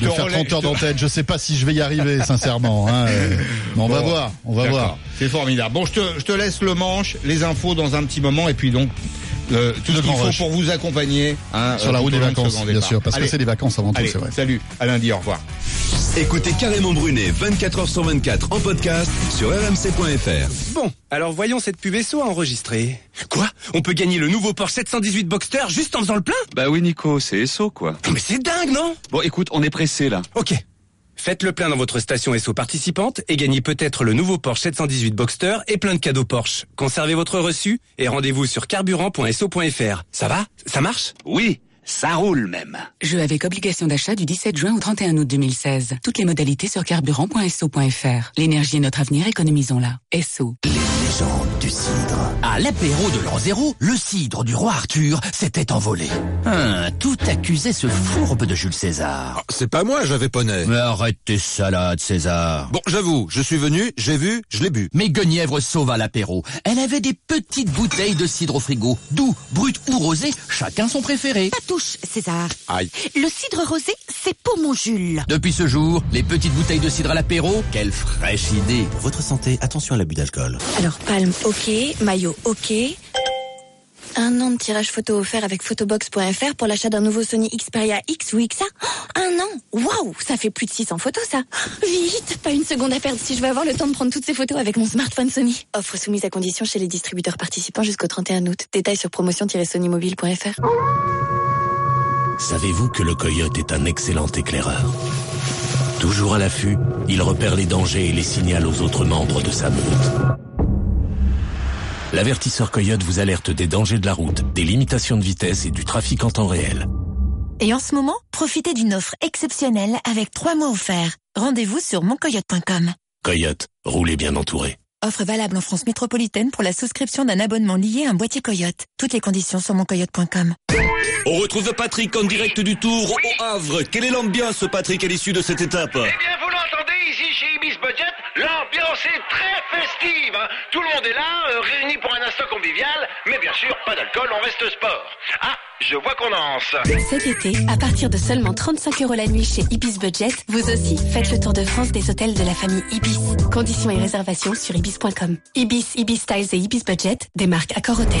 de faire 30 heures d'antenne. Je sais pas si je vais y arriver, sincèrement. Hein. Mais on va voir, on va voir. C'est formidable. Bon, je te, je te laisse le manche, les infos dans un petit moment, et puis donc euh, tout ce qu'il faut pour vous accompagner hein, sur la route des vacances, bien sûr, parce que c'est des vacances avant tout, c'est vrai. Salut, à lundi, au revoir. Écoutez carrément Brunet 24h sur 24 en podcast sur rmc.fr. Bon, alors voyons cette pub SO enregistrer. Quoi? On peut gagner le nouveau Porsche 718 Boxster juste en faisant le plein? Bah oui Nico, c'est SO quoi. mais c'est dingue, non? Bon écoute, on est pressé là. Ok, Faites le plein dans votre station SO participante et gagnez peut-être le nouveau Porsche 718 Boxster et plein de cadeaux Porsche. Conservez votre reçu et rendez-vous sur carburant.so.fr. Ça va? Ça marche? Oui ça roule même. Jeu avec obligation d'achat du 17 juin au 31 août 2016. Toutes les modalités sur carburant.so.fr. L'énergie est notre avenir, économisons-la. SO. Les légendes du cidre. À l'apéro de l'an zéro, le cidre du roi Arthur s'était envolé. Hein, tout accusait ce fourbe de Jules César. Ah, c'est pas moi, j'avais poney. Mais arrête tes salades, César. Bon, j'avoue, je suis venu, j'ai vu, je l'ai bu. Mais Guenièvre sauva l'apéro. Elle avait des petites bouteilles de cidre au frigo. Doux, brut ou rosé, chacun son préféré. César. Le cidre rosé, c'est pour mon Jules. Depuis ce jour, les petites bouteilles de cidre à l'apéro, quelle fraîche idée. Pour votre santé, attention à l'abus d'alcool. Alors, palme, ok. Maillot, ok. Un an de tirage photo offert avec photobox.fr pour l'achat d'un nouveau Sony Xperia X ou XA. un an Waouh Ça fait plus de 600 photos, ça Vite Pas une seconde à perdre si je veux avoir le temps de prendre toutes ces photos avec mon smartphone Sony. Offre soumise à condition chez les distributeurs participants jusqu'au 31 août. Détails sur promotion-sonymobile.fr. Savez-vous que le coyote est un excellent éclaireur? Toujours à l'affût, il repère les dangers et les signale aux autres membres de sa meute. L'avertisseur coyote vous alerte des dangers de la route, des limitations de vitesse et du trafic en temps réel. Et en ce moment, profitez d'une offre exceptionnelle avec trois mois offerts. Rendez-vous sur moncoyote.com. Coyote, roulez bien entouré. Offre valable en France métropolitaine pour la souscription d'un abonnement lié à un boîtier Coyote. Toutes les conditions sur moncoyote.com. On retrouve Patrick en direct du Tour au Havre. Quelle est l'ambiance, Patrick, à l'issue de cette étape? Eh bien, vous l'entendez ici chez Ibis Budget, l'ambiance est très festive. Hein. Tout le monde est là, euh, réuni pour un instant convivial, mais bien sûr, pas d'alcool, on reste sport. Ah, je vois qu'on lance. Cet été, à partir de seulement 35 euros la nuit chez Ibis Budget, vous aussi faites le tour de France des hôtels de la famille Ibis. Conditions et réservations sur ibis.com. Ibis, Ibis Styles et Ibis Budget, des marques Accor Hôtel.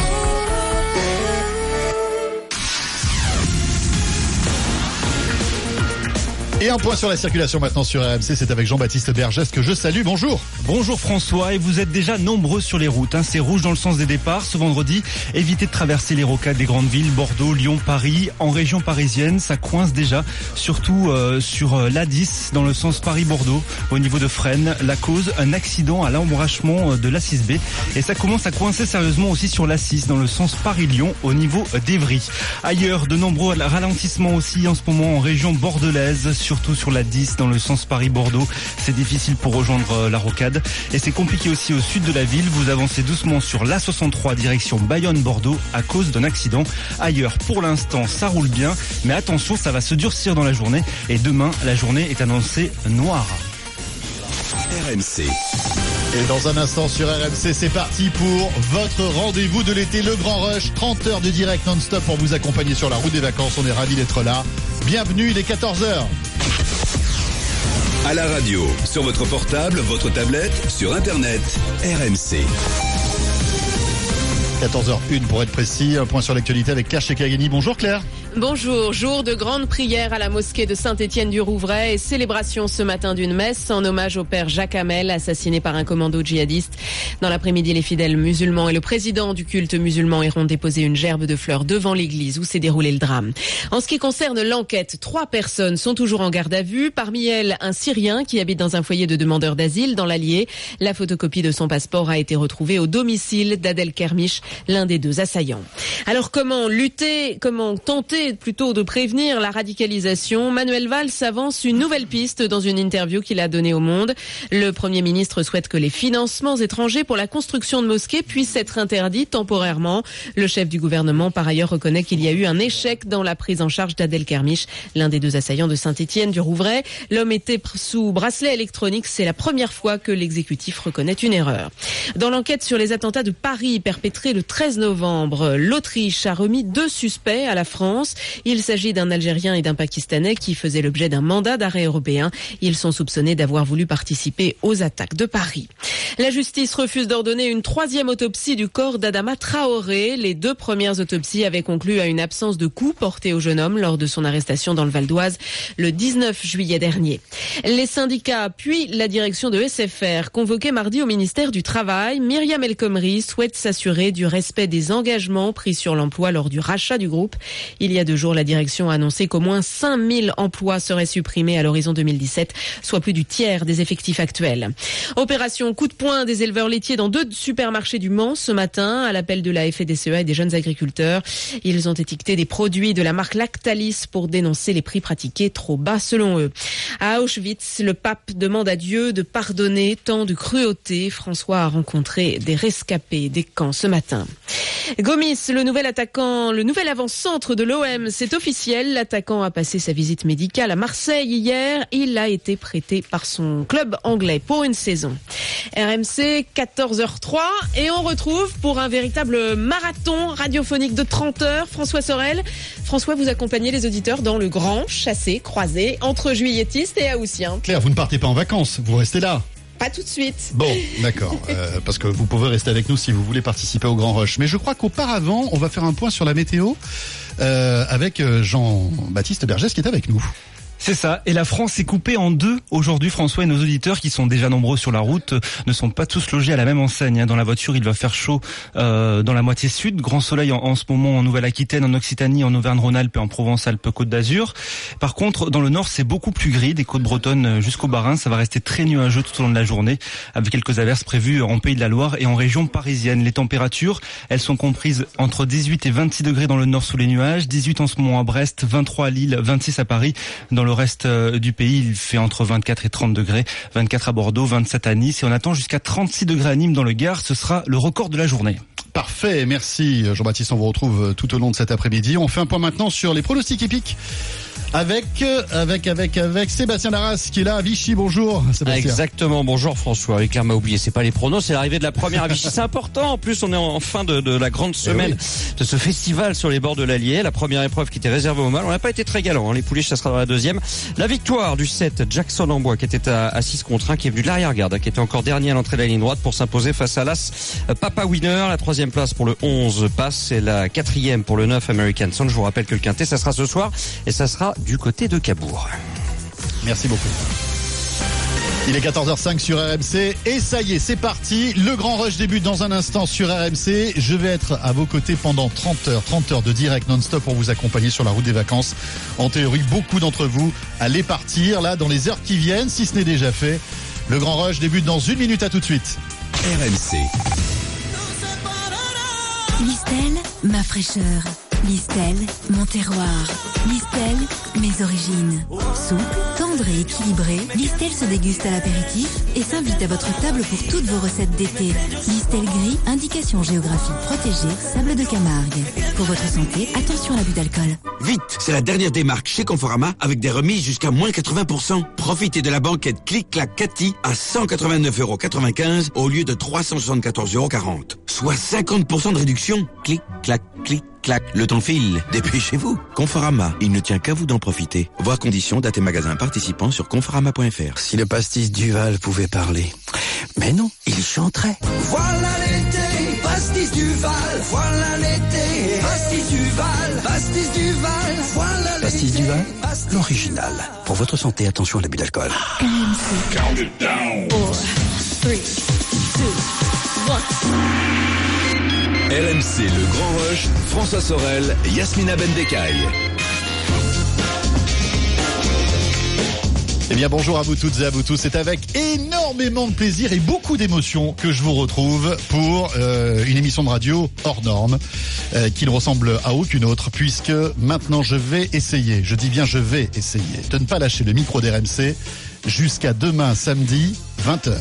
Et un point sur la circulation maintenant sur RMC, c'est avec Jean-Baptiste Bergès que je salue. Bonjour. Bonjour François, et vous êtes déjà nombreux sur les routes. Hein. C'est rouge dans le sens des départs ce vendredi. Évitez de traverser les rocades des grandes villes, Bordeaux, Lyon, Paris. En région parisienne, ça coince déjà, surtout euh, sur euh, l'A10 dans le sens Paris-Bordeaux, au niveau de Fresnes. La cause, un accident à l'embrachement euh, de l'A6B. Et ça commence à coincer sérieusement aussi sur l'A6 dans le sens Paris-Lyon, au niveau d'Evry. Ailleurs, de nombreux ralentissements aussi en ce moment en région bordelaise surtout sur la 10 dans le sens Paris-Bordeaux. C'est difficile pour rejoindre euh, la rocade. Et c'est compliqué aussi au sud de la ville. Vous avancez doucement sur l'A63 direction Bayonne-Bordeaux à cause d'un accident. Ailleurs, pour l'instant, ça roule bien. Mais attention, ça va se durcir dans la journée. Et demain, la journée est annoncée noire. RMC. Et dans un instant sur RMC, c'est parti pour votre rendez-vous de l'été, le Grand Rush. 30 heures de direct non-stop pour vous accompagner sur la route des vacances. On est ravis d'être là. Bienvenue, il est 14h. À la radio, sur votre portable, votre tablette, sur Internet, RMC. 14h01 pour être précis. Un point sur l'actualité avec Claire Chekageni. Bonjour Claire. Bonjour, jour de grande prière à la mosquée de Saint-Étienne-du-Rouvray et célébration ce matin d'une messe en hommage au père Jacques Hamel, assassiné par un commando djihadiste. Dans l'après-midi, les fidèles musulmans et le président du culte musulman iront déposer une gerbe de fleurs devant l'église où s'est déroulé le drame. En ce qui concerne l'enquête, trois personnes sont toujours en garde à vue. Parmi elles, un Syrien qui habite dans un foyer de demandeurs d'asile dans l'Allier. La photocopie de son passeport a été retrouvée au domicile d'Adel Kermiche, l'un des deux assaillants. Alors comment lutter, comment tenter plutôt de prévenir la radicalisation, Manuel Valls avance une nouvelle piste dans une interview qu'il a donnée au Monde. Le Premier ministre souhaite que les financements étrangers pour la construction de mosquées puissent être interdits temporairement. Le chef du gouvernement, par ailleurs, reconnaît qu'il y a eu un échec dans la prise en charge d'Adel Kermiche, l'un des deux assaillants de Saint-Étienne du Rouvray. L'homme était sous bracelet électronique. C'est la première fois que l'exécutif reconnaît une erreur. Dans l'enquête sur les attentats de Paris perpétrés le 13 novembre, l'Autriche a remis deux suspects à la France. Il s'agit d'un Algérien et d'un Pakistanais qui faisaient l'objet d'un mandat d'arrêt européen. Ils sont soupçonnés d'avoir voulu participer aux attaques de Paris. La justice refuse d'ordonner une troisième autopsie du corps d'Adama Traoré. Les deux premières autopsies avaient conclu à une absence de coups portés au jeune homme lors de son arrestation dans le Val d'Oise le 19 juillet dernier. Les syndicats puis la direction de SFR convoqués mardi au ministère du Travail, Myriam El Khomri souhaite s'assurer du respect des engagements pris sur l'emploi lors du rachat du groupe. Il y a deux jours, la direction a annoncé qu'au moins 5000 emplois seraient supprimés à l'horizon 2017, soit plus du tiers des effectifs actuels. Opération coup de poing des éleveurs laitiers dans deux supermarchés du Mans ce matin à l'appel de la FEDCEA et des jeunes agriculteurs. Ils ont étiqueté des produits de la marque Lactalis pour dénoncer les prix pratiqués trop bas selon eux. À Auschwitz, le pape demande à Dieu de pardonner tant de cruauté. François a rencontré des rescapés des camps ce matin. Gomis, le nouvel attaquant, le nouvel avant-centre de l'OM, c'est officiel. L'attaquant a passé sa visite médicale à Marseille hier. Il a été prêté par son club anglais pour une saison. RMC 14h03 et on retrouve pour un véritable marathon radiophonique de 30 heures François Sorel. François, vous accompagnez les auditeurs dans le grand chassé croisé entre juilletistes et haussiens. Claire, vous ne partez pas en vacances, vous restez là. Pas tout de suite. Bon, d'accord. Euh, parce que vous pouvez rester avec nous si vous voulez participer au Grand Rush. Mais je crois qu'auparavant, on va faire un point sur la météo avec euh, Jean-Baptiste Bergès qui est avec nous. C'est ça. Et la France est coupée en deux aujourd'hui. François et nos auditeurs, qui sont déjà nombreux sur la route, ne sont pas tous logés à la même enseigne. Hein. Dans la voiture, il va faire chaud euh, dans la moitié sud. Grand soleil en, ce moment en Nouvelle-Aquitaine, en Occitanie, en Auvergne-Rhône-Alpes et en Provence-Alpes-Côte d'Azur. Par contre, dans le nord, c'est beaucoup plus gris. Des côtes bretonnes jusqu'au Barin, ça va rester très nuageux tout au long de la journée, avec quelques averses prévues en Pays de la Loire et en région parisienne. Les températures, elles sont comprises entre 18 et 26 degrés dans le nord sous les nuages, 18 en ce moment à Brest, 23 à Lille, 26 à Paris. Reste euh, du pays, il fait entre 24 et 30 degrés, 24 à Bordeaux, 27 à Nice et on attend jusqu'à 36 degrés à Nîmes dans le Gard. Ce sera le record de la journée. Parfait, merci Jean-Baptiste. On vous retrouve euh, tout au long de cet après-midi. On fait un point maintenant sur les pronostics épiques avec, avec, avec, avec Sébastien Darras qui est là à Vichy. Bonjour, Sébastien. Exactement. Bonjour, François. Claire m'a oublié. C'est pas les pronos, c'est l'arrivée de la première à Vichy. C'est important. En plus, on est en fin de, de la grande eh semaine de ce festival sur les bords de l'Allier. La première épreuve qui était réservée au mal. On n'a pas été très galant. Hein. Les pouliches, ça sera dans la deuxième. La victoire du 7, Jackson en bois, qui était à, 6 contre 1, qui est venu de l'arrière-garde, hein, qui était encore dernier à l'entrée de la ligne droite pour s'imposer face à l'As Papa Winner. La troisième place pour le 11 passe et la quatrième pour le 9 American Son. Je vous rappelle que le quintet, ça sera ce soir et ça sera du côté de Cabourg. Merci beaucoup. Il est 14h05 sur RMC et ça y est, c'est parti. Le grand rush débute dans un instant sur RMC. Je vais être à vos côtés pendant 30 heures, 30 heures de direct non-stop pour vous accompagner sur la route des vacances. En théorie, beaucoup d'entre vous allez partir là dans les heures qui viennent, si ce n'est déjà fait. Le grand rush débute dans une minute. À tout de suite. RMC. Listel, ma fraîcheur. Listel, mon terroir. Listel, mes origines. Souple, tendre et équilibré, Listel se déguste à l'apéritif et s'invite à votre table pour toutes vos recettes d'été. Listel gris, indication géographique protégée, sable de Camargue. Pour votre santé, attention à l'abus d'alcool. Vite, c'est la dernière des marques chez Conforama avec des remises jusqu'à moins 80%. Profitez de la banquette Clic-Clac Cathy à 189,95€ au lieu de 374,40€. Soit 50% de réduction. Clic-Clac, clic clac, le temps file. Dépêchez-vous. Conforama, il ne tient qu'à vous d'en profiter. Voir conditions, date et magasins participants sur conforama.fr. Si le pastis Duval pouvait parler. Mais non, il chanterait. Voilà l'été, pastis Duval. Voilà l'été, pastis Duval. Pastis Duval. Voilà l'été. Pastis Duval, l'original. Pour votre santé, attention à l'abus d'alcool. Count it down. Four, three, two, one. LMC Le Grand Rush, François Sorel, Yasmina Bendekai. Eh bien bonjour à vous toutes et à vous tous. C'est avec énormément de plaisir et beaucoup d'émotion que je vous retrouve pour euh, une émission de radio hors norme euh, qui ne ressemble à aucune autre puisque maintenant je vais essayer, je dis bien je vais essayer de ne pas lâcher le micro d'RMC jusqu'à demain samedi 20h.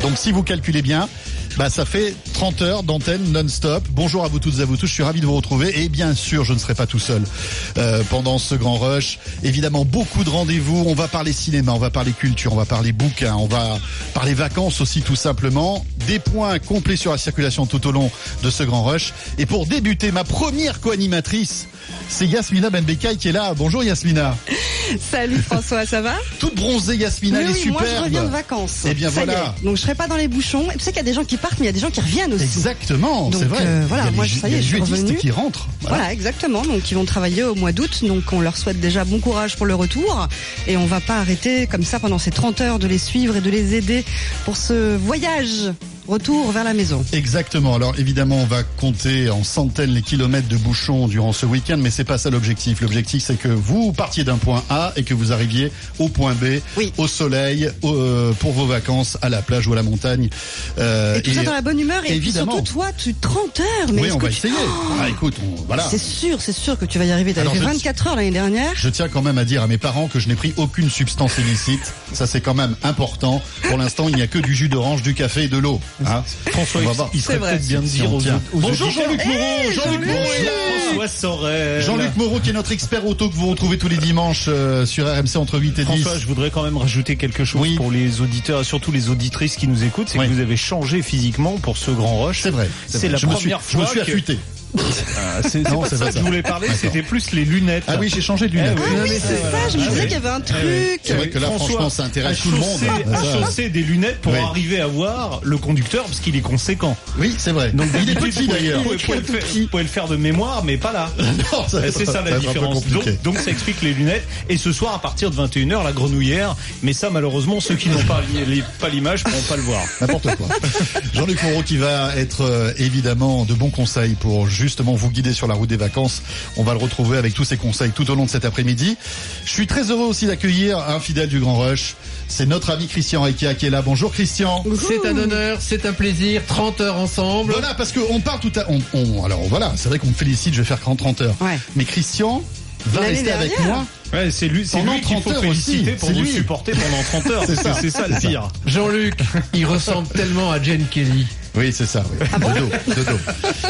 Donc si vous calculez bien, bah ça fait 30 heures d'antenne non-stop. Bonjour à vous toutes et à vous tous, je suis ravi de vous retrouver. Et bien sûr, je ne serai pas tout seul euh, pendant ce grand rush. Évidemment, beaucoup de rendez-vous. On va parler cinéma, on va parler culture, on va parler bouquins, on va parler vacances aussi tout simplement. Des points complets sur la circulation tout au long de ce grand rush. Et pour débuter, ma première co-animatrice, c'est Yasmina Benbekay qui est là. Bonjour Yasmina. Salut François, ça va? Toute bronzée Yasmina, Oui, elle est oui, superbe. moi je reviens de vacances. Eh bien Ça voilà. Donc je serai pas dans les bouchons. Et tu sais qu'il y a des gens qui partent, mais il y a des gens qui reviennent aussi. Exactement, c'est vrai. euh, voilà, Il y a moi les ça y est, je suis qui rentrent. Voilà. exactement. Donc ils vont travailler au mois d'août. Donc on leur souhaite déjà bon courage pour le retour. Et on va pas arrêter comme ça pendant ces 30 heures de les suivre et de les aider pour ce voyage retour vers la maison. Exactement. Alors évidemment, on va compter en centaines les kilomètres de bouchons durant ce week-end, mais c'est pas ça l'objectif. L'objectif, c'est que vous partiez d'un point A et que vous arriviez au point B, au soleil, au- euh, pour vos vacances à la plage ou à la montagne. Euh, Et tout ça dans la bonne humeur. Et évidemment. surtout toi, tu 30 heures. Mais oui, on que va tu- essayer. Oh Ah, écoute, on- voilà. C'est sûr, c'est sûr que tu vas y arriver. T'avais fait je- 24 heures l'année dernière. Je tiens quand même à dire à mes parents que je n'ai pris aucune substance illicite. Ça, c'est quand même important. Pour l'instant, il n'y a que du jus d'orange, du café et de l'eau. Hein François, On va il- serait peut-être bien de Si dire aux, Bonjour Jean-Luc Moreau. Jean-Luc Bonjour, Moreau est là. François Sorel. Jean-Luc Moreau qui est notre expert auto que vous retrouvez tous les dimanches euh, sur RMC entre 8 et 10. François, je voudrais quand même rajouter quelque chose pour les auditeurs et surtout les auditrices qui nous écoutent, c'est que vous avez changé physiquement pour ce grand rush. C'est vrai. C'est la Je me première suis- je me fois suis que- affûté. Ah, c'est c'est Non, c'est ça que je voulais parler, c'était plus les lunettes. Ah oui, j'ai changé de lunettes. Eh Ah oui, c'est ça, je me disais qu'il y avait un truc. C'est vrai que là, François franchement, ça intéresse tout le monde. A chaussé des lunettes pour Oui. arriver à voir le conducteur parce qu'il est conséquent. Oui, c'est vrai. Donc il est petit d'ailleurs. Vous pouvez, le faire, de mémoire, mais pas là. C'est ça la différence. Donc, compliqué. donc ça explique les lunettes. Et ce soir, à partir de 21h, la grenouillère. Mais ça, malheureusement, ceux qui n'ont pas li- li- pas l'image pourront pas le voir. N'importe quoi. Jean-Luc Moreau qui va être euh, évidemment de bons conseils pour justement vous guider sur la route des vacances. On va le retrouver avec tous ses conseils tout au long de cet après-midi. Je suis très heureux aussi d'accueillir un fidèle du Grand Rush. C'est notre ami Christian Rekia qui est là. Bonjour Christian. C'est un honneur, c'est un plaisir. 30 heures ensemble. Voilà, parce qu'on part tout à... On, on- alors voilà, c'est vrai qu'on me félicite, je vais faire 30 heures. Mais Christian va rester avec moi. Ouais, c'est lui, c'est lui qu'il 30 faut heures féliciter aussi. pour C'est vous lui. supporter pendant 30 heures. C'est C'est ça. ça, le pire. Jean-Luc, il ressemble tellement à Jane Kelly. Oui, c'est ça. Oui. Ah de dos.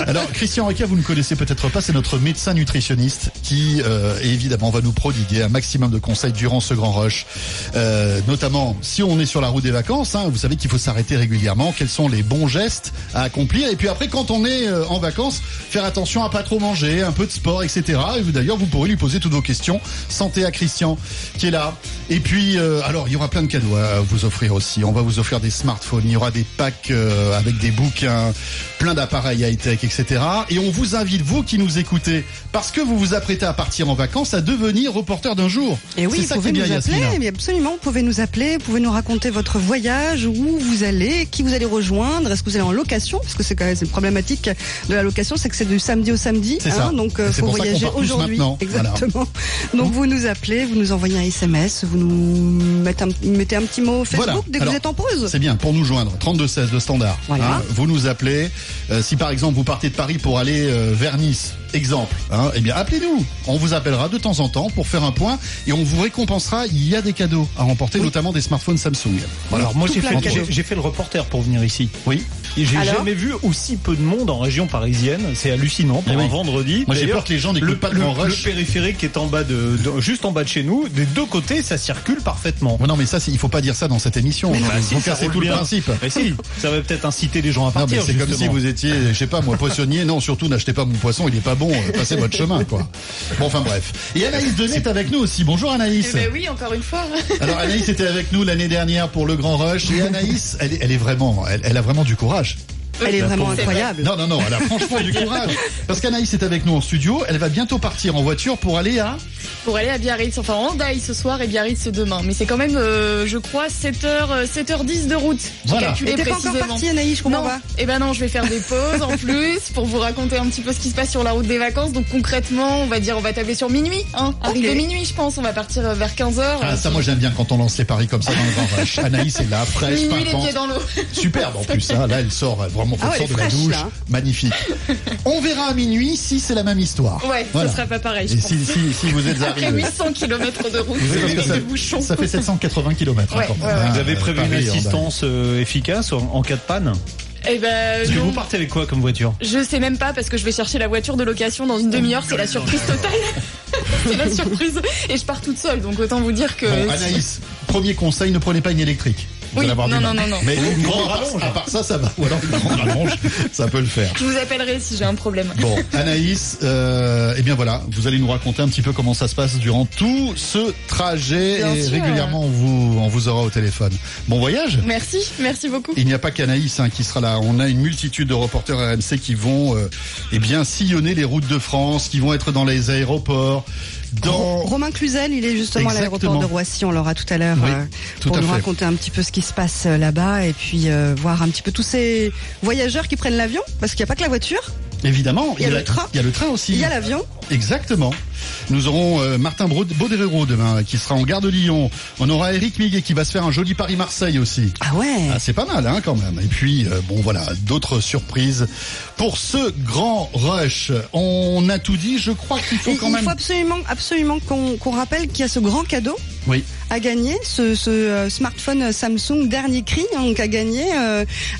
Alors, Christian Reca, vous ne connaissez peut-être pas, c'est notre médecin nutritionniste qui, euh, évidemment, va nous prodiguer un maximum de conseils durant ce grand rush. Euh, notamment, si on est sur la route des vacances, hein, vous savez qu'il faut s'arrêter régulièrement. Quels sont les bons gestes à accomplir Et puis après, quand on est euh, en vacances, faire attention à pas trop manger, un peu de sport, etc. Et vous, d'ailleurs, vous pourrez lui poser toutes vos questions. Santé à Christian qui est là. Et puis, euh, alors, il y aura plein de cadeaux à vous offrir aussi. On va vous offrir des smartphones, il y aura des packs euh, avec des bouquins, plein d'appareils high-tech, etc. Et on vous invite, vous qui nous écoutez, parce que vous vous apprêtez à partir en vacances, à devenir reporter d'un jour. Et oui, vous ça pouvez est bien, nous appeler, Yasmina. absolument, vous pouvez nous appeler, vous pouvez nous raconter votre voyage, où vous allez, qui vous allez rejoindre, est-ce que vous allez en location, parce que c'est quand même une problématique de la location, c'est que c'est du samedi au samedi, C'est ça. donc euh, Et c'est faut voyager aujourd'hui. Voilà. Exactement. Donc vous nous appelez, vous nous envoyez un SMS, vous nous mettez un, mettez un petit mot Facebook Voilà. dès que Alors, vous êtes en pause. C'est bien, pour nous joindre, 3216 de standard. Voilà. Hein, vous nous appelez. Euh, si par exemple vous partez de Paris pour aller euh, vers Nice, exemple, hein, eh bien appelez-nous. On vous appellera de temps en temps pour faire un point et on vous récompensera. Il y a des cadeaux à remporter, notamment des smartphones Samsung. Voilà. Alors moi fait, j'ai fait le reporter pour venir ici. Oui. Et j'ai Alors jamais vu aussi peu de monde en région parisienne. C'est hallucinant pour Eh oui. un vendredi. Moi, j'ai peur que les gens le, pas le le- rush. Le périphérique est en bas de, de- juste en bas de chez nous. Des deux côtés, ça circule parfaitement. Non, mais ça, c'est- il faut pas dire ça dans cette émission. Bah, vous si, roule tout le bien. principe. Mais si, ça va peut-être inciter les gens à Non, mais partir. c'est comme si vous étiez, je sais pas, moi, poissonnier. Non, surtout, n'achetez pas mon poisson, il est pas bon. euh, Passez votre chemin, quoi. Bon, enfin, bref. Et Anaïs Denet est avec nous aussi. Bonjour, Anaïs. Eh ben oui, encore une fois. Alors, Anaïs était avec nous l'année dernière pour le Grand Rush. Et Anaïs, elle est, elle est vraiment, elle, elle a vraiment du courage. var. Elle est vraiment incroyable. Non, non, non, elle a franchement du courage. Parce qu'Anaïs est avec nous en studio. Elle va bientôt partir en voiture pour aller à. Pour aller à Biarritz, enfin Hendaye ce soir et Biarritz demain. Mais c'est quand même, euh, je crois, 7h, 7h10 de route. Voilà. Et t'es pas encore partie, Anaïs, je comprends non. pas. Eh ben non, je vais faire des pauses en plus pour vous raconter un petit peu ce qui se passe sur la route des vacances. Donc concrètement, on va dire, on va tabler sur minuit. Hein. Arrive minuit, je pense. On va partir euh, vers 15h. Ah, ça, moi, j'aime bien quand on lance les paris comme ça dans le Grand Rush. Anaïs est là, fraîche, Minuit, les pieds dans l'eau. Superbe en plus, hein. là elle sort euh, vraiment Ah ouais, elle sort elle de est la fraîche, douche, là. magnifique. On verra à minuit si c'est la même histoire. Ouais, Voilà. ce sera pas pareil. Je Et pense. si, si, si vous êtes Après arrivé. 800 km de route, ça, bouchons. ça fait 780 km Ouais, quand même. ouais, ouais. hein, Vous avez prévu une assistance euh, efficace en, en cas de panne Eh ben, Parce que non. vous partez avec quoi comme voiture Je sais même pas parce que je vais chercher la voiture de location dans une demi-heure, c'est la surprise totale. c'est la surprise. Et je pars toute seule, donc autant vous dire que. Bon, Anaïs, premier conseil, ne prenez pas une électrique. Oui, non, du non, non, non. Mais une une grande grande rallonge, à part ça, ça va. Ou alors une grande rallonge, ça peut le faire. Je vous appellerai si j'ai un problème. Bon, Anaïs, euh, eh bien voilà, vous allez nous raconter un petit peu comment ça se passe durant tout ce trajet Bien et sûr. régulièrement on vous, on vous aura au téléphone. Bon voyage Merci, merci beaucoup. il n'y a pas qu'Anaïs hein, qui sera là. On a une multitude de reporters RMC qui vont euh, eh bien sillonner les routes de France, qui vont être dans les aéroports, dans Romain Cluzel, il est justement à l'aéroport de Roissy, on l'aura tout à l'heure, Oui, euh, pour nous fait. raconter un petit peu ce qui se passe euh, là-bas et puis euh, voir un petit peu tous ces voyageurs qui prennent l'avion, parce qu'il n'y a pas que la voiture, évidemment, Il y a le train. il y a le train aussi. il y a l'avion. Exactement. Nous aurons euh, Martin Baud- Bauderero demain qui sera en gare de Lyon. On aura Eric Miguet qui va se faire un joli Paris-Marseille aussi. Ah ouais. Ah, c'est pas mal hein, quand même. Et puis euh, bon voilà, d'autres surprises pour ce grand rush. On a tout dit, je crois qu'il faut quand il même faut absolument, absolument qu'on qu'on rappelle qu'il y a ce grand cadeau Oui. à gagner, ce, ce, euh, smartphone Samsung dernier cri, hein, donc à gagner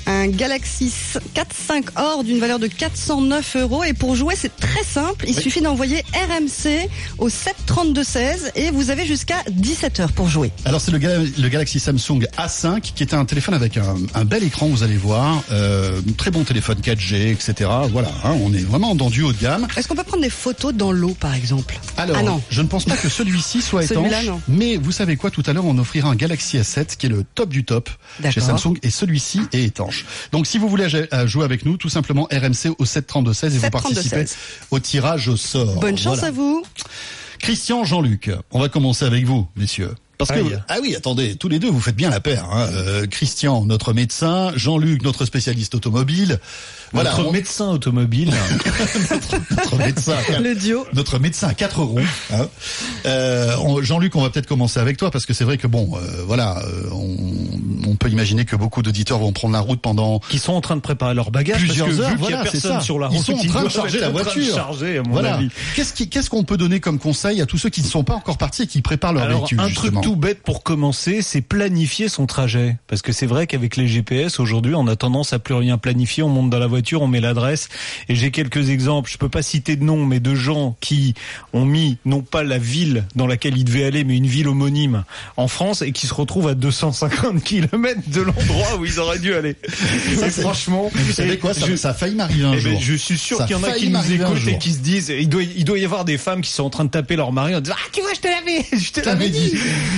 un Galaxy 4 5 or d'une valeur de 409 euros. Et pour jouer, c'est très simple. Il Oui. suffit d'envoyer RMC au 73216 et vous avez jusqu'à 17 heures pour jouer. Alors c'est le, Gal- le Galaxy Samsung A5 qui est un téléphone avec un, un bel écran, vous allez voir, euh, très bon téléphone 4G, etc. Voilà, hein, on est vraiment dans du haut de gamme. Est-ce qu'on peut prendre des photos dans l'eau, par exemple? Alors, Ah non. je ne pense pas que celui-ci soit étanche, non. mais vous savez quoi, tout à l'heure on offrira un Galaxy S7 qui est le top du top chez. Samsung et celui-ci est étanche. Donc si vous voulez jouer avec nous, tout simplement RMC au 73216 et vous 732-16. participez au tirage au sort. Bonne chance Voilà. à vous. Christian, Jean-Luc, on va commencer avec vous, messieurs. Parce que Aïe. ah oui, attendez, tous les deux vous faites bien la paire. Hein. Euh, Christian, notre médecin, Jean-Luc, notre spécialiste automobile. Voilà, Notre on- médecin automobile. notre médecin. Le duo. Notre médecin à quatre ronds. hein. Euh, Jean-Luc, on va peut-être commencer avec toi parce que c'est vrai que bon, euh, voilà, euh, on, on peut imaginer que beaucoup d'auditeurs vont prendre la route pendant qui sont en train de préparer leur bagage plusieurs parce que heures. vu qu'il y voilà, a c'est personne ça. sur la route, Ils sont en train de charger la voiture. charger, à mon voilà. avis. Qu'est-ce qu'est-ce qu'on peut donner comme conseil à tous ceux qui ne sont pas encore partis et qui préparent leur Alors, véhicule un justement truc tout bête pour commencer, c'est planifier son trajet. Parce que c'est vrai qu'avec les GPS, aujourd'hui, on a tendance à plus rien planifier. On monte dans la voiture, on met l'adresse. Et j'ai quelques exemples. Je peux pas citer de noms, mais de gens qui ont mis, non pas la ville dans laquelle ils devaient aller, mais une ville homonyme en France et qui se retrouvent à 250 km de l'endroit où ils auraient dû aller. Ça, franchement, Mais vous savez quoi, ça, je- ça a failli m'arriver un eh ben, jour. je suis sûr qu'il y en a qui nous écoutent et qui se disent, il doit, il doit y avoir des femmes qui sont en train de taper leur mari en disant, ah, tu vois, je te l'avais, je te l'avais dit,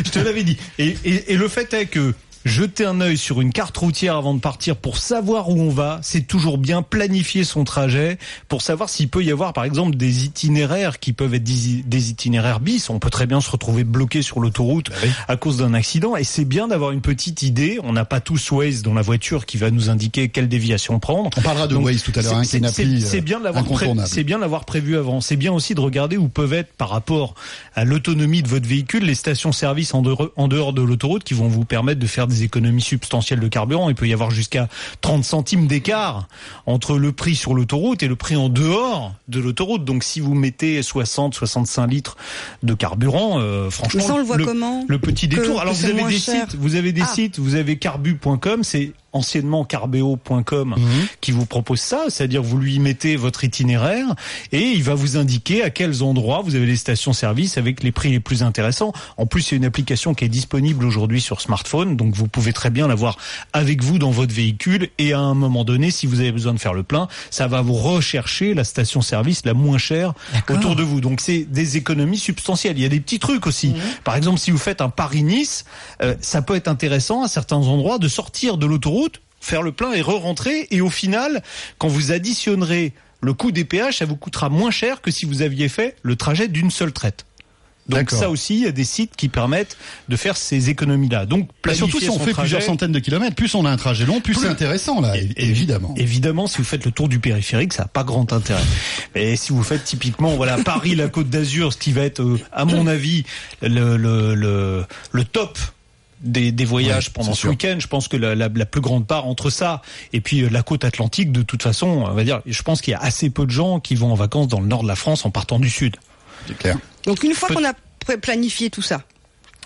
je te l'avais dit. Et, et, et le fait est que jeter un œil sur une carte routière avant de partir pour savoir où on va, c'est toujours bien planifier son trajet pour savoir s'il peut y avoir, par exemple, des itinéraires qui peuvent être des, itinéraires bis. On peut très bien se retrouver bloqué sur l'autoroute Bah à cause d'un accident et c'est bien d'avoir une petite idée. On n'a pas tous Waze dans la voiture qui va nous indiquer quelle déviation prendre. On parlera de Donc, Waze tout à l'heure, hein, c'est- bien de l'avoir prévu avant. C'est bien aussi de regarder où peuvent être par rapport à l'autonomie de votre véhicule les stations-service en dehors de l'autoroute qui vont vous permettre de faire des économies substantielles de carburant. Il peut y avoir jusqu'à 30 centimes d'écart entre le prix sur l'autoroute et le prix en dehors de l'autoroute. Donc si vous mettez 60, 65 litres de carburant, euh, franchement, Mais ça, on le voit comment le petit détour. que Alors vous avez des cher sites, vous avez des Ah. sites, vous avez carbu.com, c'est anciennement carbeo.com qui vous propose ça, c'est-à-dire vous lui mettez votre itinéraire et il va vous indiquer à quels endroits vous avez les stations-service avec les prix les plus intéressants. En plus, c'est une application qui est disponible aujourd'hui sur smartphone, donc vous pouvez très bien l'avoir avec vous dans votre véhicule et à un moment donné, si vous avez besoin de faire le plein, ça va vous rechercher la station-service la moins chère autour de vous. Donc c'est des économies substantielles. Il y a des petits trucs aussi. Par exemple, si vous faites un Paris-Nice, euh, ça peut être intéressant à certains endroits de sortir de l'autoroute, faire le plein et re-rentrer. Et au final, quand vous additionnerez le coût des péages, ça vous coûtera moins cher que si vous aviez fait le trajet d'une seule traite. Donc ça aussi, il y a des sites qui permettent de faire ces économies-là. Donc Bah, surtout si on fait trajet- plusieurs centaines de kilomètres, plus on a un trajet long, plus, c'est intéressant là, é- évidemment. Évidemment, si vous faites le tour du périphérique, ça n'a pas grand intérêt. Mais si vous faites typiquement, voilà, Paris, la Côte d'Azur, ce qui va être, euh, à mon avis, le, le, le, le top des, des voyages Ouais, pendant ce week-end. Je pense que la, la, la plus grande part entre ça et puis euh, la côte atlantique, de toute façon, on va dire, je pense qu'il y a assez peu de gens qui vont en vacances dans le nord de la France en partant du sud. C'est clair. Donc une fois qu'on a pré- planifié tout ça,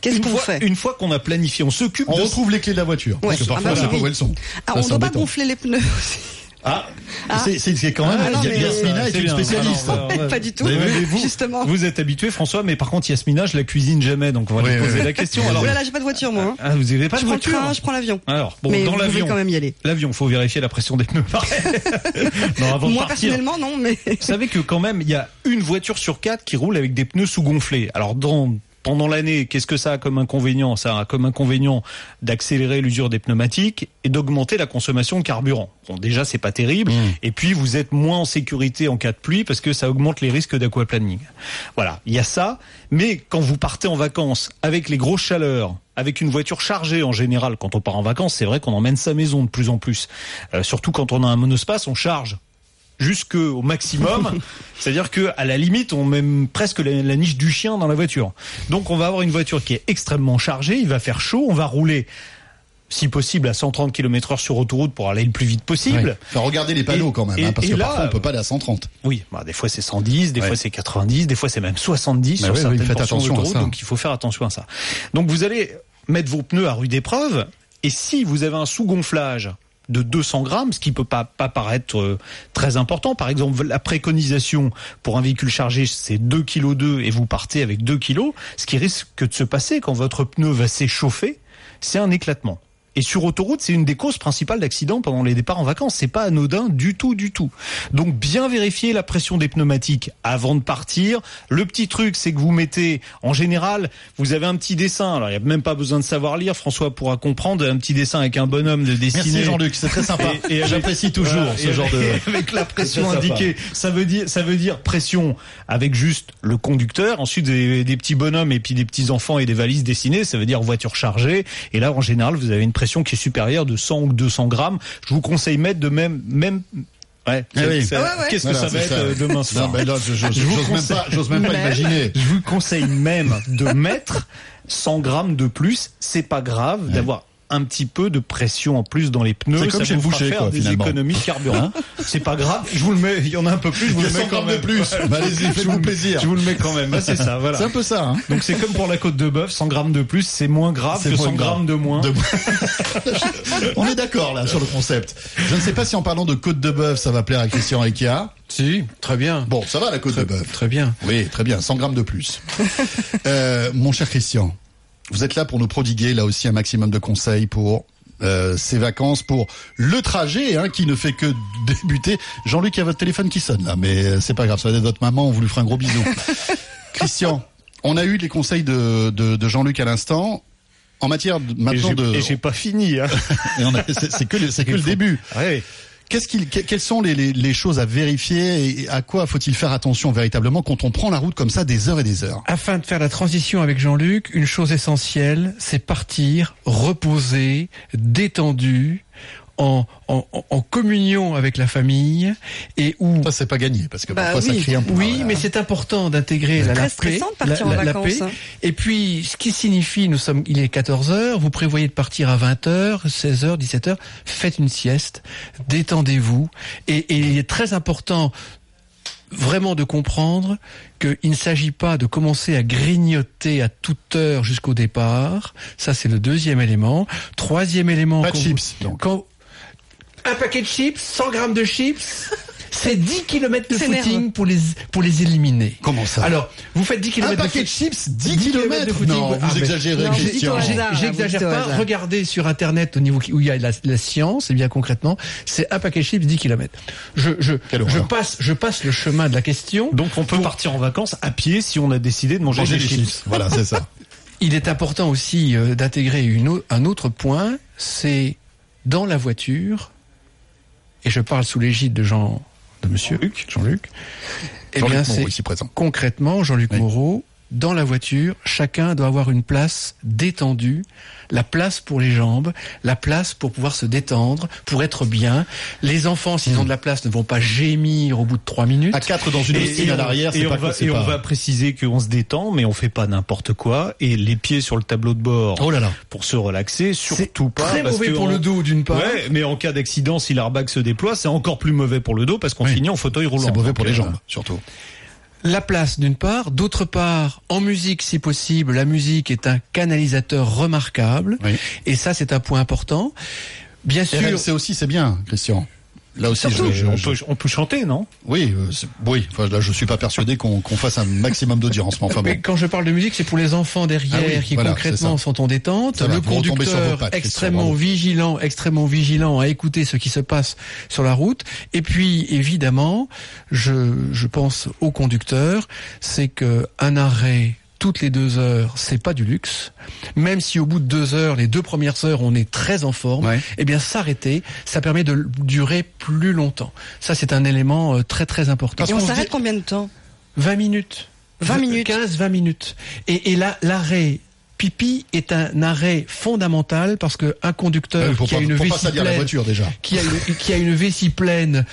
Qu'est-ce qu'on fait Une fois qu'on a planifié, on s'occupe. On de- retrouve les clés de la voiture. Ouais. Parce que parfois, Ah on bah sait pas où elles sont. Ah, Ça, on ne doit pas gonfler les pneus aussi. Ah, Ah. c'est- quand même. Ah, non, mais- Yasmina est C'est une bien. spécialiste. Alors, voilà, Pas du tout. Vu, vous, Justement. vous êtes habitué, François, mais par contre, Yasmina, je la cuisine jamais, donc on va Oui, lui poser oui. la question. Oh Alors, là là, j'ai pas de voiture moi. hein. ah, vous n'avez pas je de prends le voiture train, je prends l'avion. Alors, bon, mais dans vous pouvez l'avion, quand même y aller. l'avion, faut vérifier la pression des pneus. non, avant de Moi partir. personnellement non, mais Vous savez que quand même, il y a une voiture sur quatre qui roule avec des pneus sous-gonflés. Alors dans pendant l'année, qu'est-ce que ça a comme inconvénient? Ça a comme inconvénient d'accélérer l'usure des pneumatiques et d'augmenter la consommation de carburant. Bon, déjà, c'est pas terrible. Et puis, vous êtes moins en sécurité en cas de pluie parce que ça augmente les risques d'aquaplaning. Voilà, il y a ça. Mais quand vous partez en vacances avec les grosses chaleurs, avec une voiture chargée en général, quand on part en vacances, c'est vrai qu'on emmène sa maison de plus en plus. Euh, surtout quand on a un monospace, on charge jusqu'au maximum. C'est-à-dire que à la limite, on met presque la, la niche du chien dans la voiture. Donc on va avoir une voiture qui est extrêmement chargée, il va faire chaud, on va rouler si possible à 130 km heure sur autoroute pour aller le plus vite possible. Enfin, regardez les panneaux Et- quand même, et- hein, parce que là, parfois on peut pas aller à 130. Oui, bah, des fois c'est 110, des Ouais. fois c'est 90, des fois c'est même 70 Bah sur oui, oui, certaines faites portions attention à d'autoroute, ça. donc il faut faire attention à ça. Donc vous allez mettre vos pneus à rude épreuve, et si vous avez un sous-gonflage de 200 grammes, ce qui peut pas, pas paraître euh, très important. Par exemple, la préconisation pour un véhicule chargé, c'est 2 kg 2 et vous partez avec 2 kg. Ce qui risque de se passer quand votre pneu va s'échauffer, c'est un éclatement. Et sur autoroute, c'est une des causes principales d'accidents pendant les départs en vacances. C'est pas anodin du tout, du tout. Donc bien vérifier la pression des pneumatiques avant de partir. Le petit truc, c'est que vous mettez, en général, vous avez un petit dessin. Alors il n'y a même pas besoin de savoir lire. François pourra comprendre un petit dessin avec un bonhomme de dessiné. Merci Jean-Luc, c'est très sympa. Et- J'apprécie toujours Voilà, ce genre de. avec- la pression indiquée. Ça veut dire, ça veut dire pression avec juste le conducteur. Ensuite des, des petits bonhommes et puis des petits enfants et des valises dessinées. Ça veut dire voiture chargée. Et là, en général, vous avez une pression qui est supérieure de 100 ou 200 grammes. Je vous conseille mettre de même, même. Ouais. Ah oui. c'est- Ah ouais, ouais. Qu'est-ce Voilà, que ça va être ça. euh, demain Non, soir mais là, je- je- Je vous j'ose même conseille- pas- j'ose même pas imaginer. Je vous conseille même de mettre 100 grammes de plus. C'est pas grave d'avoir un petit peu de pression en plus dans les pneus. C'est comme ça chez vous boucher, faire quoi, des finalement. économies de carburant. c'est pas grave. Je vous le mets. Il y en a un peu plus. Je vous le mets 100 quand même. plus. Bah, allez-y, Je faites-vous vous- plaisir. Je vous le mets quand même. Bah, c'est ça. Voilà. C'est un peu ça. Hein. Donc c'est comme pour la côte de bœuf. 100 grammes de plus, c'est moins grave que moins 100 grave. grammes de moins. De- On est d'accord là sur le concept. Je ne sais pas si en parlant de côte de bœuf, ça va plaire à Christian Ikea. Si, très bien. Bon, ça va la côte de bœuf. Très bien. Oui, très bien, 100 grammes de plus. Euh, mon cher Christian, vous êtes là pour nous prodiguer là aussi un maximum de conseils pour euh, ces vacances, pour le trajet hein, qui ne fait que débuter. Jean-Luc, il y a votre téléphone qui sonne là, mais euh, c'est pas grave, ça va être votre maman, on vous lui fera un gros bisou. Christian, on a eu les conseils de, de, de Jean-Luc à l'instant. En matière de, Et maintenant j'ai- de... et j'ai pas fini. Hein. Et c'est que, le- que le début. Ouais. Qu'est-ce qu'il, que- quelles sont les, les, les choses à vérifier et à quoi faut-il faire attention véritablement quand on prend la route comme ça des heures et des heures Afin de faire la transition avec Jean-Luc, une chose essentielle, c'est partir reposé, détendu, en, en, en- communion avec la famille et où ça c'est pas gagné parce que Bah parfois ça oui, crie un peu. oui, mais c'est important d'intégrer la, la paix, stressant de partir la, en la- la vacances, paix. hein. Et puis, ce qui signifie, nous sommes, il est 14 heures, vous prévoyez de partir à 20 heures, 16 heures, 17 heures, faites une sieste, détendez-vous. Et, et il est très important vraiment de comprendre qu'il ne s'agit pas de commencer à grignoter à toute heure jusqu'au départ. Ça, c'est le deuxième élément. Troisième élément. Pas de vous- chips, donc. quand- un paquet de chips, 100 grammes de chips, c'est 10 km de footing nerveux. pour les, pour les éliminer. Comment ça Alors, vous faites 10 km Un paquet de chips, 10 kilomètres Non, vous exagérez, Non, Christian. j'ai- hasard, là, J'exagère vous pas. hasard. Regardez sur Internet au niveau où il y a la, la science, et bien concrètement, c'est un paquet de chips, 10 km. Je, je, Quelle je horreur. passe, je passe le chemin de la question. Donc on peut partir en vacances à pied si on a décidé de manger, Manger des des chips. chips. Voilà, c'est ça. Il est important aussi euh, d'intégrer un autre point, c'est dans la voiture, et je parle sous l'égide de Jean, de Monsieur Luc, Jean-Luc. Eh Jean-Luc bien, Moreau, c'est ici présent. concrètement Jean-Luc Oui. Moreau. Dans la voiture, chacun doit avoir une place détendue, la place pour les jambes, la place pour pouvoir se détendre, pour être bien. Les enfants, s'ils ont de la place, ne vont pas gémir au bout de trois minutes. À 4 dans une piscine à l'arrière, c'est on pas va, et on va préciser qu'on se détend, mais on fait pas n'importe quoi. Et les pieds sur le tableau de bord Oh là là. pour se relaxer, surtout pas. Très parce mauvais que pour on- le dos d'une part. Ouais, mais en cas d'accident, si l'airbag se déploie, c'est encore plus mauvais pour le dos parce qu'on Oui. finit en fauteuil roulant. C'est mauvais pour les euh, jambes, surtout. La place d'une part, d'autre part, en musique si possible, la musique est un canalisateur remarquable, et ça c'est un point important. Bien sûr, RMC aussi, c'est bien, Christian. Là aussi, Surtout, je- on peut- on peut chanter, non? Oui, euh, oui. Enfin, là, je suis pas persuadé qu'on qu'on fasse un maximum d'audience, mais enfin bon. Quand je parle de musique, c'est pour les enfants derrière Ah oui, qui voilà, concrètement sont en détente. Le conducteur pattes, extrêmement vigilant, extrêmement vigilant à écouter ce qui se passe sur la route. Et puis évidemment, je, je pense au conducteur, c'est que un arrêt toutes les deux heures, c'est pas du luxe. Même si au bout de deux heures, les deux premières heures, on est très en forme, eh bien s'arrêter, ça permet de durer plus longtemps. Ça, c'est un élément euh, très très important. Et on s'arrête combien de temps? 20 minutes. 20 minutes. 15-20 minutes. Et, et là, l'arrêt pipi est un arrêt fondamental parce que un conducteur Ah oui, pour qui a pas- une vessie la pleine, voiture, déjà. qui a une, qui a une vessie pleine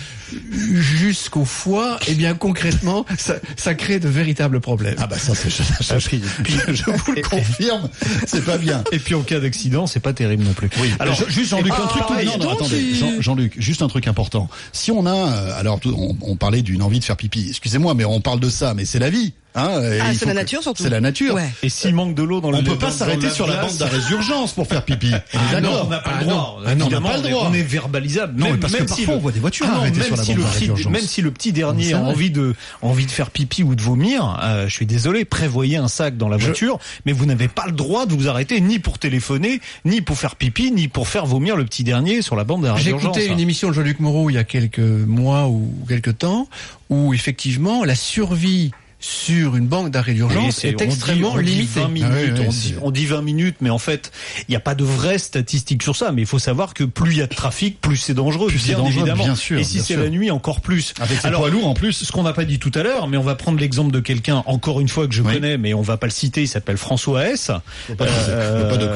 jusqu'au foie, eh bien concrètement, ça, ça crée de véritables problèmes. Ah bah ça, c'est je, je- je vous le confirme, c'est pas bien. Et puis en cas d'accident, c'est pas terrible non plus. Oui. Alors, juste Jean-Luc, et un truc. tout- pareil, non, non, attendez, Jean- Jean-Luc, juste un truc important. Si on a, euh, alors tout- on, on parlait d'une envie de faire pipi. Excusez-moi, mais on parle de ça, mais c'est la vie. Hein, Ah, c'est la nature, surtout. C'est la nature. Ouais. Et s'il manque de l'eau dans le On peut pas s'arrêter la sur la bande d'arrêt d'urgence pour faire pipi. On Ah non, d'accord on n'a pas Ah le non. droit. Ah non, on n'a pas le on est- droit. On est verbalisable. Non, même, mais parce que parfois, si le- on voit des voitures Ah non, arrêtées même sur la si bande le d'arrêt petit, d'urgence. même si le petit dernier a envie de envie de faire pipi ou de vomir, euh, je suis désolé, prévoyez un sac dans la voiture, mais vous n'avez pas le droit de vous arrêter ni pour téléphoner, ni pour faire pipi, ni pour faire vomir le petit dernier sur la bande d'arrêt J'ai d'urgence. écouté une émission de Jean-Luc Moreau il y a quelques mois ou quelques temps où effectivement la survie sur une banque d'arrêt d'urgence c'est- est extrêmement on dit limitée. 20 minutes, Ah oui, oui, on, c'est- dit, on dit 20 minutes, mais en fait, il n'y a pas de vraies statistiques sur ça. Mais il faut savoir que plus il y a de trafic, plus c'est dangereux, Plus bien dangereux, évidemment. bien sûr, Et si c'est la nuit, encore plus. Avec ces poids lourds en plus. Ce qu'on n'a pas dit tout à l'heure, mais on va prendre l'exemple de quelqu'un, encore une fois, que je connais, mais on va pas le citer, il s'appelle François S. Pas, Euh, pas de,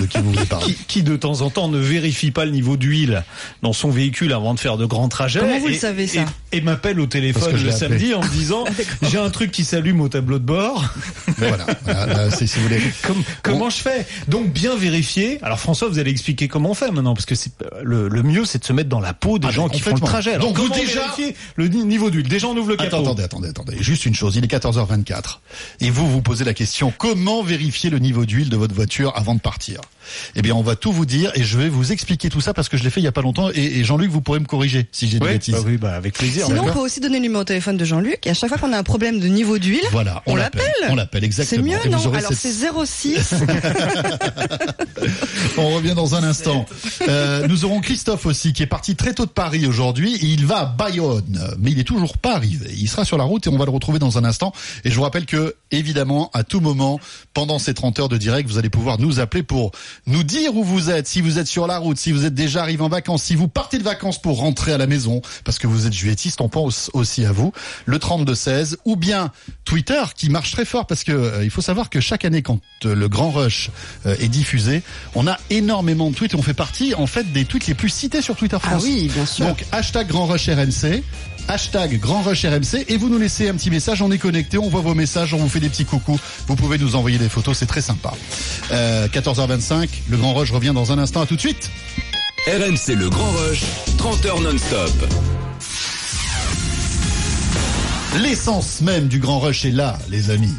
de, qui vous voulez parler. qui, qui, de temps en temps ne vérifie pas le niveau d'huile dans son véhicule avant de faire de grands trajets. Comment vous le et- savez, ça Et, et m'appelle au téléphone le samedi en me disant j'ai un truc qui s'allume au tableau de bord. Mais voilà, voilà, là, c'est- si vous voulez. Comme- comment je fais? Donc bien vérifier. Alors François, vous allez expliquer comment on fait maintenant, parce que c'est le, le mieux, c'est de se mettre dans la peau des Ah, gens qui font le trajet. Alors Donc, vous, déjà- le ni- niveau d'huile? Déjà on ouvre le capot. Attends, attendez, attendez, attendez. Juste une chose, il est 14h24. Et vous, vous posez la question, comment vérifier le niveau d'huile de votre voiture avant de partir? Eh bien, on va tout vous dire et je vais vous expliquer tout ça parce que je l'ai fait il y a pas longtemps et, et Jean-Luc, vous pourrez me corriger si j'ai des bêtises. bah oui, bah avec plaisir. Sinon, on peut aussi donner le numéro de téléphone de Jean-Luc et à chaque fois qu'on a un problème de niveau d'huile, Voilà, on, on l'appelle. On l'appelle exactement. C'est mieux, non Alors cette- c'est 06. On revient dans un instant. Euh, nous aurons Christophe aussi qui est parti très tôt de Paris aujourd'hui. Et il va à Bayonne, mais il est toujours pas arrivé. Il sera sur la route et on va le retrouver dans un instant. Et je vous rappelle que, évidemment, à tout moment, pendant ces 30 heures de direct, vous allez pouvoir nous appeler pour nous dire où vous êtes, si vous êtes sur la route, si vous êtes déjà arrivé en vacances, si vous partez de vacances pour rentrer à la maison, parce que vous êtes juétiste, on pense aussi à vous. Le 32-16, ou bien Twitter qui marche très fort parce que euh, il faut savoir que chaque année, quand euh, le Grand Rush euh, est diffusé, on a énormément de tweets et on fait partie en fait des tweets les plus cités sur Twitter France. Ah oui, bien sûr. Donc hashtag Grand Rush RMC. Hashtag Grand Rush RMC et vous nous laissez un petit message, on est connecté, on voit vos messages, on vous fait des petits coucous, vous pouvez nous envoyer des photos, c'est très sympa. Euh, 14h25, le Grand Rush revient dans un instant, à tout de suite. RMC le Grand Rush, 30 heures non-stop. L'essence même du Grand Rush est là, les amis.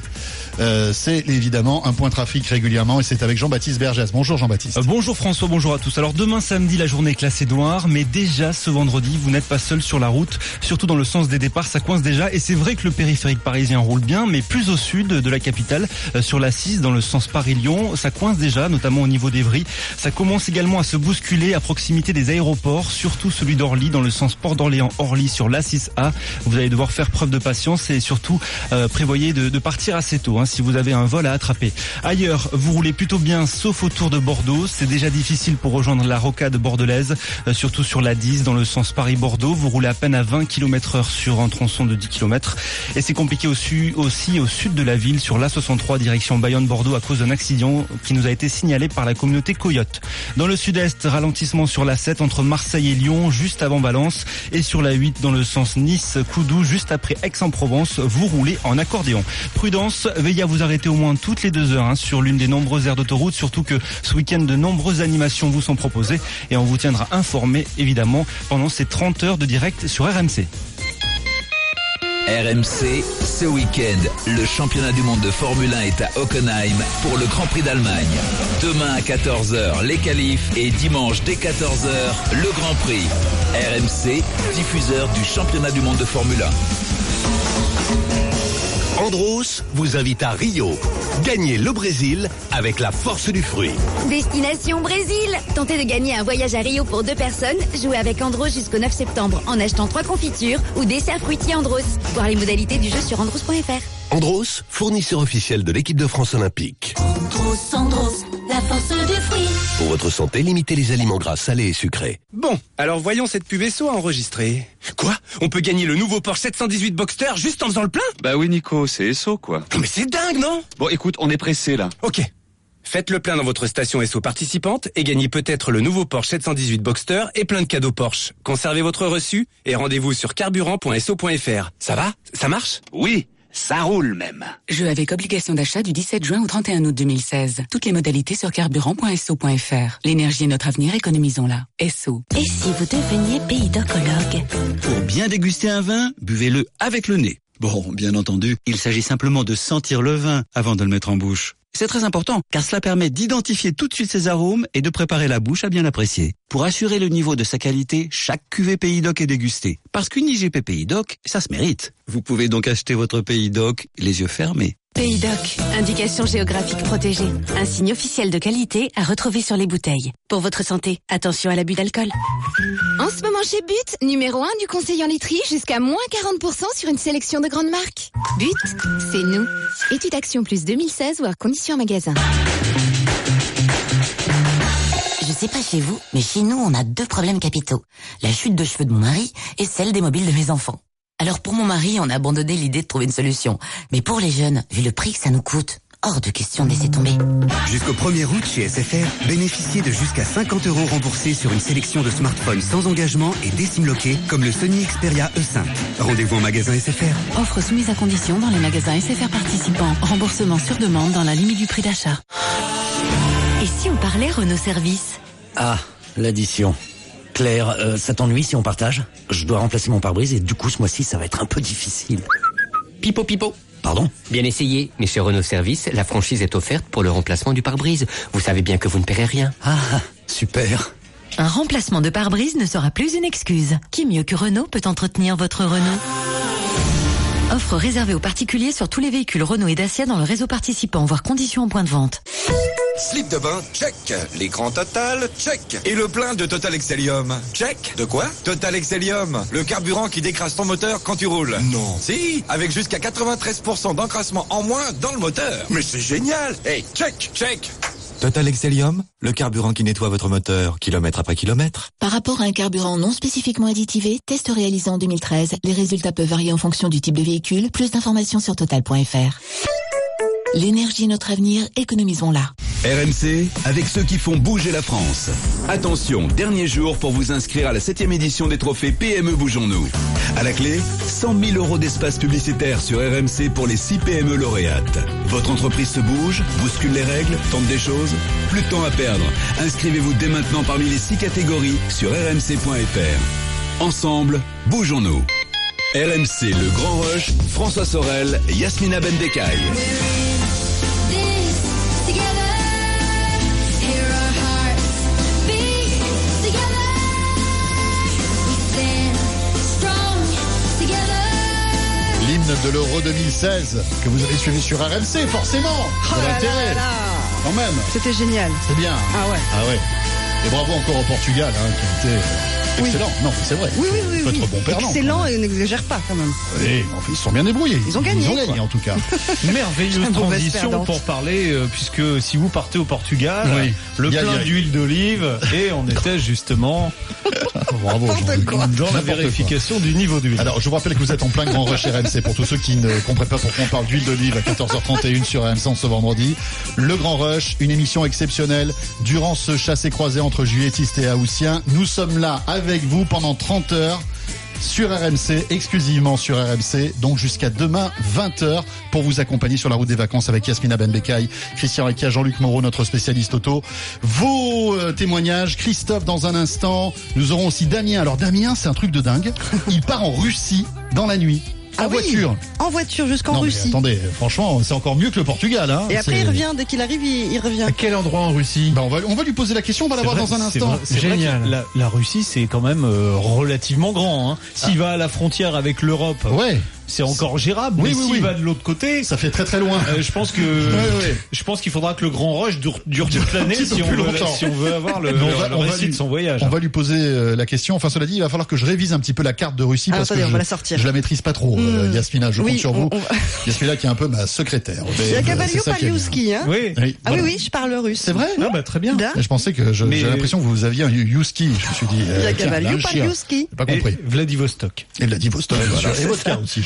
Euh, c'est évidemment un point trafic régulièrement et c'est avec Jean-Baptiste Bergès. Bonjour Jean-Baptiste. Euh, bonjour François, bonjour à tous. Alors demain samedi, la journée est classée noire, mais déjà ce vendredi, vous n'êtes pas seul sur la route, surtout dans le sens des départs, ça coince déjà. Et c'est vrai que le périphérique parisien roule bien, mais plus au sud de la capitale, euh, sur la 6, dans le sens Paris-Lyon, ça coince déjà, notamment au niveau d'Evry. Ça commence également à se bousculer à proximité des aéroports, surtout celui d'Orly, dans le sens Port d'Orléans-Orly sur la 6A. Vous allez devoir faire preuve de patience et surtout euh, prévoyez de, de partir assez tôt hein, si vous avez un vol à attraper. Ailleurs, vous roulez plutôt bien, sauf autour de Bordeaux. C'est déjà difficile pour rejoindre la rocade bordelaise, euh, surtout sur la 10 dans le sens Paris-Bordeaux. Vous roulez à peine à 20 km heure sur un tronçon de 10 km. Et c'est compliqué aussi au sud de la ville, sur l'A63 direction Bayonne-Bordeaux à cause d'un accident qui nous a été signalé par la communauté Coyote. Dans le sud-est, ralentissement sur la 7 entre Marseille et Lyon, juste avant Valence. Et sur la 8 dans le sens Nice-Coudou, juste après Aix-en-Provence, vous roulez en accordéon. Prudence, veillez à vous arrêter au moins toutes les deux heures hein, sur l'une des nombreuses aires d'autoroute, surtout que ce week-end de nombreuses animations vous sont proposées et on vous tiendra informé évidemment pendant ces 30 heures de direct sur RMC. RMC, ce week-end, le championnat du monde de Formule 1 est à Hockenheim pour le Grand Prix d'Allemagne. Demain à 14h, les qualifs et dimanche dès 14h, le Grand Prix. RMC, diffuseur du championnat du monde de Formule 1. Andros vous invite à Rio. Gagnez le Brésil avec la force du fruit. Destination Brésil Tentez de gagner un voyage à Rio pour deux personnes. Jouez avec Andros jusqu'au 9 septembre en achetant trois confitures ou desserts fruitiers Andros. Voir les modalités du jeu sur andros.fr. Andros, fournisseur officiel de l'équipe de France olympique. Andros, Andros, la force du fruit. Pour votre santé, limitez les aliments gras salés et sucrés. Bon, alors voyons cette pub SO à enregistrer. Quoi? On peut gagner le nouveau Porsche 718 Boxster juste en faisant le plein? Bah oui Nico, c'est SO quoi. Non mais c'est dingue, non? Bon écoute, on est pressé là. Ok. Faites le plein dans votre station SO participante et gagnez peut-être le nouveau Porsche 718 Boxster et plein de cadeaux Porsche. Conservez votre reçu et rendez-vous sur carburant.so.fr. Ça va? Ça marche? Oui, ça roule même. Jeu avec obligation d'achat du 17 juin au 31 août 2016. Toutes les modalités sur carburant.so.fr. L'énergie est notre avenir, économisons-la. SO. Et si vous deveniez pays d'ocologue Pour bien déguster un vin, buvez-le avec le nez. Bon, bien entendu, il s'agit simplement de sentir le vin avant de le mettre en bouche. C'est très important, car cela permet d'identifier tout de suite ses arômes et de préparer la bouche à bien l'apprécier. Pour assurer le niveau de sa qualité, chaque cuvée Pays Doc est dégustée. Parce qu'une IGP Pays Doc, ça se mérite. Vous pouvez donc acheter votre Pays Doc les yeux fermés. Pays Doc, indication géographique protégée. Un signe officiel de qualité à retrouver sur les bouteilles. Pour votre santé, attention à l'abus d'alcool. En ce moment chez But, numéro 1 du conseil en literie, jusqu'à moins 40% sur une sélection de grandes marques. But, c'est nous. Étude Action Plus 2016 voire conditions en magasin. Sais pas chez vous, mais chez nous, on a deux problèmes capitaux. La chute de cheveux de mon mari et celle des mobiles de mes enfants. Alors pour mon mari, on a abandonné l'idée de trouver une solution. Mais pour les jeunes, vu le prix que ça nous coûte, hors de question de laisser tomber. Jusqu'au 1er août chez SFR, bénéficiez de jusqu'à 50 euros remboursés sur une sélection de smartphones sans engagement et décimloqués comme le Sony Xperia E5. Rendez-vous en magasin SFR. Offre soumise à condition dans les magasins SFR participants. Remboursement sur demande dans la limite du prix d'achat. Et si on parlait Renault Service? Ah, l'addition. Claire, euh, ça t'ennuie si on partage? Je dois remplacer mon pare-brise et du coup ce mois-ci ça va être un peu difficile. Pipo pipo. Pardon? Bien essayé, mais chez Renault Service, la franchise est offerte pour le remplacement du pare-brise. Vous savez bien que vous ne paierez rien. Ah, super. Un remplacement de pare-brise ne sera plus une excuse. Qui mieux que Renault peut entretenir votre Renault? Offre réservée aux particuliers sur tous les véhicules Renault et Dacia dans le réseau participant, voire conditions en point de vente. Slip de bain, check. L'écran total, check. Et le plein de Total Excellium, check. De quoi? Total Excellium, le carburant qui décrase ton moteur quand tu roules. Non. Si, avec jusqu'à 93% d'encrassement en moins dans le moteur. Mais c'est génial. Hey, check, check. Total Excellium, le carburant qui nettoie votre moteur kilomètre après kilomètre. Par rapport à un carburant non spécifiquement additivé, test réalisé en 2013. Les résultats peuvent varier en fonction du type de véhicule. Plus d'informations sur total.fr. L'énergie notre avenir, économisons-la. RMC, avec ceux qui font bouger la France. Attention, dernier jour pour vous inscrire à la 7 édition des trophées PME Bougeons-nous. À la clé, 100 000 euros d'espace publicitaire sur RMC pour les 6 PME lauréates. Votre entreprise se bouge, bouscule les règles, tente des choses Plus de temps à perdre. Inscrivez-vous dès maintenant parmi les 6 catégories sur rmc.fr. Ensemble, bougeons-nous. RMC Le Grand Rush, François Sorel, Yasmina Bendekai. L'hymne de l'Euro 2016 que vous avez suivi sur RMC, forcément. Oh De là l'intérêt. là là. Quand même. C'était génial. C'est bien. Ah ouais. Ah ouais. Et bravo encore au Portugal, hein, qui été Oui. excellent. Non, c'est vrai. Oui, oui, oui. Faut oui. être bon perdant. Excellent et n'exagère pas quand même. Oui, enfin, ils se sont bien débrouillés. Ils ont gagné, Ils ont gagné quoi. en tout cas. Merveilleuse transition pour parler, euh, puisque si vous partez au Portugal, Oui. le Bien, plein bien. d'huile d'olive, et on était justement Bravo. Dans la vérification du niveau d'huile. Alors, je vous rappelle que vous êtes en plein grand rush RMC pour tous ceux qui ne comprennent pas pourquoi on parle d'huile d'olive à 14h31 sur RMC en ce vendredi. Le grand rush, une émission exceptionnelle durant ce chassé-croisé entre juilletistes et haussiens. Nous sommes là avec vous pendant 30 heures sur RMC, exclusivement sur RMC, donc jusqu'à demain 20h pour vous accompagner sur la route des vacances avec Yasmina Benbekai, Christian Rekia, Jean-Luc Moreau, notre spécialiste auto. Vos euh, témoignages, Christophe dans un instant, nous aurons aussi Damien. Alors Damien, c'est un truc de dingue. Il part en Russie dans la nuit. Ah oui, voiture. En voiture jusqu'en Russie. attendez, franchement, c'est encore mieux que le Portugal. Hein. Et après, il revient. Dès qu'il arrive, il, il revient. À quel endroit en Russie? Bah, on, va, on va lui poser la question, on va la C'est voir vrai, dans un instant. C'est Génial. la, la Russie, c'est quand même euh, relativement grand. Hein. S'il va à la frontière avec l'Europe, Ah. Ouais. C'est encore gérable. Oui, mais oui, s'il oui. va de l'autre côté, Ça fait très très loin. euh, je pense que ouais. je pense qu'il faudra que le Grand Rush dure, dure toute l'année si, on veut- longtemps. si on veut avoir le, on va- le on va récit lui- de son voyage. On va lui poser euh, la question. Enfin, cela dit, il va falloir que je révise un petit peu la carte de Russie Ah, parce attendez, que on je, va la sortir. je la maîtrise pas trop, euh, Hmm. Yasmina. Je Oui, compte sur on- vous. on- Yasmina qui est un peu ma secrétaire. Est bien. Paliuski, hein Oui. Oui, Ah oui, oui, je parle russe. C'est vrai Ah bah très bien. Je pensais que j'ai l'impression que vous aviez un Yuski. Je me suis dit. pas compris. Vladivostok. Et Vladivostok. Et vodka aussi,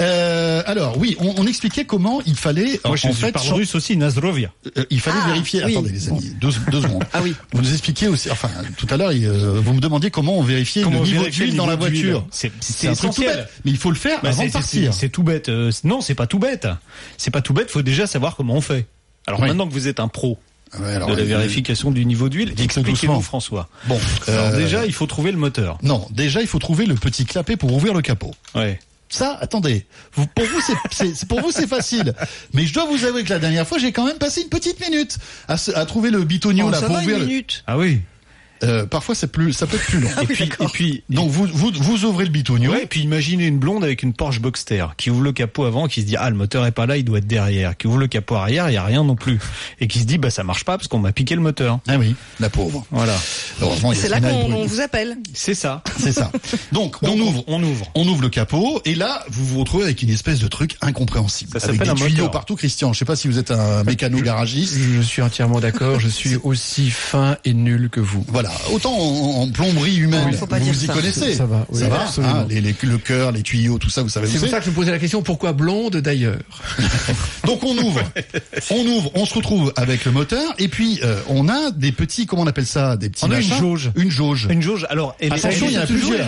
Euh, alors, oui, on, on expliquait comment il fallait, Moi, je, en fait, parle russe aussi, Nazdrovia. euh, il fallait Ah, vérifier. oui. Attendez, les amis, deux, deux secondes. Ah oui. Vous nous expliquiez aussi, enfin, tout à l'heure, il, euh, vous me demandiez comment on vérifiait Comment le niveau d'huile le dans la voiture. C'est truc tout essentiel. bête, mais il faut le faire Bah, avant de partir. C'est tout bête. Euh, non, c'est pas tout bête. C'est pas tout bête. Faut déjà savoir comment on fait. Alors Oui. maintenant que vous êtes un pro Ouais, alors, de la euh, vérification du niveau d'huile, expliquez-nous François. Bon, Alors euh, déjà, il faut trouver le moteur. non, déjà, il faut trouver le petit clapet pour ouvrir le capot. Ouais. Ça, attendez. Vous, pour vous, c'est- c'est c'est- pour vous, c'est facile. Mais je dois vous avouer que la dernière fois, j'ai quand même passé une petite minute à, se- à trouver le bitonio Oh, là ça pour va, le-. Ah oui. Euh, parfois, c'est plus, ça peut être plus long. Ah et, oui, puis, et puis, Donc vous, vous, vous ouvrez le bitonio. Ouais, et puis imaginez une blonde avec une Porsche Boxster qui ouvre le capot avant, qui se dit ah le moteur est pas là, il doit être derrière, qui ouvre le capot arrière, il y a rien non plus, et qui se dit bah ça marche pas parce qu'on m'a piqué le moteur. Ah oui, la pauvre. Voilà, Heureusement, il y a C'est là qu'on vous appelle. c'est ça. C'est ça. Donc, on Donc, ouvre, on ouvre. on ouvre le capot et là, vous vous retrouvez avec une espèce de truc incompréhensible. Ça avec s'appelle des un tuyaux moteur. partout, Christian. Je sais pas si vous êtes un mécano garagiste. Je suis entièrement d'accord, je suis aussi fin et nul que vous. Voilà. Autant en, en plomberie humaine, Oui, vous dire y ça. connaissez. Ça va, oui, ça va. hein, les, les- le cœur, les tuyaux, tout ça, vous savez. C'est pour ça que je me posais la question, pourquoi blonde d'ailleurs? Donc on ouvre, on ouvre, on se retrouve avec le moteur et puis euh, on a des petits, comment on appelle ça, des petits On a une jauge. Une jauge. Une jauge. Alors, elle est- Attention, il y en a plusieurs.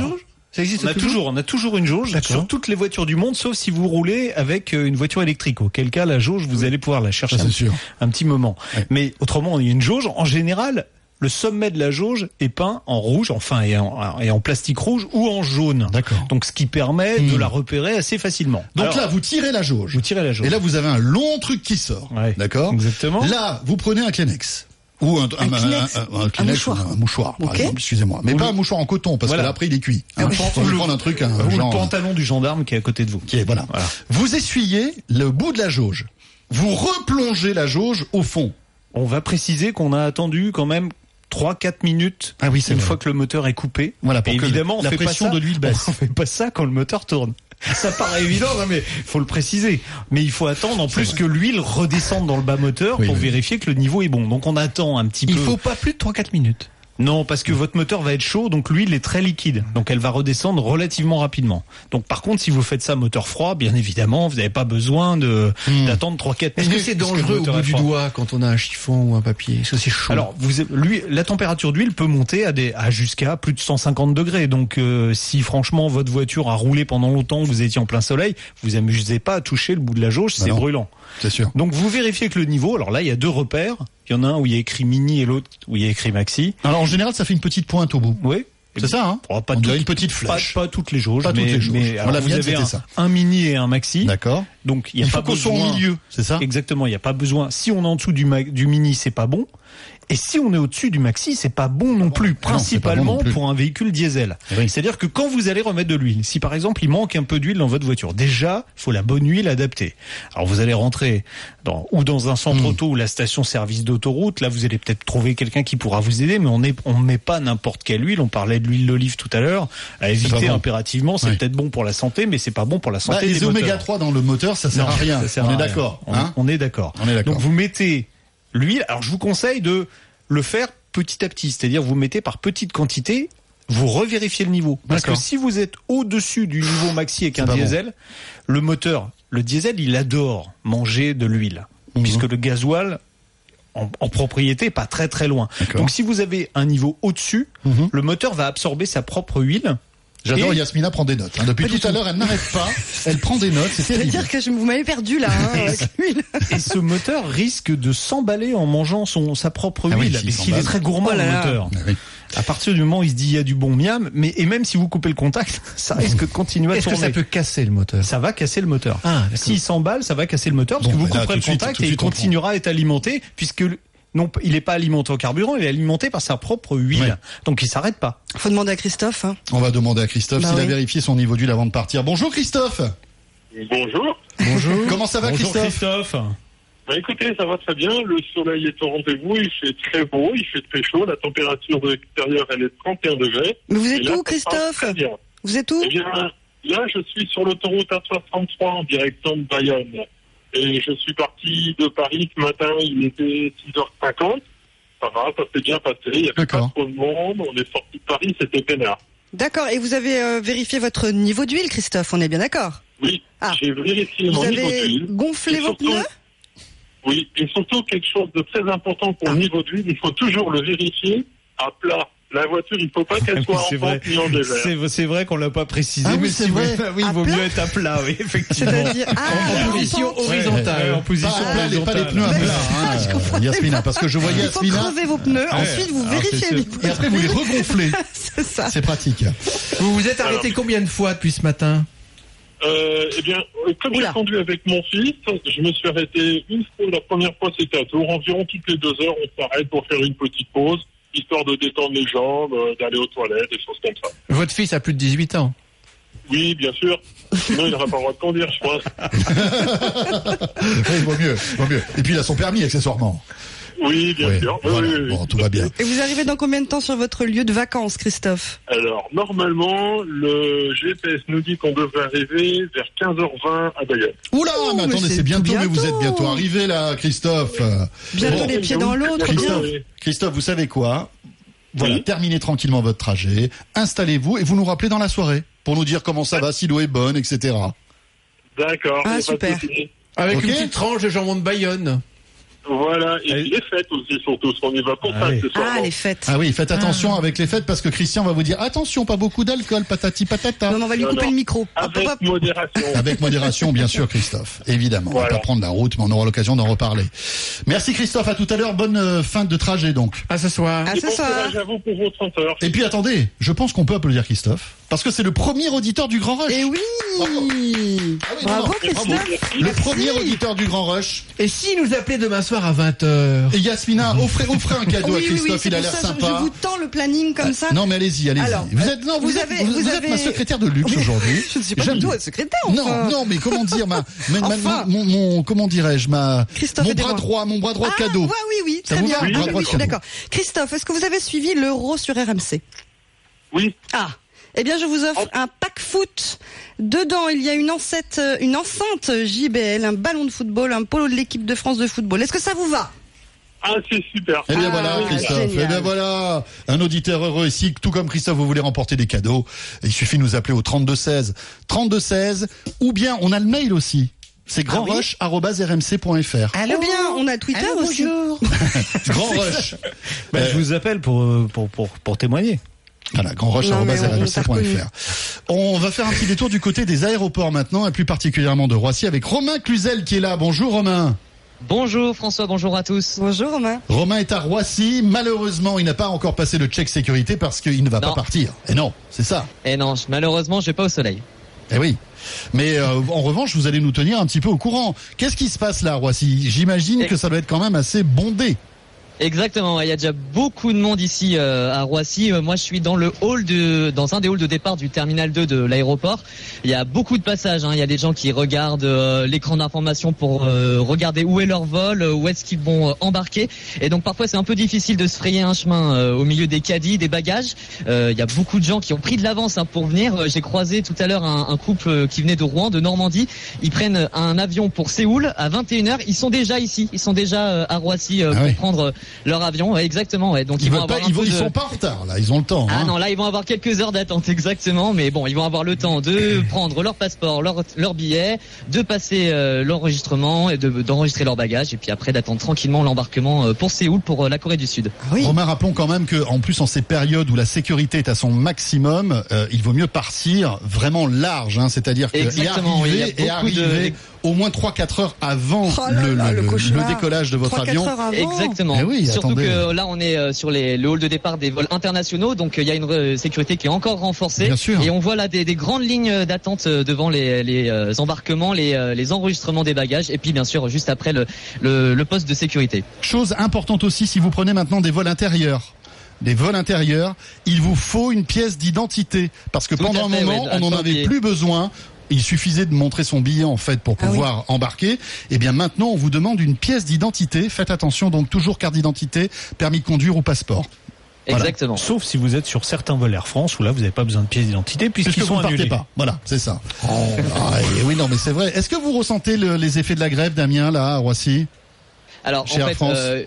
Ça existe on a toujours, on a toujours une jauge sur toutes les voitures du monde, sauf si vous roulez avec euh, une voiture électrique. Auquel cas, la jauge, vous allez pouvoir la chercher Ça, un, c'est sûr. un petit moment. Ouais. Mais autrement, il y a une jauge. En général, le sommet de la jauge est peint en rouge, enfin, et en, et en plastique rouge ou en jaune. D'accord. Donc, ce qui permet de Hmm. la repérer assez facilement. Donc Alors, là, vous tirez la jauge. vous tirez la jauge. Et là, vous avez un long truc qui sort. Ouais. D'accord Exactement. Là, vous prenez un Kleenex. Ou un, un, un- un mouchoir. mouchoir, par Ok. exemple, excusez-moi. Mais Ou pas le- un mouchoir en coton, parce Voilà. que là, après, il est cuit. Un Hein. le- prendre un truc, un ou genre... le pantalon du gendarme qui est à côté de vous. qui est- voilà. Voilà. Vous essuyez le bout de la jauge. Vous replongez la jauge au fond. On va préciser qu'on a attendu quand même 3-4 minutes Ah oui, c'est une vrai. fois que le moteur est coupé. Voilà, pour Et que évidemment, on la fait pression pas ça, de l'huile baisse. On fait pas ça quand le moteur tourne. Ça paraît évident, non mais faut le préciser. Mais il faut attendre en plus que l'huile redescende dans le bas moteur Oui, pour oui. vérifier que le niveau est bon. Donc on attend un petit Il peu. faut pas plus de 3-4 minutes. Non, parce que votre moteur va être chaud, donc l'huile est très liquide, donc elle va redescendre relativement rapidement. Donc par contre, si vous faites ça moteur froid, bien évidemment, vous n'avez pas besoin de Hmm. d'attendre 3-4 minutes. Est-ce que c'est dangereux au bout du doigt quand on a un chiffon ou un papier? Est-ce que c'est chaud? Alors, vous, lui, la température d'huile peut monter à des, à jusqu'à plus de 150 degrés. Donc, euh, si franchement votre voiture a roulé pendant longtemps, vous étiez en plein soleil, vous amusez pas à toucher le bout de la jauge, Bah c'est brûlant. C'est sûr. Donc, vous vérifiez que le niveau. Alors là, il y a deux repères. Il y en a un où il y a écrit mini et l'autre où il y a écrit maxi. Alors en général, ça fait une petite pointe au bout. Oui. C'est ça, hein Oh, pas On toutes- une petite Pas, flèche. pas toutes les jauges, Pas toutes mais, les jauges. mais alors, vous avez un, ça. un mini et un maxi. D'accord. Donc il y a Il pas faut qu'on soit besoin- au milieu, c'est ça Exactement, il n'y a pas besoin. Si on est en dessous du, du mini, c'est pas bon. Et si on est au-dessus du maxi, c'est pas bon non plus, Ah non, bon principalement non plus. pour un véhicule diesel. Oui. C'est-à-dire que quand vous allez remettre de l'huile, si par exemple il manque un peu d'huile dans votre voiture, déjà, faut la bonne huile adaptée. Alors vous allez rentrer dans, ou dans un centre Hmm. auto ou la station-service d'autoroute, là vous allez peut-être trouver quelqu'un qui pourra vous aider, mais on est, on met pas n'importe quelle huile. On parlait de l'huile d'olive tout à l'heure, à éviter bon. impérativement. C'est Oui. peut-être bon pour la santé, mais c'est pas bon pour la Bah, santé des les oméga moteurs. 3 dans le moteur, ça sert Non, à rien. ça sert on à est rien. On, Hein on est d'accord. On est d'accord. Donc vous mettez l'huile. Alors je vous conseille de le faire petit à petit, c'est-à-dire vous mettez par petite quantité. Vous revérifiez le niveau. Parce que si vous êtes au-dessus du niveau maxi avec un bon. diesel, le moteur, le diesel, il adore manger de l'huile. Mhm. Puisque le gasoil, en, en propriété, pas très très loin. Donc si vous avez un niveau au-dessus, Mhm. le moteur va absorber sa propre huile. J'adore, Et- Yasmina prend des notes. hein. Depuis tout, à l'heure, elle n'arrête pas. Elle prend des notes, c'est terrible. C'est-à-dire que je, vous m'avez perdu là. Hein, avec l'huile. Et ce moteur risque de s'emballer en mangeant son, sa propre Ah oui, huile, s'il parce qu'il est très gourmand Oh là le moteur. Ah oui. À partir du moment où il se dit il y a du bon miam, mais et même si vous coupez le contact, ça risque de continuer à Est-ce que tourner. ça peut casser le moteur? Ça va casser le moteur. Ah. S'il s'emballe, ça va casser le moteur parce Bon, que vous bah tout le suite, contact et il continuera à être alimenté puisque non, il n'est pas alimenté au carburant, il est alimenté par sa propre huile. Ouais. Donc il s'arrête pas. Faut demander à Christophe. hein. On va demander à Christophe Bah s'il a vérifié son niveau d'huile avant de partir. Bonjour Christophe. Bonjour. Bonjour. Comment ça va Bonjour Christophe Christophe. Bah écoutez, ça va très bien. Le soleil est au rendez-vous. Il fait très beau. Il fait très chaud. La température de l'extérieur, elle est 31 degrés. Mais vous êtes là, où, Christophe. Vous êtes où Eh bien, là, je suis sur l'autoroute A63 en direction de Bayonne. Et je suis parti de Paris ce matin. Il était 6h50. Ça va, ça s'est bien passé. Il n'y avait pas D'accord. trop de monde. On est sorti de Paris. C'était peinard. D'accord. Et vous avez euh, vérifié votre niveau d'huile, Christophe On est bien d'accord? Oui, Ah. j'ai vérifié Vous mon niveau avez d'huile. gonflé Et vos surtout- pneus? Oui, et surtout quelque chose de très important pour Ah. le niveau d'huile, il faut toujours le vérifier à plat. La voiture, il ne faut pas qu'elle soit en vrai, pente ni en dévers. c'est vrai qu'on l'a pas précisé, Ah oui, mais vous- vrai. oui, il vaut plat mieux être à plat, oui, effectivement. C'est-à-dire ah, En position pente. horizontale. Ouais, en position Pas, les- pas les horizontale. pneus à plat, Ah, je hein, comprenais Yasmina, pas. parce que je voyais Il faut Yasmina. crever vos pneus, ensuite vous alors, vérifiez. c'est le sûr. niveau Et après vous les regonflez. C'est ça. C'est pratique. Vous vous êtes arrêté combien de fois depuis ce matin Euh, eh bien, euh, comme j'ai conduit avec mon fils, je me suis arrêté une fois. La première fois, c'était à Tours. Environ toutes les deux heures, on s'arrête pour faire une petite pause, histoire de détendre les jambes, euh, d'aller aux toilettes, des choses comme ça. Votre fils a plus de 18 ans. Oui, bien sûr. Sinon, il n'aura pas le droit de conduire, je pense. Oui, vaut mieux, il vaut mieux. Et puis il a son permis accessoirement. Oui, bien sûr. Oui, voilà. oui, oui. Bon, tout va bien. Et vous arrivez dans combien de temps sur votre lieu de vacances, Christophe Alors, normalement, le GPS nous dit qu'on devrait arriver vers 15h20 à Bayonne. Oula, Oh, mais attendez, c'est bientôt, mais vous êtes bientôt. arrivé là, Christophe. Bientôt Bon. les pieds dans bien. Christophe, Christophe, vous savez quoi Voilà, Oui. terminez tranquillement votre trajet, installez-vous et vous nous rappelez dans la soirée pour nous dire comment ça va, si l'eau est bonne, etc. D'accord. Ah, pas de super. Avec une petite tranche de jambon de Bayonne. Voilà, et les fêtes aussi, surtout, on y va pour ça, Allez. accessoirement. Ah, les fêtes. Ah oui, faites attention avec les fêtes parce que Christian va vous dire attention, pas beaucoup d'alcool, patati patata. Non, on va lui Non, couper non. le micro. Hop, Avec hop. modération. Avec modération, bien sûr, Christophe. Évidemment. On va pas prendre la route, mais on aura l'occasion d'en reparler. Merci Christophe, à tout à l'heure. Bonne euh, fin de trajet donc. À ce soir. À ce bon soir. courage à vous pour vos 30 heures. Et puis attendez, je pense qu'on peut applaudir Christophe parce que c'est le premier auditeur du Grand Rush. Et oui Bravo. Ah oui, Bravo, non, Christophe Le premier auditeur du Grand Rush. Et s'il nous appelait demain soir à 20h Et Yasmina, offrez, offrez un cadeau à Oui, oui, Christophe, oui, il a l'air ça, je- sympa. Je vous tends le planning comme ça. Non mais allez-y, allez-y. Vous euh, êtes, non, vous, vous êtes, avez- vous, vous vous êtes avez- ma secrétaire de luxe Oui. aujourd'hui. Je ne suis pas du tout secrétaire, Non, enfin. non, mais comment dire, ma, ma- ma- Enfin. mon, mon- comment dirais-je, ma, Christophe, mon bras droit, mon bras droit de Ah, cadeau. ouais, oui, oui, très vous bien. Oui, oui, d'accord. Christophe, est-ce que vous avez suivi l'euro sur RMC Oui. Ah eh bien, je vous offre un pack foot. Dedans, il y a une enceinte, euh, une enceinte JBL, un ballon de football, un polo de l'équipe de France de football. Est-ce que ça vous va? Ah, c'est super. Eh bien Ah, voilà, Christophe. génial. Eh bien voilà, un auditeur heureux ici. Tout comme Christophe, vous voulez remporter des cadeaux. Il suffit de nous appeler au 32 16, 32 16, ou bien on a le mail aussi. C'est Ah oui grandrush@rmc.fr. Allô bien, on a Twitter aussi. Grand Rush. Bah, Euh, je vous appelle pour, euh, pour, pour, pour témoigner. Voilà, Non, on- va faire un petit détour du côté des aéroports maintenant, et plus particulièrement de Roissy, avec Romain Cluzel qui est là. Bonjour Romain. Bonjour François, bonjour à tous. Bonjour Romain. Romain est à Roissy. Malheureusement, il n'a pas encore passé le check sécurité parce qu'il ne va pas Non. partir. Et non, c'est ça. Et non, je- malheureusement, je vais pas au soleil. Eh oui. Mais euh, en revanche, vous allez nous tenir un petit peu au courant. Qu'est-ce qui se passe là, à Roissy? J'imagine Et- que ça doit être quand même assez bondé. Exactement, il y a déjà beaucoup de monde ici euh, à Roissy. Euh, moi, je suis dans le hall de, dans un des halls de départ du terminal 2 de l'aéroport. Il y a beaucoup de passages. hein. Il y a des gens qui regardent euh, l'écran d'information pour euh, regarder où est leur vol, où est-ce qu'ils vont embarquer. Et donc parfois, c'est un peu difficile de se frayer un chemin au milieu des caddies, des bagages. Il y a beaucoup de gens qui ont pris de l'avance hein, pour venir. J'ai croisé tout à l'heure un, un couple qui venait de Rouen, de Normandie. Ils prennent un avion pour Séoul à 21h. Ils sont déjà ici. Ils sont déjà à Roissy Ah pour oui. prendre leur avion. Ouais, exactement. Ouais. Donc ils, Ils, vont pas, ils, vont- ils sont pas en retard là, ils ont le temps. ah hein. non, là ils vont avoir quelques heures d'attente exactement, mais bon, ils vont avoir le temps de prendre leur passeport, leur, leur billet, de passer euh, l'enregistrement et de- d'enregistrer leur bagage, et puis après d'attendre tranquillement l'embarquement euh, pour Séoul, pour euh, la Corée du Sud. Romain, rappelons quand même que, en plus, en ces périodes où la sécurité est à son maximum, euh, il vaut mieux partir vraiment large, hein, c'est-à-dire que et Exactement, oui, il y a arriver, et de- arriver au moins 3-4 heures avant Oh là le, là, le- le le- cauchemar. le décollage de votre 3-4 avion. Exactement. Eh oui, Surtout attendez. que là, on est euh, sur les, le hall de départ des vols internationaux, donc euh, il y a une euh, sécurité qui est encore renforcée. Bien sûr. Et on voit là des, des grandes lignes d'attente devant les, les embarquements, les, les enregistrements des bagages, et puis bien sûr juste après le, le, le poste de sécurité. Chose importante aussi, si vous prenez maintenant des vols intérieurs. Des vols intérieurs, il vous faut une pièce d'identité. Parce que Tout pendant un moment, ouais, on n'en avait plus besoin. Il suffisait de montrer son billet en fait pour Ah oui. pouvoir embarquer. Et bien maintenant, on vous demande une pièce d'identité. Faites attention, donc toujours carte d'identité, permis de conduire ou passeport. Voilà. Exactement. Sauf si vous êtes sur certains vols Air France où là vous n'avez pas besoin de pièce d'identité Puisque puisqu'ils vous sont ne partez annulés. pas. Voilà, c'est ça. Ah, et oui, non, mais c'est vrai. Est-ce que vous ressentez le- les effets de la grève, Damien, là, à Roissy? Alors Chez en Air fait, France? euh,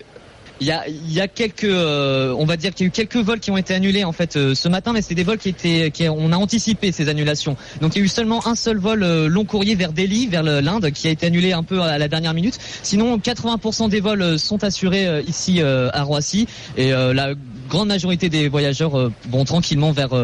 il y a, quelques, euh, on va dire qu'il y a eu quelques vols qui ont été annulés en fait euh, ce matin, mais c'est des vols qui étaient, qui on a anticipé ces annulations. Donc il y a eu seulement un seul vol euh, long courrier vers Delhi, vers l'Inde, qui a été annulé un peu à la dernière minute. Sinon, 80% des vols sont assurés ici à Roissy, et la grande majorité des voyageurs vont tranquillement vers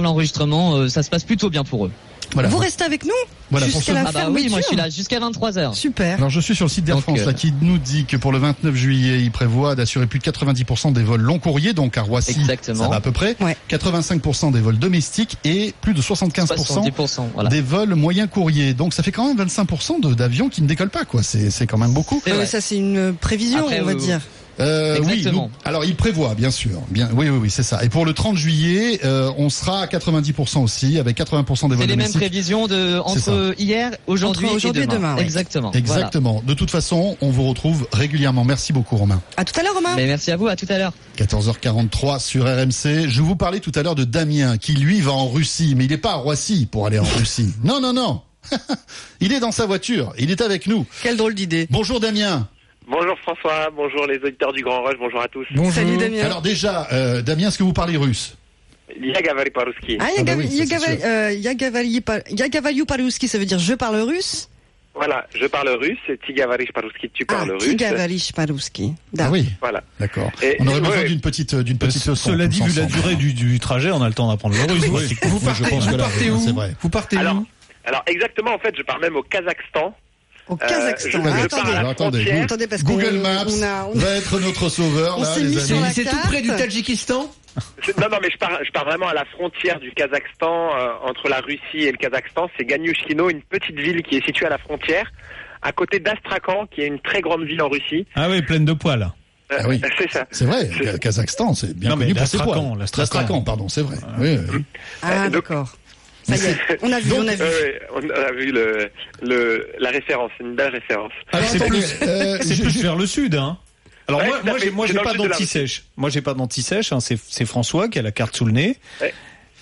l'enregistrement. Ça se passe plutôt bien pour eux. Voilà. Vous restez avec nous Voilà, jusqu'à la Ah bah fermeture. oui, moi je suis là jusqu'à 23 h Super. Alors je suis sur le site d'Air France euh, là qui nous dit que pour le 29 juillet, il prévoit d'assurer plus de 90% des vols long courriers, donc à Roissy, Exactement. ça va à peu près, Ouais. 85% des vols domestiques et plus de 75% 70%. Voilà. des vols moyens courriers. Donc ça fait quand même 25% de- d'avions qui ne décollent pas, quoi. C'est c'est quand même beaucoup. Euh, ça, c'est une prévision, Après, on va euh, dire. Euh, oui, nous- alors il prévoit, bien sûr. Bien, oui, oui, oui, c'est ça. Et pour le 30 juillet, euh, on sera à 90% aussi, avec 80% des C'est vols les mêmes prévisions de C'est entre hier, aujourd'hui Entre aujourd'hui et et demain. ouais. Exactement. Voilà. Exactement. De toute façon, on vous retrouve régulièrement. Merci beaucoup, Romain. À tout à l'heure, Romain. Mais merci à vous, à tout à l'heure. 14h43 sur RMC. Je vous parlais tout à l'heure de Damien qui lui va en Russie, mais il n'est pas à Roissy pour aller en Russie. Non, non, non. il est dans sa voiture. Il est avec nous. Quelle drôle d'idée. Bonjour Damien. Bonjour François, bonjour les auditeurs du Grand Rush, bonjour à tous. Salut Damien. Alors déjà, euh, Damien, est-ce que vous parlez russe Yagavari Paruski. Ah, Ah bah euh, Yagavali Parouski, ça veut dire je parle russe Voilà, je parle russe, et Tigavarish Paruski, tu Ah, parles russe. Tigavalish Parouski. Ah oui, Voilà. d'accord. On aurait besoin d'une petite, euh, d'une petite leçon. Cela dit, vu la durée du, du trajet, on a le temps d'apprendre le russe. Oui. Vous Je partez, que là, partez où c'est vrai. Vous partez Alors, où alors exactement, en fait, je pars même au Kazakhstan. Au Euh, Kazakhstan. je attendez, parce Google Maps on a- on a- va être notre sauveur On là, s'est les mis amis. sur la C'est tout près du Tadjikistan? Non, non, mais je pars, je pars vraiment à la frontière du Kazakhstan, euh, entre la Russie et le Kazakhstan. C'est Ganyushkino, une petite ville qui est située à la frontière, à côté d'Astrakhan, qui est une très grande ville en Russie. Ah oui, pleine de poils. Euh, Ah oui. C'est ça. C'est vrai, le Kazakhstan, c'est bien Non, mais connu pour ses l'Astrakhan, poils. l'Astrakhan. Pardon, c'est vrai. Oui, oui. Ah, Donc- d'accord. Ça y est, on a vu, on a vu. Euh, on a vu le, le, la référence, une belle référence. Alors, C'est plus, euh, je- plus je- vers le sud, hein. Alors Ouais, moi, à moi, j'ai, pas d'anti-sèche. Moi, j'ai pas d'anti-sèche. Hein. C'est, François qui a la carte sous le nez. Ouais.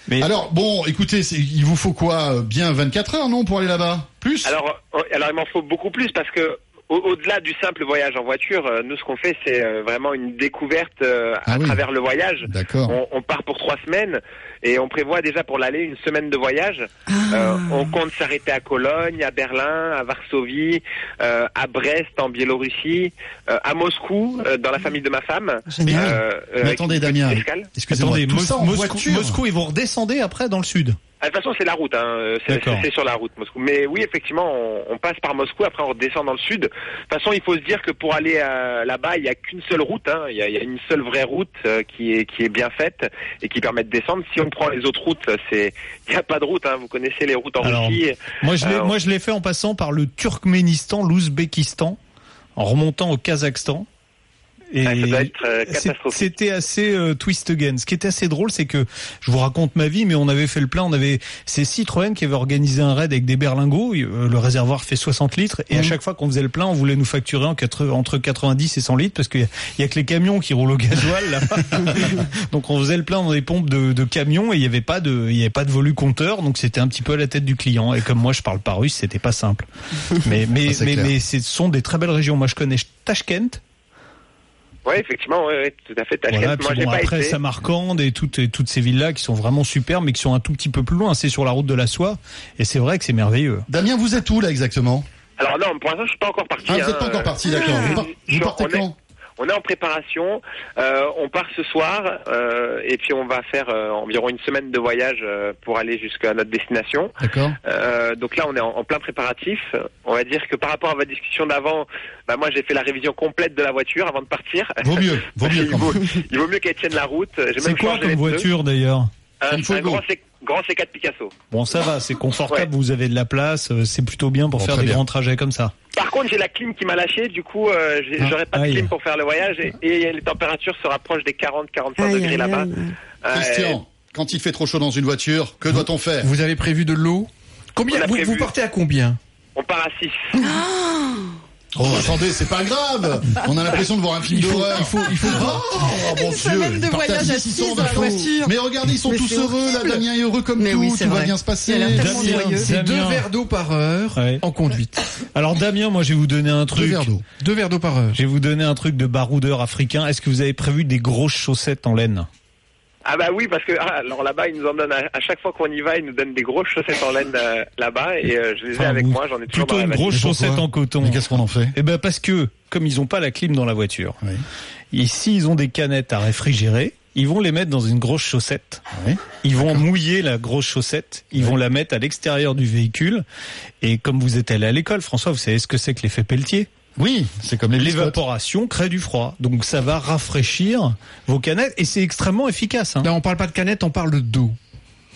Mais Alors, bon, écoutez, il vous faut quoi euh, Bien 24 heures, non, pour aller là-bas? Plus? Alors, euh, alors il m'en faut beaucoup plus parce que au- au-delà du simple voyage en voiture, euh, nous ce qu'on fait c'est euh, vraiment une découverte euh, à Ah oui. travers le voyage. D'accord. On, on part pour trois semaines et on prévoit déjà pour l'aller une semaine de voyage. Ah. Euh, on compte s'arrêter à Cologne, à Berlin, à Varsovie, euh, à Brest en Biélorussie, euh, à Moscou euh, dans la famille de ma femme. Génial. Euh, euh, Mais attendez, Damien, excusez-moi, Mos- Moscou, Moscou, ils vont redescendre après dans le sud. Ah, De toute façon, c'est la route. Hein. C'est sur la route, Moscou. Mais oui, effectivement, on, on passe par Moscou, après on redescend dans le sud. De toute façon, il faut se dire que pour aller euh, là-bas, il n'y a qu'une seule route. hein. Il y, a, il y a une seule vraie route euh, qui est qui est bien faite et qui permet de descendre. Si on prend les autres routes, c'est il n'y a pas de route. Hein. Vous connaissez les routes en Alors, Russie. Moi, je l'ai, Euh, moi, je l'ai fait en passant par le Turkménistan, l'Ouzbékistan, en remontant au Kazakhstan. C'était assez euh, twist again. Ce qui était assez drôle, c'est que je vous raconte ma vie, mais on avait fait le plein. On avait c'est Citroën qui avait organisé un raid avec des berlingots. Euh, Le réservoir fait 60 litres et à chaque fois qu'on faisait le plein, on voulait nous facturer en quatre- entre 90 et 100 litres parce qu'il y, a- il y a que les camions qui roulent au gasoil là. donc on faisait le plein dans des pompes de, de camions et il y avait pas de il y avait pas de volu compteur. Donc c'était un petit peu à la tête du client. Et comme moi je parle pas russe, c'était pas simple. Mais mais Ah, mais, mais ce sont des très belles régions. Moi je connais Tashkent. Ouais, effectivement, ouais, ouais, tout à fait. Voilà, moi, bon, pas après été. Samarcande et toutes, et toutes ces villes-là qui sont vraiment super, mais qui sont un tout petit peu plus loin. C'est sur la route de la soie, et c'est vrai que c'est merveilleux. Damien, vous êtes où là exactement? Alors non, pour l'instant, je suis pas encore parti. Ah, vous hein. n'êtes pas encore parti, d'accord. Euh, Vous, par- je- vous partez quand? On est en préparation. Euh, on part ce soir euh, et puis on va faire euh, environ une semaine de voyage euh, pour aller jusqu'à notre destination. D'accord. Euh, donc là, on est en, en plein préparatif. On va dire que par rapport à votre discussion d'avant, bah, moi j'ai fait la révision complète de la voiture avant de partir. Vaut mieux, vaut mieux il, vaut, même. il vaut mieux qu'elle tienne la route. C'est quoi comme voiture d'ailleurs? Un, un grand C4 Picasso. Bon, ça va, c'est confortable, vous avez de la place, euh, c'est plutôt bien pour Bon, faire des bien. grands trajets comme ça. Par contre, j'ai la clim qui m'a lâché, du coup, euh, Ah, j'aurais pas de clim pour faire le voyage et, et les températures se rapprochent des 40-45 Aïe, degrés là-bas. Euh, Christian, quand il fait trop chaud dans une voiture, que doit-on faire? Vous avez prévu de l'eau? Combien vous, prévu. vous partez à combien? On part à 6. Oh, attendez, c'est pas grave. On a l'impression de voir un film Il faut- d'horreur. il faut- il faut- Oh, mon Une Dieu. semaine de voyage à 10, ils six sont dans la voiture. Mais regardez, ils sont Mais tous heureux. Là. Damien est heureux comme Mais tout. oui, tout va bien se passer. C'est deux verres d'eau par heure Ouais. en conduite. Alors Damien, moi je vais vous donner un Deux truc. verres d'eau. Deux verres d'eau par heure. Je vais vous donner un truc de baroudeur africain. Est-ce que vous avez prévu des grosses chaussettes en laine? Ah bah oui, parce que ah, alors là-bas, ils nous en donnent à, à chaque fois qu'on y va, ils nous donnent des grosses chaussettes en laine euh, là-bas et euh, je les ai Enfin, avec moi, j'en ai toujours Plutôt dans une grosse chaussette en coton. Mais qu'est-ce qu'on en fait Eh ben parce que comme ils ont pas la clim dans la voiture, Oui. et s'ils ont des canettes à réfrigérer, ils vont les mettre dans une grosse chaussette. Oui. Ils vont mouiller la grosse chaussette, ils vont la mettre à l'extérieur du véhicule. Et comme vous êtes allé à l'école, François, vous savez ce que c'est que l'effet Pelletier? Oui, c'est comme les. L'évaporation crée du froid, donc ça va rafraîchir vos canettes et c'est extrêmement efficace. Hein. Là, on parle pas de canette, on parle d'eau.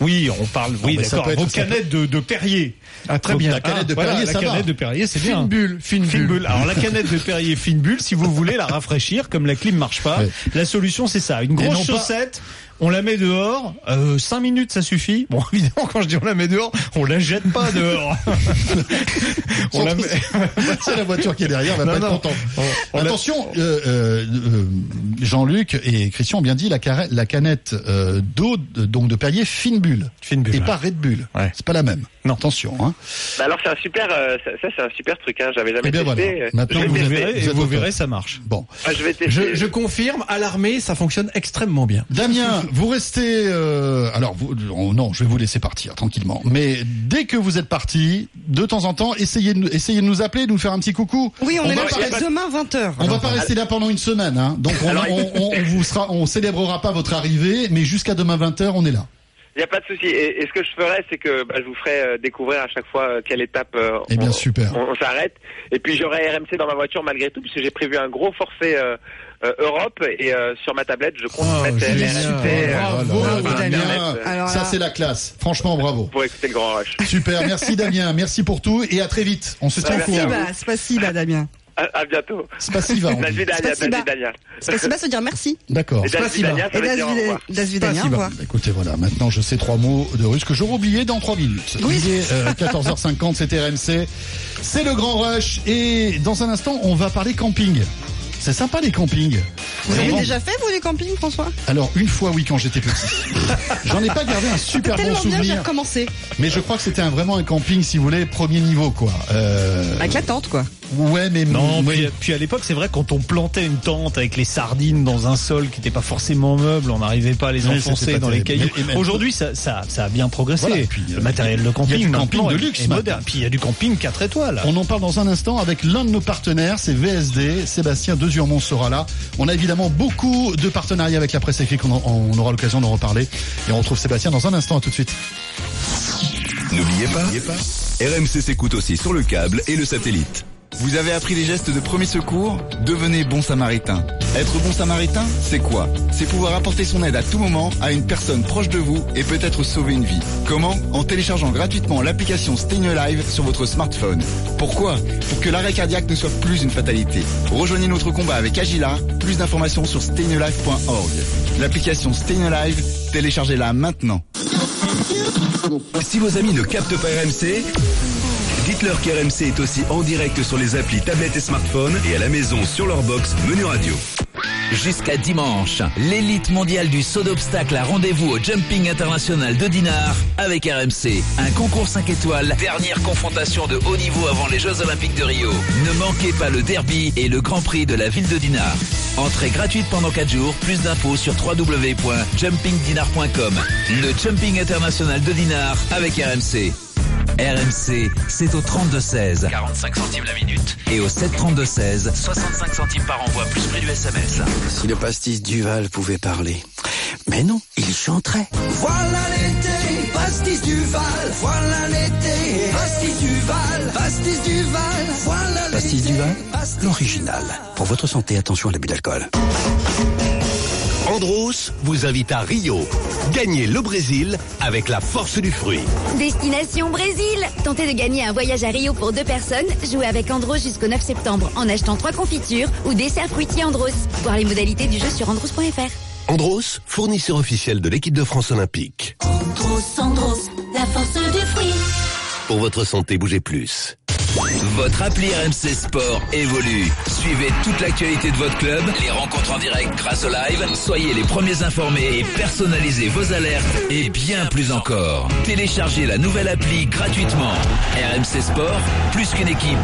Oui, on parle. Oui, d'accord. Vos canettes de, de Perrier. Ah, très Donc, bien. La canette de voilà, Perrier, la ça va. canette de Perrier, c'est bien. Fine bulle, fine, Fine bulle. bulle. Alors la canette de Perrier fine bulle, si vous voulez la rafraîchir, comme la clim marche pas, la solution c'est ça. Une grosse pas- chaussette, on la met dehors, euh, 5 minutes ça suffit. Bon évidemment quand je dis on la met dehors, on la jette pas dehors. on la met... C'est la voiture qui est derrière, va Non, pas être contente. On Attention, euh, euh, euh, Jean-Luc et Christian ont bien dit la, canette euh, d'eau de- donc de Perrier fine bulle, Fine bulle. et ouais. pas Red Bull. Ouais. C'est pas la même. Non. Attention. Hein. Bah alors c'est un super, euh, ça, ça, c'est un super truc, hein. J'avais jamais Eh bien, testé. voilà. Maintenant, je vous verrez, vous et verrez ça marche. Bon. Ah, je vais tester. Je, je confirme, à l'armée, ça fonctionne extrêmement bien. Damien, vous restez. euh, alors, vous, oh, non, je vais vous laisser partir tranquillement. Mais dès que vous êtes parti, de temps en temps, essayez de, nous- essayez de nous appeler, de nous faire un petit coucou. Oui, on, est va là pas jusqu'à rester- demain 20h. On va pas rester là pendant une semaine, hein. Donc on, Alors, on, on, on vous sera, on célébrera pas votre arrivée, mais jusqu'à demain 20h, on est là. Il n'y a pas de souci. Et, et ce que je ferai, c'est que bah, je vous ferai euh, découvrir à chaque fois euh, quelle étape euh, Eh bien, on, super. on, on s'arrête. Et puis j'aurai RMC dans ma voiture malgré tout, puisque j'ai prévu un gros forfait euh, euh, Europe et euh, sur ma tablette, je compte Oh, mettre. RMC euh, Bravo, Ça c'est la classe. Franchement, bravo. pour écouter le grand rush. Super, merci Damien, merci pour tout et à très vite. On se tient au Merci courant. spasiba, Damien. À, à bientôt. Spasiva, on dit. Spasiba. Spasiba, ça veut dire merci. D'accord. Et Dasvidania, au revoir. Écoutez, voilà, maintenant je sais trois mots de russe que j'aurai oublié dans trois minutes. Oui. Il est euh, 14h50, c'est RMC. C'est le grand rush et dans un instant, on va parler camping. C'est sympa les campings. Vous avez déjà fait, vous, les campings, François? Alors, une fois, oui, quand j'étais petit. J'en ai pas gardé un super bon Tellement bien, j'ai souvenir. recommencé. Mais je crois que c'était vraiment un camping, si vous voulez, premier niveau, quoi. Euh, Avec la tente, quoi. Ouais, mais Non, puis, puis à l'époque, c'est vrai, quand on plantait une tente avec les sardines dans un sol qui n'était pas forcément meuble, on n'arriait pas à les enfoncer pas dans les cailloux. Aujourd'hui, ça, ça, ça a bien progressé. Voilà, puis, le euh, matériel de camping, y a du camping de luxe est moderne. Puis il y a du camping 4 étoiles. On en parle dans un instant avec l'un de nos partenaires, c'est VSD. Sébastien Dezurmont sera là. On a évidemment beaucoup de partenariats avec la presse écrite, on, aura l'occasion d'en reparler. Et on retrouve Sébastien dans un instant, à tout de suite. N'oubliez pas, RMC s'écoute aussi sur le câble et le satellite. Vous avez appris les gestes de premier secours? Devenez bon samaritain. Être bon samaritain, c'est quoi? C'est pouvoir apporter son aide à tout moment à une personne proche de vous et peut-être sauver une vie. Comment? En téléchargeant gratuitement l'application Stay Live sur votre smartphone. Pourquoi? Pour que l'arrêt cardiaque ne soit plus une fatalité. Rejoignez notre combat avec Agila. Plus d'informations sur staynalive.org. L'application Stay Live, téléchargez-la maintenant. Si vos amis ne captent pas RMC, dites-leur est aussi en direct sur les applis tablettes et smartphones et à la maison sur leur box menu radio. Jusqu'à dimanche, l'élite mondiale du saut d'obstacle a rendez-vous au Jumping International de Dinard avec RMC. Un concours 5 étoiles, dernière confrontation de haut niveau avant les Jeux Olympiques de Rio. Ne manquez pas le derby et le Grand Prix de la ville de Dinard. Entrée gratuite pendant 4 jours, plus d'infos sur www.jumpingdinar.com. Le Jumping International de Dinard avec RMC. RMC, c'est au 32-16. 45 centimes la minute. Et au 732-16. 65 centimes par envoi, plus prix du SMS. Si le pastis Duval pouvait parler. Mais non, il chanterait. Voilà l'été, pastis Duval. Voilà l'été, pastis Duval. Pastis Duval. Voilà l'été. Pastis Duval, l'original. Pour votre santé, attention à l'abus d'alcool. Andros vous invite à Rio. Gagnez le Brésil avec la force du fruit. Destination Brésil Tentez de gagner un voyage à Rio pour deux personnes. Jouez avec Andros jusqu'au 9 septembre en achetant trois confitures ou desserts fruitiers Andros. Voir les modalités du jeu sur andros.fr. Andros, fournisseur officiel de l'équipe de France olympique. Andros, Andros, la force du fruit. Pour votre santé, bougez plus. Votre appli RMC Sport évolue. Suivez toute l'actualité de votre club, les rencontres en direct grâce au live. Soyez les premiers informés et personnalisez vos alertes et bien plus encore. Téléchargez la nouvelle appli gratuitement. RMC Sport, plus qu'une équipe.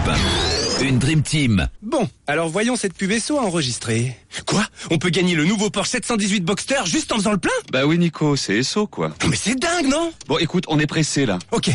Une Dream Team. Bon, alors voyons cette pub SO à enregistrer. Quoi? On peut gagner le nouveau Porsche 718 Boxster juste en faisant le plein? Bah oui Nico, c'est SO quoi. Non mais c'est dingue non? Bon écoute, on est pressé là. Ok.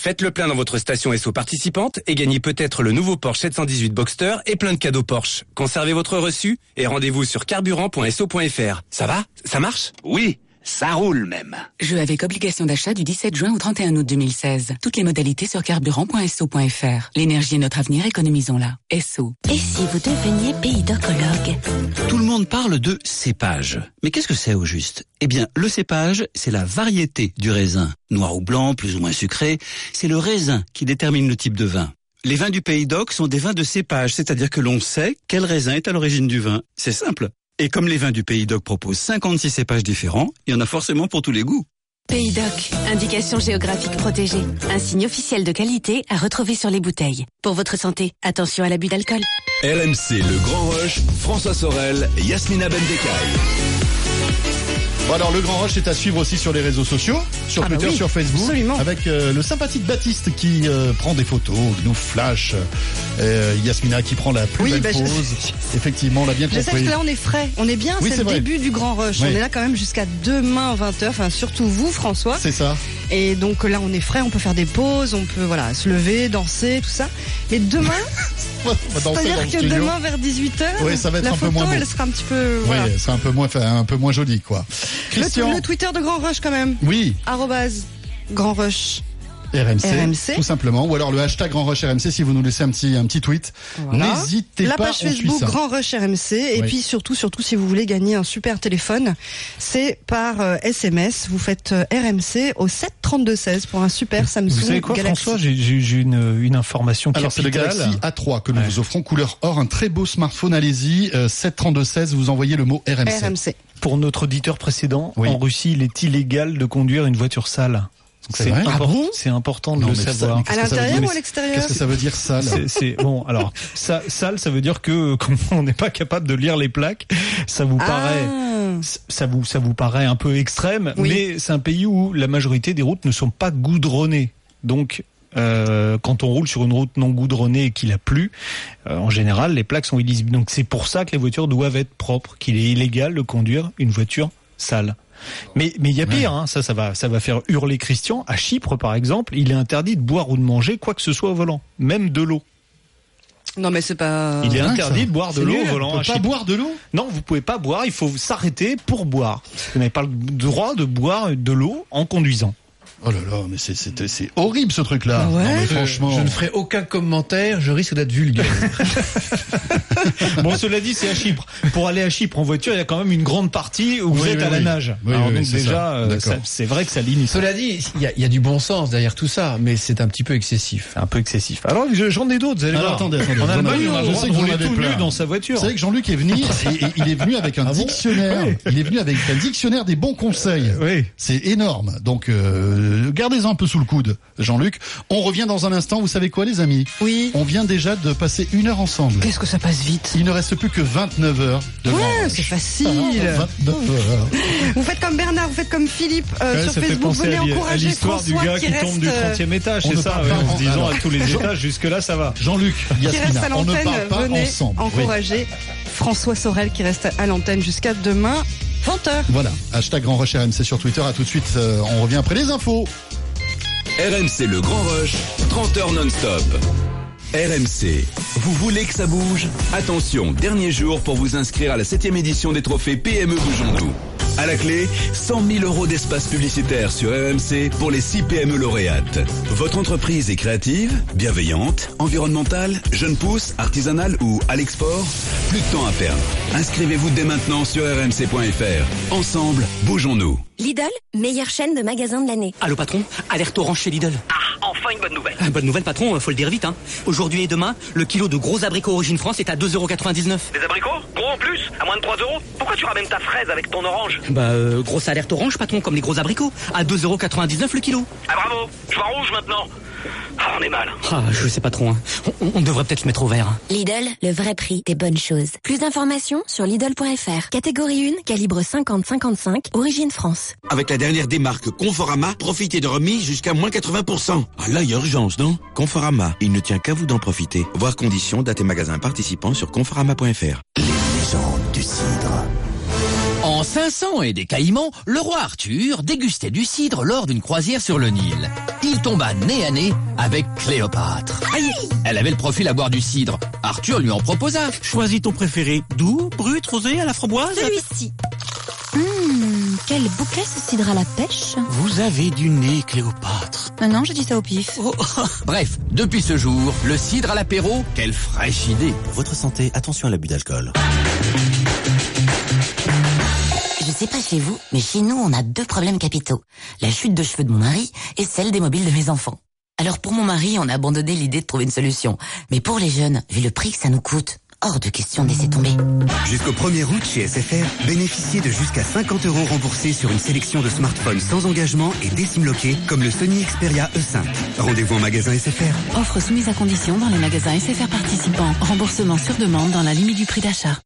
Faites le plein dans votre station SO participante et gagnez peut-être le nouveau Porsche 718 Boxster et plein de cadeaux Porsche. Conservez votre reçu et rendez-vous sur carburant.so.fr. Ça va? Ça marche? Oui, ça roule même. Jeu avec obligation d'achat du 17 juin au 31 août 2016. Toutes les modalités sur carburant.so.fr. L'énergie est notre avenir, économisons-la. SO. Et si vous deveniez pays d'ocologue Tout le monde parle de cépage. Mais qu'est-ce que c'est au juste? Eh bien, le cépage, c'est la variété du raisin. Noir ou blanc, plus ou moins sucré, c'est le raisin qui détermine le type de vin. Les vins du Pays d'Oc sont des vins de cépage, c'est-à-dire que l'on sait quel raisin est à l'origine du vin. C'est simple. Et comme les vins du Pays d'Oc proposent 56 cépages différents, il y en a forcément pour tous les goûts. Pays Doc, indication géographique protégée. Un signe officiel de qualité à retrouver sur les bouteilles. Pour votre santé, attention à l'abus d'alcool. RMC Le Grand Rush, François Sorel, Yasmina Bendekai. Bon alors le Grand Rush est à suivre aussi sur les réseaux sociaux, sur Ah bah Twitter, oui, sur Facebook, absolument. avec euh, le sympathique Baptiste qui euh, prend des photos, qui nous flash, euh, Yasmina qui prend la plus Oui, belle bah, je- pose. Effectivement, on l'a bien Je sais compris. que là on est frais, on est bien, Oui, c'est le vrai. début du grand rush. On est là quand même jusqu'à demain 20h, enfin surtout vous François. C'est ça. Et donc là on est frais, on peut faire des pauses, on peut voilà se lever, danser, tout ça. Mais demain, c'est-à-dire que studio. demain vers 18h, Oui, ça va être la un peu photo moins elle sera un petit peu voilà. Oui, c'est un peu moins, un peu moins joli, quoi. Le, le Twitter de Grand Rush quand même. oui, Arrobase Grand Rush. RMC, RMC. tout simplement, ou alors le hashtag Grand Rush RMC si vous nous laissez un petit, un petit tweet. Voilà. N'hésitez La pas, page on suit Facebook. Grand Rush RMC et Oui. puis surtout surtout si vous voulez gagner un super téléphone, c'est par euh, SMS. Vous faites euh, RMC au 73216 pour un super Samsung Vous savez quoi, Galaxy. François? J'ai une, une information Alors c'est le capitale. Galaxy A3 que nous vous offrons couleur or, un très beau smartphone. Allez-y, euh, 73216, vous envoyez le mot RMC. RMC. Pour notre auditeur précédent, Oui. en Russie, il est illégal de conduire une voiture sale. C'est Ah bon c'est important de Non, le ça- savoir. mais qu'est-ce À que ça veut l'intérieur dire ou à l'extérieur Qu'est-ce que ça veut dire ça là C'est- bon. Alors, ça, sale, ça veut dire que comme on n'est pas capable de lire les plaques, ça vous paraît, Ah. ça vous, ça vous paraît un peu extrême. Oui. Mais c'est un pays où la majorité des routes ne sont pas goudronnées. Donc, euh, quand on roule sur une route non goudronnée et qu'il a plu, euh, en général, les plaques sont illisibles. Donc, c'est pour ça que les voitures doivent être propres, qu'il est illégal de conduire une voiture sale. Mais mais il y a pire, hein, ça ça va ça va faire hurler Christian. À Chypre par exemple, il est interdit de boire ou de manger quoi que ce soit au volant, même de l'eau. Non mais c'est pas. Il est dingue, interdit ça. de boire de l'eau au on volant. peut à pas Chypre. boire de l'eau? Non, vous pouvez pas boire. Il faut s'arrêter pour boire. Vous n'avez pas le droit de boire de l'eau en conduisant. Oh là là, mais c'est- c'est c'est horrible ce truc-là. Ah ouais Non, mais Je- franchement. Je ne ferai aucun commentaire, je risque d'être vulgaire. Bon, cela dit, c'est à Chypre. Pour aller à Chypre en voiture, il y a quand même une grande partie où vous êtes oui, à la oui. nage. Oui, Alors oui, donc c'est déjà, euh, c'est vrai que ça limite. Cela dit, il y, a, il y a du bon sens derrière tout ça, mais c'est un petit peu excessif. C'est un peu excessif. Alors je- j'en ai d'autres, vous allez Alors, voir. attendez, attendez, En Allemagne, on a je sais avez tout nu dans sa Vous voiture. savez que Jean-Luc est venu, et- et il est venu avec un Ah bon dictionnaire. Oui. Il est venu avec un dictionnaire des bons conseils. Oui. C'est énorme. Donc, euh, gardez-en un peu sous le coude, Jean-Luc. On revient dans un instant. Vous savez quoi, les amis? Oui. On vient déjà de passer une heure ensemble. Qu'est-ce que ça passe vite? Il ne reste plus que 29 heures de Ouais, c'est facile. 29 heures. Vous faites comme Bernard, vous faites comme Philippe euh, Ouais, sur Facebook. Venez encourager l'histoire du François gars qui, qui reste, tombe du euh, 30e étage, on c'est ne ça, ouais, en se disant alors, à tous les Jean- étages, jusque-là, ça va. Jean-Luc, qui reste Yasmina, à on ne l'antenne. parle pas Venez ensemble. Oui. encourager François Sorel qui reste à l'antenne jusqu'à demain 20h. Voilà, hashtag Grand Rush RMC sur Twitter. À tout de suite, euh, on revient après les infos. RMC Le Grand Rush, 30 heures non-stop. RMC, vous voulez que ça bouge? Attention, dernier jour pour vous inscrire à la 7 édition des trophées PME Bougeons-nous. À la clé, 100 000 euros d'espace publicitaire sur RMC pour les 6 PME lauréates. Votre entreprise est créative, bienveillante, environnementale, jeune pousse, artisanale ou à l'export? Plus de temps à perdre. Inscrivez-vous dès maintenant sur rmc.fr. Ensemble, bougeons-nous. Lidl, meilleure chaîne de magasins de l'année. Allô patron, alerte orange chez Lidl. Ah, enfin une bonne nouvelle. Ah, Bonne nouvelle patron, faut le dire vite. Hein. Aujourd'hui et demain, le kilo de gros abricots Origine France est à 2,99€. Des abricots? Gros en plus? À moins de 3 euros? Pourquoi tu ramènes ta fraise avec ton orange? Bah euh, grosse alerte orange patron, comme les gros abricots. À 2,99€ le kilo. Ah bravo Je vois rouge maintenant Ah, on est mal. Ah, je sais pas trop. Hein. On, on devrait peut-être se mettre au vert. Lidl, le vrai prix des bonnes choses. Plus d'informations sur Lidl.fr. Catégorie 1, calibre 50-55, origine France. Avec la dernière démarque Conforama, profitez de remise jusqu'à moins 80%. Ah là, il y a urgence, non? Conforama, il ne tient qu'à vous d'en profiter. Voir conditions, date et magasins participants sur conforama.fr. Légende du cidre. En 500 et des Caïmans, le roi Arthur dégustait du cidre lors d'une croisière sur le Nil. Il tomba nez à nez avec Cléopâtre. Elle avait le profil à boire du cidre. Arthur lui en proposa. Choisis ton préféré. Doux, brut, rosé, à la framboise Celui-ci. Hum, quel bouquet ce cidre à la pêche? Vous avez du nez, Cléopâtre. Ah Non, je dis ça au pif. Bref, depuis ce jour, le cidre à l'apéro, quelle fraîche idée. Pour votre santé, attention à l'abus d'alcool. Sais pas chez vous, mais chez nous, on a deux problèmes capitaux. La chute de cheveux de mon mari et celle des mobiles de mes enfants. Alors pour mon mari, on a abandonné l'idée de trouver une solution. Mais pour les jeunes, vu le prix que ça nous coûte, hors de question de laisser tomber. Jusqu'au 1er août chez SFR, bénéficiez de jusqu'à 50 euros remboursés sur une sélection de smartphones sans engagement et décimloqués comme le Sony Xperia E5. Rendez-vous en magasin SFR. Offre soumise à condition dans les magasins SFR participants. Remboursement sur demande dans la limite du prix d'achat.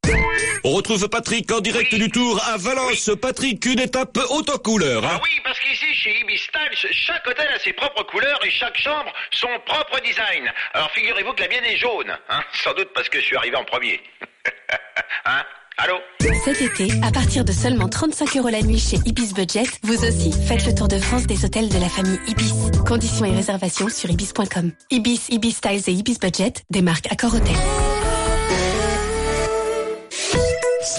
On retrouve Patrick en direct du Tour à Valence. Patrick, une étape autocouleur. Hein Ah oui, parce qu'ici, chez Ibis Styles, chaque hôtel a ses propres couleurs et chaque chambre son propre design. Alors figurez-vous que la mienne est jaune, hein, sans doute parce que je suis arrivé en premier. hein? Allô? Cet été, à partir de seulement 35 euros la nuit chez Ibis Budget, vous aussi faites le tour de France des hôtels de la famille Ibis. Conditions et réservations sur ibis.com. Ibis, Ibis Styles et Ibis Budget, des marques Accor Hôtel.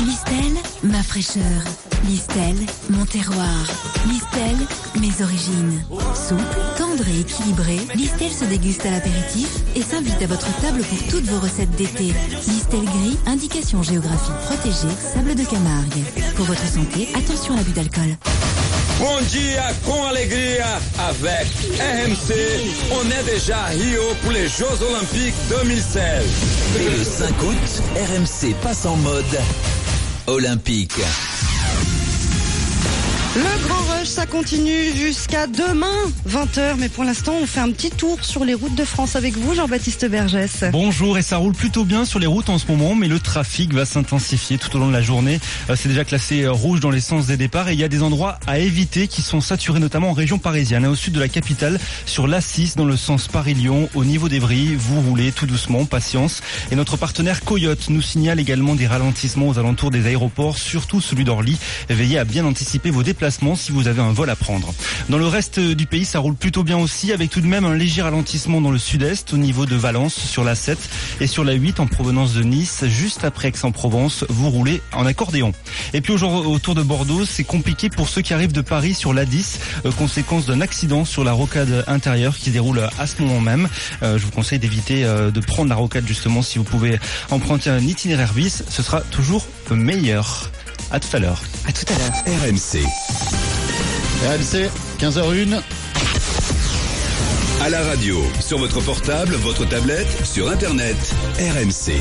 Listel, ma fraîcheur. Listel, mon terroir. Listel, mes origines. Souple, tendre et équilibré, Listel se déguste à l'apéritif et s'invite à votre table pour toutes vos recettes d'été. Listel gris, indication géographique protégée, sable de Camargue. Pour votre santé, attention à l'abus d'alcool. Bom dia com alegria avec RMC. On est déjà à Rio pour les Jeux Olympiques 2016. Et le 5 août, RMC passe en mode olympique. Le Grand Rush, ça continue jusqu'à demain, 20h. Mais pour l'instant, on fait un petit tour sur les routes de France avec vous, Jean-Baptiste Bergès. Bonjour et ça roule plutôt bien sur les routes en ce moment, mais le trafic va s'intensifier tout au long de la journée. Euh, C'est déjà classé euh, rouge dans les sens des départs et il y a des endroits à éviter qui sont saturés notamment en région parisienne, hein, au sud de la capitale, sur l'A6 dans le sens Paris-Lyon, au niveau d'Evry. Vous roulez tout doucement, patience. Et notre partenaire Coyote nous signale également des ralentissements aux alentours des aéroports, surtout celui d'Orly. Veillez à bien anticiper vos déplacements si vous avez un vol à prendre. Dans le reste du pays, ça roule plutôt bien aussi, avec tout de même un léger ralentissement dans le sud-est, au niveau de Valence, sur la 7 et sur la 8 en provenance de Nice, juste après Aix-en-Provence, vous roulez en accordéon. Et puis aujourd'hui, autour de Bordeaux, c'est compliqué pour ceux qui arrivent de Paris sur la 10, euh, conséquence d'un accident sur la rocade intérieure qui se déroule à ce moment même. Euh, je vous conseille d'éviter euh, de prendre la rocade justement si vous pouvez emprunter un itinéraire bis, ce sera toujours meilleur. À tout à l'heure. À tout à l'heure. RMC. RMC, 15h01. À la radio, sur votre portable, votre tablette, sur Internet, RMC.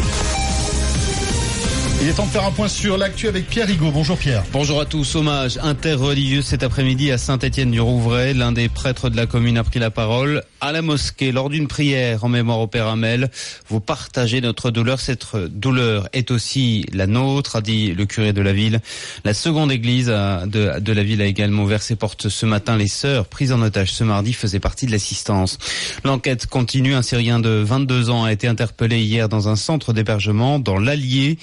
Il est temps de faire un point sur l'actu avec Pierre Rigaud. Bonjour Pierre. Bonjour à tous. Hommage interreligieux cet après-midi à Saint-Étienne-du-Rouvray. L'un des prêtres de la commune a pris la parole à la mosquée lors d'une prière en mémoire au Père Amel. Vous partagez notre douleur. Cette douleur est aussi la nôtre, a dit le curé de la ville. La seconde église de, de la ville a également ouvert ses portes ce matin. Les sœurs prises en otage ce mardi faisaient partie de l'assistance. L'enquête continue. Un Syrien de 22 ans a été interpellé hier dans un centre d'hébergement dans l'Allier.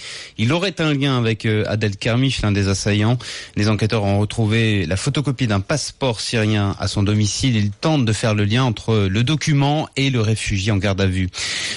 Aurait un lien avec euh, Adel Kermiche, l'un des assaillants. Les enquêteurs ont retrouvé la photocopie d'un passeport syrien à son domicile. Ils tentent de faire le lien entre le document et le réfugié en garde à vue.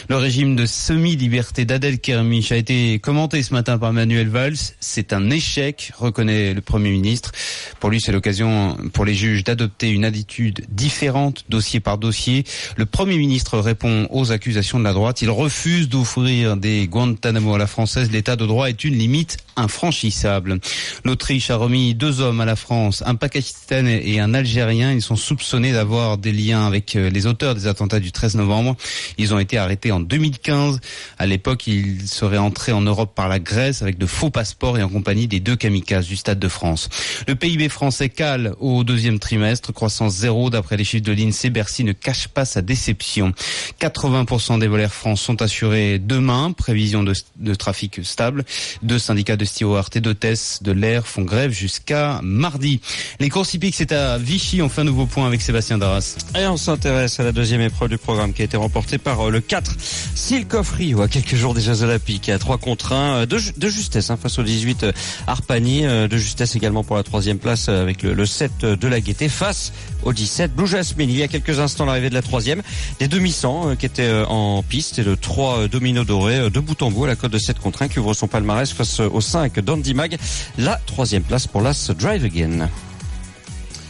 Le régime de semi-liberté d'Adel Kermiche a été commenté ce matin par Manuel Valls. C'est un échec, reconnaît le Premier ministre. Pour lui, c'est l'occasion pour les juges d'adopter une attitude différente, dossier par dossier. Le Premier ministre répond aux accusations de la droite. Il refuse d'offrir des Guantanamo à la française. L'état de droit est une limite infranchissable. L'Autriche a remis deux hommes à la France, un Pakistanais et un Algérien. Ils sont soupçonnés d'avoir des liens avec euh, les auteurs des attentats du 13 novembre. Ils ont été arrêtés en 2015. À l'époque, ils seraient entrés en Europe par la Grèce avec de faux passeports et en compagnie des deux kamikazes du Stade de France. Le PIB français cale au deuxième trimestre, croissance zéro d'après les chiffres de l'INSEE. Bercy ne cache pas sa déception. 80% des vols Air France sont assurés demain, prévision de, de trafic stable. Deux syndicats de Stewart et d'hôtesse de l'air font grève jusqu'à mardi. Les courses hippiques, c'est à Vichy. On fait un nouveau point avec Sébastien Darras. Et on s'intéresse à la deuxième épreuve du programme qui a été remportée par euh, le 4 Silkoff Rio à quelques jours des Jeux. À 3 contre 1 de, de justesse hein, face au 18 euh, Arpani. Euh, de justesse également pour la troisième place avec le, le 7 de la Gaieté face au 17 Blue Jasmine. Il y a quelques instants l'arrivée de la troisième. Des demi-cents qui étaient en piste et de trois dominos dorés de bout en bout à la cote de 7 contre 1 qui ouvre son palmarès face au 5 d'Andy Mag. La troisième place pour l'As Drive Again.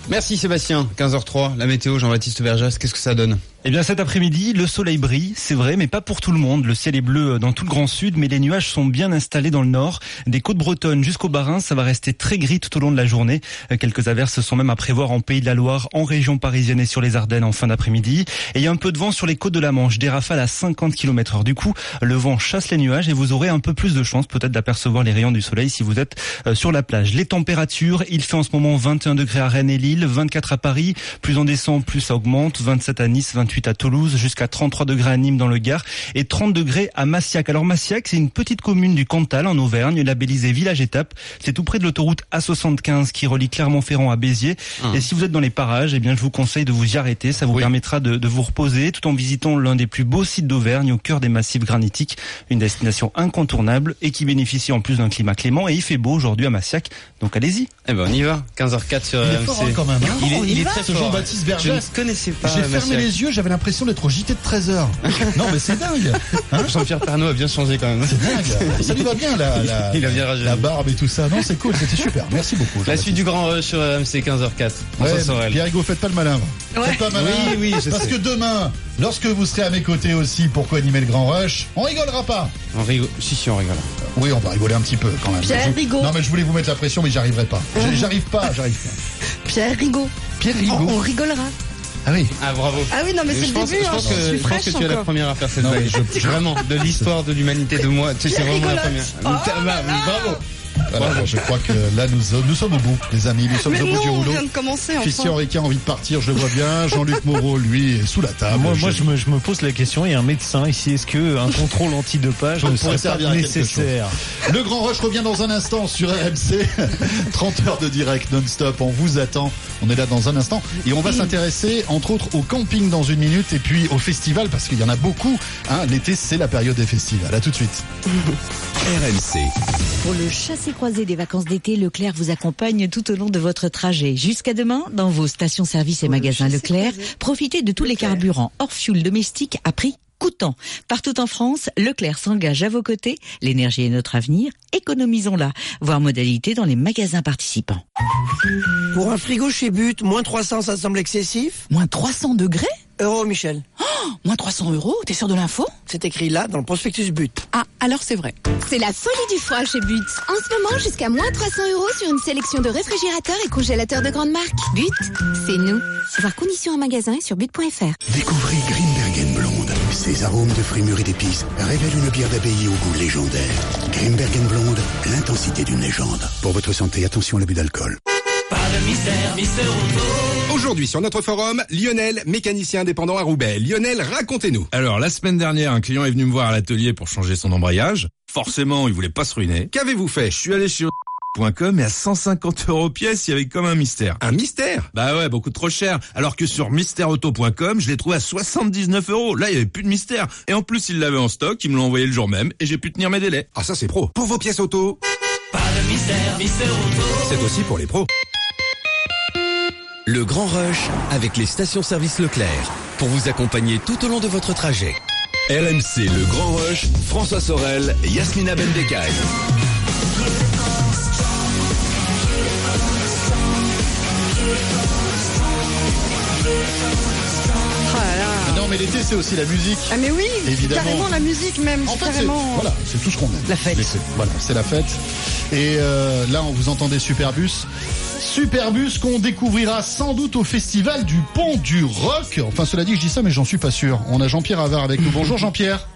Merci Sébastien. 15h03, la météo, Jean-Baptiste Verjas, qu'est-ce que ça donne? Eh bien cet après-midi, le soleil brille, c'est vrai, mais pas pour tout le monde. Le ciel est bleu dans tout le Grand Sud, mais les nuages sont bien installés dans le nord. Des côtes bretonnes jusqu'au Barin, ça va rester très gris tout au long de la journée. Quelques averses sont même à prévoir en Pays de la Loire, en région parisienne et sur les Ardennes en fin d'après-midi. Et il y a un peu de vent sur les côtes de la Manche, des rafales à 50 km heure. Du coup, le vent chasse les nuages et vous aurez un peu plus de chance peut-être d'apercevoir les rayons du soleil si vous êtes euh, sur la plage. Les températures, il fait en ce moment 21 degrés à Rennes et Lille, 24 à Paris, plus on descend, plus ça augmente, 27 à Nice, 28 à Toulouse, jusqu'à 33 degrés à Nîmes dans le Gard et 30 degrés à Massiac. Alors Massiac, c'est une petite commune du Cantal en Auvergne, labellisée village étape. C'est tout près de l'autoroute A75 qui relie Clermont-Ferrand à Béziers. Hum. Et si vous êtes dans les parages, eh bien je vous conseille de vous y arrêter. Ça vous permettra de, de vous reposer tout en visitant l'un des plus beaux sites d'Auvergne au cœur des massifs granitiques. Une destination incontournable et qui bénéficie en plus d'un climat clément. Et il fait beau aujourd'hui à Massiac. Donc allez-y. Eh ben on y va. 15h04 sur Il est fort, hein, quand même, hein. Il est, y il est très fort. Jean-Baptiste Je Vergès. ne connaissais pas. J'ai fermé les yeux, j'avais l'impression d'être au JT de 13h. non, mais c'est dingue. Hein Jean-Pierre Pernaut a bien changé quand même. C'est dingue. Ça lui va bien, la, la, Il a bien la barbe et tout ça. Non, c'est cool, c'était super. Merci beaucoup. La suite du Grand Rush sur RMC 15h04. François Ouais, Sorel. Pierre Hugo, faites pas le malin. Faites pas malin. Oui, oui, je Parce sais. que demain, lorsque vous serez à mes côtés aussi pour co-animer le Grand Rush, on rigolera pas. On rigole. Si, si, on rigole. Oui, on va rigoler un petit peu quand même. Pierre Je- Rigaud. Non, mais je voulais vous mettre la pression, mais j'y arriverai pas. J'arrive pas, j'arrive pas. Pierre Rigaud. Pierre On, Rigaud. on rigolera. Ah oui. Ah, bravo. Ah oui, non, mais c'est le pense, début, je hein, pense je que, suis je pense que tu es la première à faire cette blague. je- Vraiment, de l'histoire de l'humanité de moi. Tu sais, c'est vraiment la première. Oh Bah, Bravo. Voilà, je crois que là, nous, nous sommes au bout, les amis. Nous sommes Mais au bout non, du on rouleau. vient de commencer Christian. Ricard a envie de partir, je le vois bien. Jean-Luc Moreau, lui, est sous la table. moi, moi je, me, je me pose la question, il y a un médecin ici, est-ce que un contrôle antidopage ne serait pas nécessaire Le Grand Rush revient dans un instant sur RMC. 30 heures de direct non-stop. On vous attend. On est là dans un instant. Et on va s'intéresser, entre autres, au camping dans une minute et puis au festival parce qu'il y en a beaucoup. Hein, L'été, c'est la période des festivals. À tout de suite. RMC. Pour le chassé-croisé des vacances d'été, Leclerc vous accompagne tout au long de votre trajet. Jusqu'à demain, dans vos stations-service et magasins Leclerc, profitez de tous les carburants hors fuel domestique à prix coûtant. Partout en France, Leclerc s'engage à vos côtés. L'énergie est notre avenir. Économisons-la. Voir modalité dans les magasins participants. Pour un frigo chez But, moins 300, ça semble excessif Moins 300 degrés? Euro, Michel. Oh moins 300 euros, t'es sûr de l'info? C'est écrit là dans le prospectus but. Ah, alors c'est vrai. C'est la folie du froid chez But. En ce moment, jusqu'à moins 300 euros sur une sélection de réfrigérateurs et congélateurs de grande marque. But, c'est nous. Voir conditions en magasin et sur but.fr. Découvrez Grimbergen Blonde. Ses arômes de fruits mûrs et d'épices révèlent une bière d'abbaye au goût légendaire. Grimbergen Blonde, l'intensité d'une légende. Pour votre santé, attention à l'abus d'alcool. Pas de mystère, Auto. Aujourd'hui sur notre forum, Lionel, mécanicien indépendant à Roubaix. Lionel, racontez-nous. Alors, la semaine dernière, un client est venu me voir à l'atelier pour changer son embrayage. Forcément, il voulait pas se ruiner. Qu'avez-vous fait? Je suis allé chez et à 150 euros pièce, il y avait comme un mystère. Un mystère Bah ouais, beaucoup trop cher. Alors que sur mystèreauto.com, je l'ai trouvé à 79 euros. Là, il y avait plus de mystère. Et en plus, il l'avait en stock, il me l'a envoyé le jour même et j'ai pu tenir mes délais. Ah ça c'est pro. Pour vos pièces auto, Pas de mystère, Mister Auto. c'est aussi pour les pros. Le Grand Rush avec les stations-service Leclerc pour vous accompagner tout au long de votre trajet. RMC Le Grand Rush, François Sorel, Yasmina Bendekai. Non, mais l'été, c'est aussi la musique. Ah mais oui, Évidemment. carrément la musique même, En c'est fait, c'est carrément. voilà, c'est tout ce qu'on aime. La fête. Voilà, c'est la fête. Et euh, là, on vous entendait Superbus. Superbus qu'on découvrira sans doute au festival du Pont du Rock. Enfin, cela dit, je dis ça, mais j'en suis pas sûr. On a Jean-Pierre Havard avec nous. Bonjour Jean-Pierre.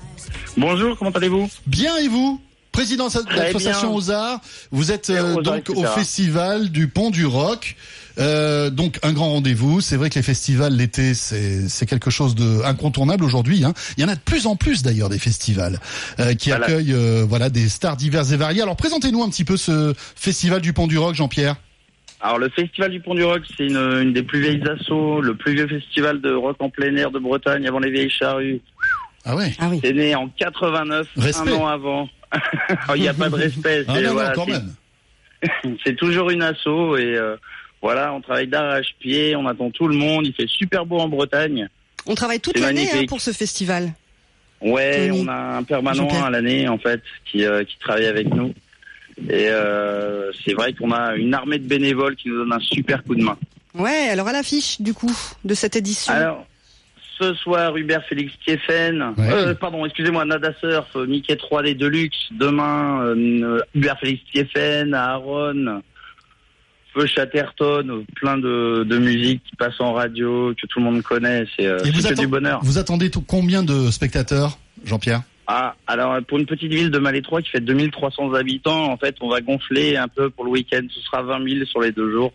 Bonjour, comment allez-vous? Bien et vous? Président de l'association aux Arts, vous êtes euh, aux Arts, donc au festival du Pont du Rock. Euh, donc un grand rendez-vous. C'est vrai que les festivals l'été, c'est c'est quelque chose de incontournable aujourd'hui. Hein. Il y en a de plus en plus d'ailleurs des festivals euh, qui Voilà. accueillent euh, voilà des stars diverses et variées. Alors présentez-nous un petit peu ce festival du Pont du Rock, Jean-Pierre. Alors le Festival du Pont du Rock, c'est une, une des plus vieilles assos, le plus vieux festival de rock en plein air de Bretagne avant les vieilles charrues. Ah ouais. Ah oui. C'est né en 89, Respect. un an avant. Il n'y a pas de respect. Ah c'est- non, non, voilà, quand c'est- même. C'est toujours une asso et euh, voilà, on travaille d'arrache-pied, on attend tout le monde. Il fait super beau en Bretagne. On travaille toute l'année hein, pour ce festival. Ouais, Tony. on a un permanent à l'année en fait qui, euh, qui travaille avec nous. Et euh, c'est vrai qu'on a une armée de bénévoles qui nous donne un super coup de main. Ouais, alors à l'affiche du coup de cette édition. Alors, ce soir, Hubert Félix Ouais. euh, pardon, excusez-moi, Nada Surf, euh, Mickey 3D Deluxe, demain, euh, Hubert Félix Kiefen, Aaron, Feu Chatterton, euh, plein de, de musique qui passe en radio, que tout le monde connaît, c'est euh, que du bonheur. vous attendez tout- combien de spectateurs, Jean-Pierre? Ah, alors pour une petite ville de Malétroit qui fait 2300 habitants, en fait, on va gonfler un peu pour le week-end, ce sera 20 000 sur les deux jours.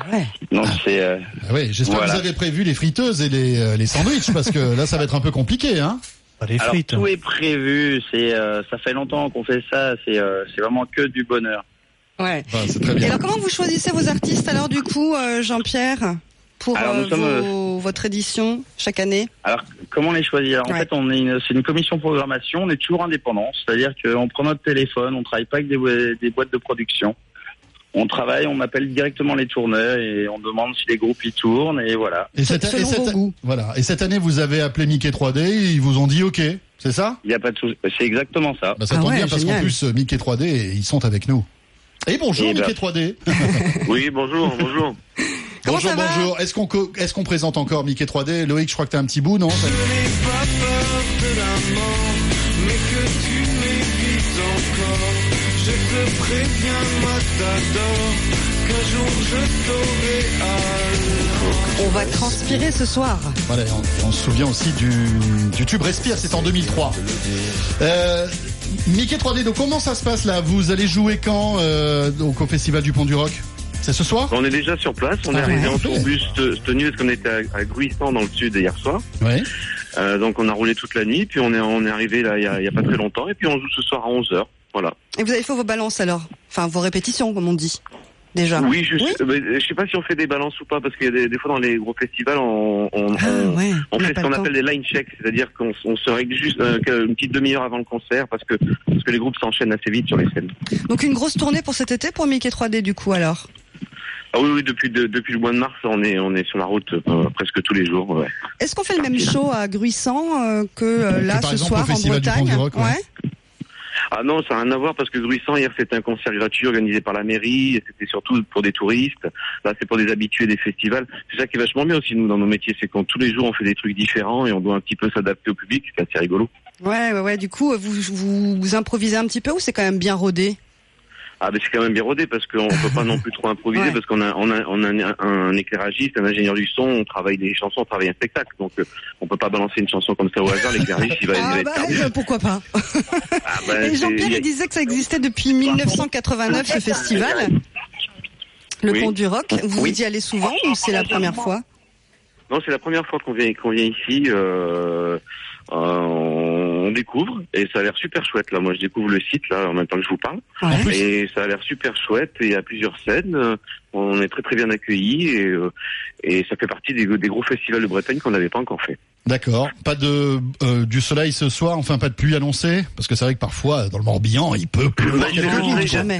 Ah ouais. Donc c'est... euh, Ah oui, j'espère Voilà. que vous avez prévu les friteuses et les, euh, les sandwichs parce que là, ça va être un peu compliqué, hein. Pas les Alors frites. tout est prévu, c'est euh, ça fait longtemps qu'on fait ça, c'est euh, c'est vraiment que du bonheur. Ouais. Ah, Et alors comment vous choisissez vos artistes alors du coup, euh, Jean-Pierre, pour Alors, nous euh, sommes, vos- votre édition chaque année? Alors comment on les choisit? Alors, En Ouais. fait, on est une, c'est une commission programmation, on est toujours indépendant, c'est-à-dire qu'on prend notre téléphone, on travaille pas avec des, des boîtes de production. On travaille, on appelle directement les tourneurs et on demande si les groupes y tournent et voilà. Et cette, et cette- voilà. Et cette année, vous avez appelé Mickey 3D, ils vous ont dit OK, c'est ça? Il y a pas de souci, c'est exactement ça. bah, Ça tombe bien parce qu'en plus, euh, Mickey 3D, ils sont avec nous. Et bonjour Eh ben. Mickey 3D. oui, bonjour, bonjour. Comment bonjour, ça va? bonjour. Est-ce qu'on co- est-ce qu'on présente encore Mickey 3D Loïc, je crois que t'as un petit bout, non? Pas peur de la mort, mais que tu m'évites encore. Je te préviens, Matador, qu'un jour je t'aurai à On va transpirer ce soir. Voilà, on, on se souvient aussi du, du tube Respire, c'est en 2003. Euh, Mickey 3D, donc comment ça se passe là? Vous allez jouer quand euh, donc au Festival du Pont du Rock C'est ce soir? On est déjà sur place, on est Ah arrivé ouais. en tourbus te- tenu parce qu'on était à, à Gruissan dans le sud hier soir. Ouais. Euh, donc on a roulé toute la nuit, puis on est, on est arrivé là il y, a, a pas très longtemps, et puis on joue ce soir à 11h. Voilà. Et vous avez fait vos balances alors Enfin vos répétitions comme on dit. Déjà. Oui, je, euh, je sais pas si on fait des balances ou pas, parce qu'il y a des, des fois dans les gros festivals, on, on, Ah, on- ouais, on on n'a fait ce qu'on appelle des line checks, c'est-à-dire qu'on on se règle juste euh, une petite demi-heure avant le concert, parce que, parce que les groupes s'enchaînent assez vite sur les scènes. Donc une grosse tournée pour cet été pour Mickey 3D du coup alors. Ah oui, oui, depuis, de- depuis le mois de mars, on est, on est sur la route euh, presque tous les jours. Ouais. Est-ce qu'on fait le même show à Gruissant euh, que euh, là ce soir en Bretagne du Rock, ouais. Ah non, ça n'a rien à voir parce que Bruissant, hier, c'était un concert gratuit organisé par la mairie. C'était surtout pour des touristes. Là, c'est pour des habitués des festivals. C'est ça qui est vachement bien aussi, nous, dans nos métiers. C'est quand tous les jours, on fait des trucs différents et on doit un petit peu s'adapter au public. C'est assez rigolo. Ouais, ouais, ouais. Du coup, vous, vous improvisez un petit peu ou c'est quand même bien rodé? Ah, mais c'est quand même bien rodé parce qu'on peut pas non plus trop improviser Ouais. parce qu'on a, on a, on a un, un éclairagiste, un ingénieur du son, on travaille des chansons, on travaille un spectacle. Donc, euh, on peut pas balancer une chanson comme ça au hasard. L'éclairagiste, il va, il va Ah être bah, perdu. euh, pourquoi pas Ah, bah, Et Jean-Pierre, il il disait que ça existait depuis 1989, ce festival. Le Oui. Pont du Rock. Vous y allez souvent ou c'est la première fois? Non, c'est la première fois qu'on vient, qu'on vient ici. Euh, euh, on découvre et ça a l'air super chouette là. Moi, je découvre le site là en même temps que je vous parle. Ouais. Et ça a l'air super chouette. Et il y a plusieurs scènes. Euh, On est très très bien accueillis et, euh, et ça fait partie des, des gros festivals de Bretagne qu'on n'avait pas encore fait. D'accord. Pas de euh, du soleil ce soir, enfin pas de pluie annoncée, parce que c'est vrai que parfois dans le Morbihan il peut pleuvoir Bah,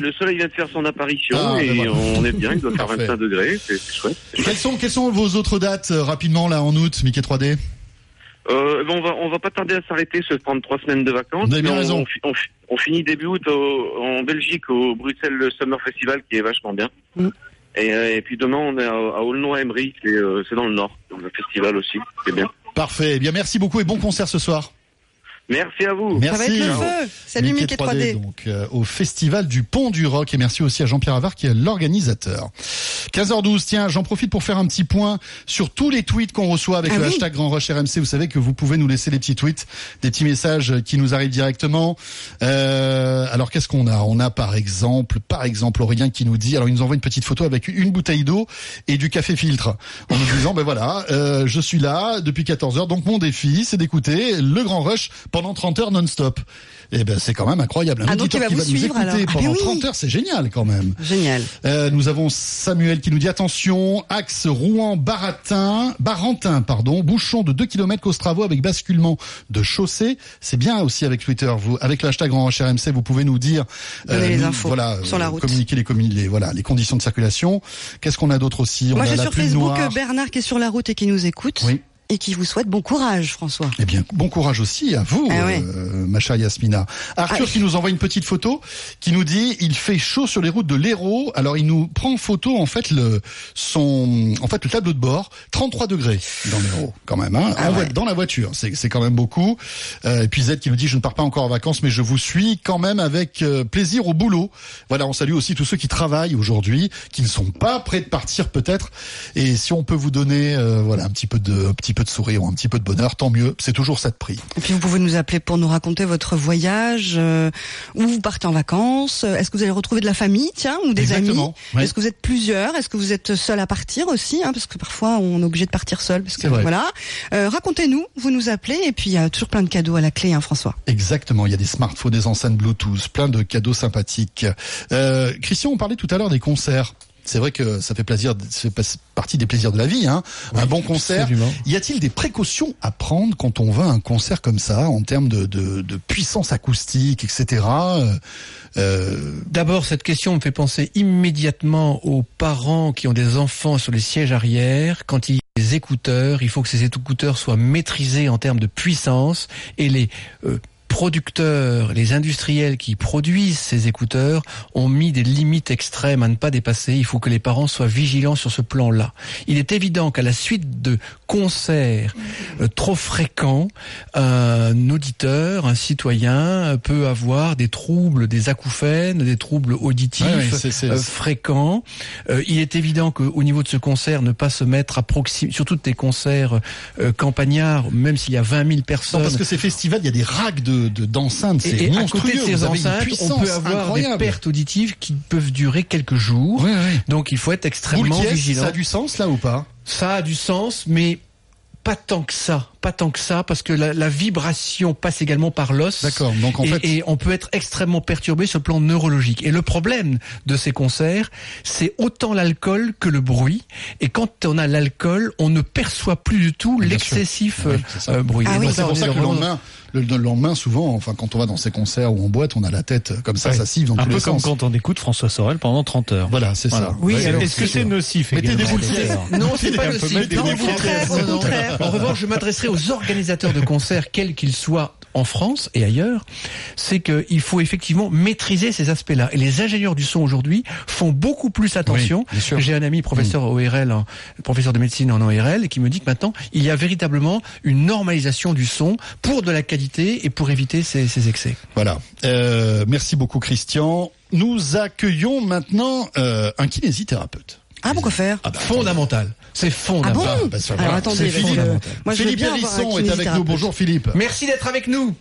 le, soleil, vient de faire son apparition Ah, et ben voilà. on est bien. Il doit faire Parfait. 25 degrés. C'est c'est chouette. Quelles sont quelles sont vos autres dates euh, rapidement là en août, Mickey 3D Euh, bon, on va on va pas tarder à s'arrêter, se prendre trois semaines de vacances. Vous avez bien Mais on, raison. On, fi- on fi- on finit début août au- en Belgique au Bruxelles Summer Festival qui est vachement bien. Mm. Et, euh, et puis demain on est à, à Aulnoy-Emery, c'est euh, c'est dans le nord, donc le festival aussi, c'est bien. Parfait. Eh bien merci beaucoup et bon concert ce soir. Merci à vous. Merci. Salut Mickey 3D. donc euh, au festival du Pont du Rock et merci aussi à Jean-Pierre Avard qui est l'organisateur. 15h12, tiens, j'en profite pour faire un petit point sur tous les tweets qu'on reçoit avec Ah le oui. hashtag Grand Roche RMC. Vous savez que vous pouvez nous laisser des petits tweets, des petits messages qui nous arrivent directement. Euh, alors qu'est-ce qu'on a? On a par exemple, par exemple Aurélien qui nous dit, alors il nous envoie une petite photo avec une bouteille d'eau et du café filtre en nous disant, ben voilà, euh, je suis là depuis 14 heures, donc mon défi c'est d'écouter le Grand Rush pendant 30 heures non-stop. Et ben c'est quand même incroyable. Un Ah, donc auditeur il va qui vous va nous suivre, écouter alors. Ah, pendant oui. 30 heures, c'est génial quand même. Génial. Euh, nous avons Samuel qui nous dit attention, axe Rouen-Baratin, Barentin, pardon, bouchon de 2 km Costravo avec basculement de chaussée. C'est bien aussi avec Twitter, vous, avec le hashtag Grand RMC, vous pouvez nous dire, Donner les nous- infos voilà, sur la euh, route. communiquer les, voilà, les conditions de circulation. Qu'est-ce qu'on a d'autre aussi? On Moi j'ai sur Facebook noire. euh, Bernard qui est sur la route et qui nous écoute. Oui. Et qui vous souhaite bon courage, François. Eh bien, bon courage aussi à vous, Ah ouais. euh, ma chère Yasmina. Arthur Ah. qui nous envoie une petite photo, qui nous dit il fait chaud sur les routes de l'Hérault. Alors il nous prend en photo en fait le son, en fait le tableau de bord, 33 degrés dans l'Hérault quand même. Hein, Ah En ouais. voi- dans la voiture, c'est c'est quand même beaucoup. Euh, et puis Z qui nous dit je ne pars pas encore en vacances, mais je vous suis quand même avec euh, plaisir au boulot. Voilà, on salue aussi tous ceux qui travaillent aujourd'hui, qui ne sont pas prêts de partir peut-être. Et si on peut vous donner euh, voilà un petit peu de un petit peu de sourire ou un petit peu de bonheur, tant mieux. C'est toujours ça de prix. Et puis vous pouvez nous appeler pour nous raconter votre voyage, euh, où vous partez en vacances. Est-ce que vous allez retrouver de la famille, tiens, ou des Exactement, amis ouais. Est-ce que vous êtes plusieurs Est-ce que vous êtes seul à partir aussi hein, Parce que parfois on est obligé de partir seul. Parce que voilà. Euh, Racontez-nous, vous nous appelez et puis il y a toujours plein de cadeaux à la clé, hein, François. Exactement, il y a des smartphones, des enceintes Bluetooth, plein de cadeaux sympathiques. Euh, Christian, on parlait tout à l'heure des concerts. C'est vrai que ça fait plaisir, ça fait partie des plaisirs de la vie, hein. un bon concert. absolument. Y a-t-il des précautions à prendre quand on va à un concert comme ça, en termes de, de, de puissance acoustique, etc. Euh, euh, D'abord, cette question me fait penser immédiatement aux parents qui ont des enfants sur les sièges arrière. Quand il y a des écouteurs, il faut que ces écouteurs soient maîtrisés en termes de puissance et les euh, producteurs, les industriels qui produisent ces écouteurs ont mis des limites extrêmes à ne pas dépasser. Il faut que les parents soient vigilants sur ce plan-là. Il est évident qu'à la suite de concerts euh, trop fréquents, un auditeur, un citoyen euh, peut avoir des troubles, des acouphènes, des troubles auditifs Ouais, ouais, euh, fréquents. Euh, il est évident qu'au niveau de ce concert, ne pas se mettre à proximité, surtout des concerts campagnards, même s'il y a 20 000 personnes. non, parce que ces festivals, il y a des racks de de- d'enceintes, c'est Et, et à monstrueux. côté de ces enceintes, on peut avoir incroyable. des pertes auditives qui peuvent durer quelques jours. Ouais, ouais. Donc il faut être extrêmement vigilant. ça a du sens là ou pas? Ça a du sens, mais pas tant que ça, pas tant que ça, parce que la, la vibration passe également par l'os. D'accord, donc en et, fait- et on peut être extrêmement perturbé sur le plan neurologique. Et le problème de ces concerts, c'est autant l'alcool que le bruit. Et quand on a l'alcool, on ne perçoit plus du tout l'excessif euh, Oui, euh, bruit. Ah Et oui. c'est là, pour ça que le lendemain, le, le lendemain, souvent, enfin, quand on va dans ces concerts ou en boîte, on a la tête comme ça, Ouais. ça siffle dans Un tous peu les comme sens. quand on écoute François Sorel pendant 30 heures. Voilà, c'est Voilà. ça. Oui, est-ce que c'est nocif Mettez des également, boules. Non, c'est pas nocif. au contraire. En revanche, je m'adresserai aux organisateurs de concerts, quels qu'ils soient, en France et ailleurs, c'est qu'il faut effectivement maîtriser ces aspects-là. Et les ingénieurs du son aujourd'hui font beaucoup plus attention. Oui. J'ai un ami professeur ORL, en- professeur de médecine en ORL, qui me dit que maintenant il y a véritablement une normalisation du son pour de la qualité et pour éviter ces, ces excès. Voilà. Euh, merci beaucoup Christian. Nous accueillons maintenant euh, un kinésithérapeute. Ah, pourquoi faire Fondamental. C'est fondamental. Ah bon bah, ça, Alors, voilà. attendez, Philippe. moi, Philippe est avec nous. Bonjour Philippe. Merci d'être avec nous.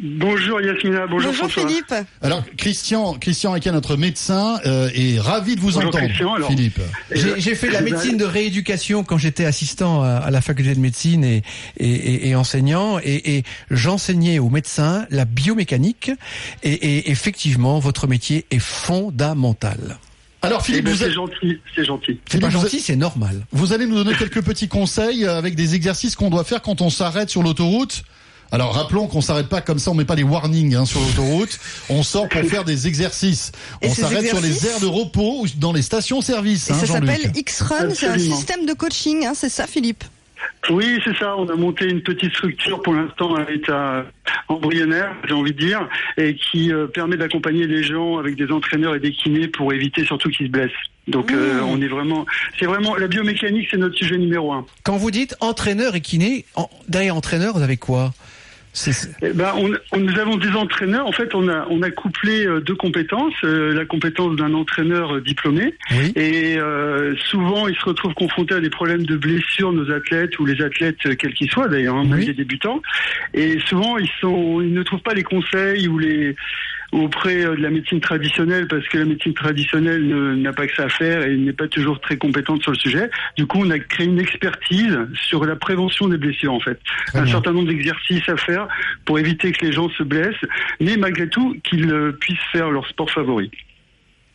bonjour Yasmina, bonjour, Bonjour François. Philippe. Alors Christian, Christian Eka, notre médecin, euh, est ravi de vous Bonjour, entendre. Christian. Alors, Philippe. J'ai j'ai fait de la ben, médecine de rééducation quand j'étais assistant à, à la faculté de médecine et, et, et- et enseignant, et, et j'enseignais aux médecins la biomécanique. Et, et effectivement, votre métier est fondamental. Alors eh Philippe, ben, vous, c'est a- gentil, c'est gentil. C'est pas gentil, c'est normal. vous allez nous donner quelques petits conseils euh, avec des exercices qu'on doit faire quand on s'arrête sur l'autoroute. Alors rappelons qu'on s'arrête pas comme ça, on met pas les warnings hein, sur l'autoroute. On sort pour faire des exercices. Et on s'arrête sur les aires de repos ou dans les stations-service. Et hein, ça s'appelle X-Run, c'est un système de coaching, hein, c'est ça Philippe? Oui, c'est ça. On a monté une petite structure pour l'instant à l'état embryonnaire, j'ai envie de dire, et qui euh, permet d'accompagner les gens avec des entraîneurs et des kinés pour éviter surtout qu'ils se blessent. Donc euh, on est vraiment, c'est vraiment la biomécanique, c'est notre sujet numéro un. Quand vous dites entraîneur et kiné, en- derrière entraîneur, vous avez quoi? Eh ben, on, on- nous avons des entraîneurs. En fait, on a, on a couplé euh, deux compétences. euh, la compétence d'un entraîneur euh, diplômé. Oui. Et euh, souvent, ils se retrouvent confrontés à des problèmes de blessures, nos athlètes ou les athlètes, euh, quels qu'ils soient d'ailleurs, hein, même Oui. les débutants. Et souvent, ils sont, ils ne trouvent pas les conseils ou les auprès euh, de la médecine traditionnelle parce que la médecine traditionnelle ne- n'a pas que ça à faire et n'est pas toujours très compétente sur le sujet. Du coup, on a créé une expertise sur la prévention des blessures en fait. Très un bien. certain nombre d'exercices à faire pour éviter que les gens se blessent, mais malgré tout qu'ils euh, puissent faire leur sport favori.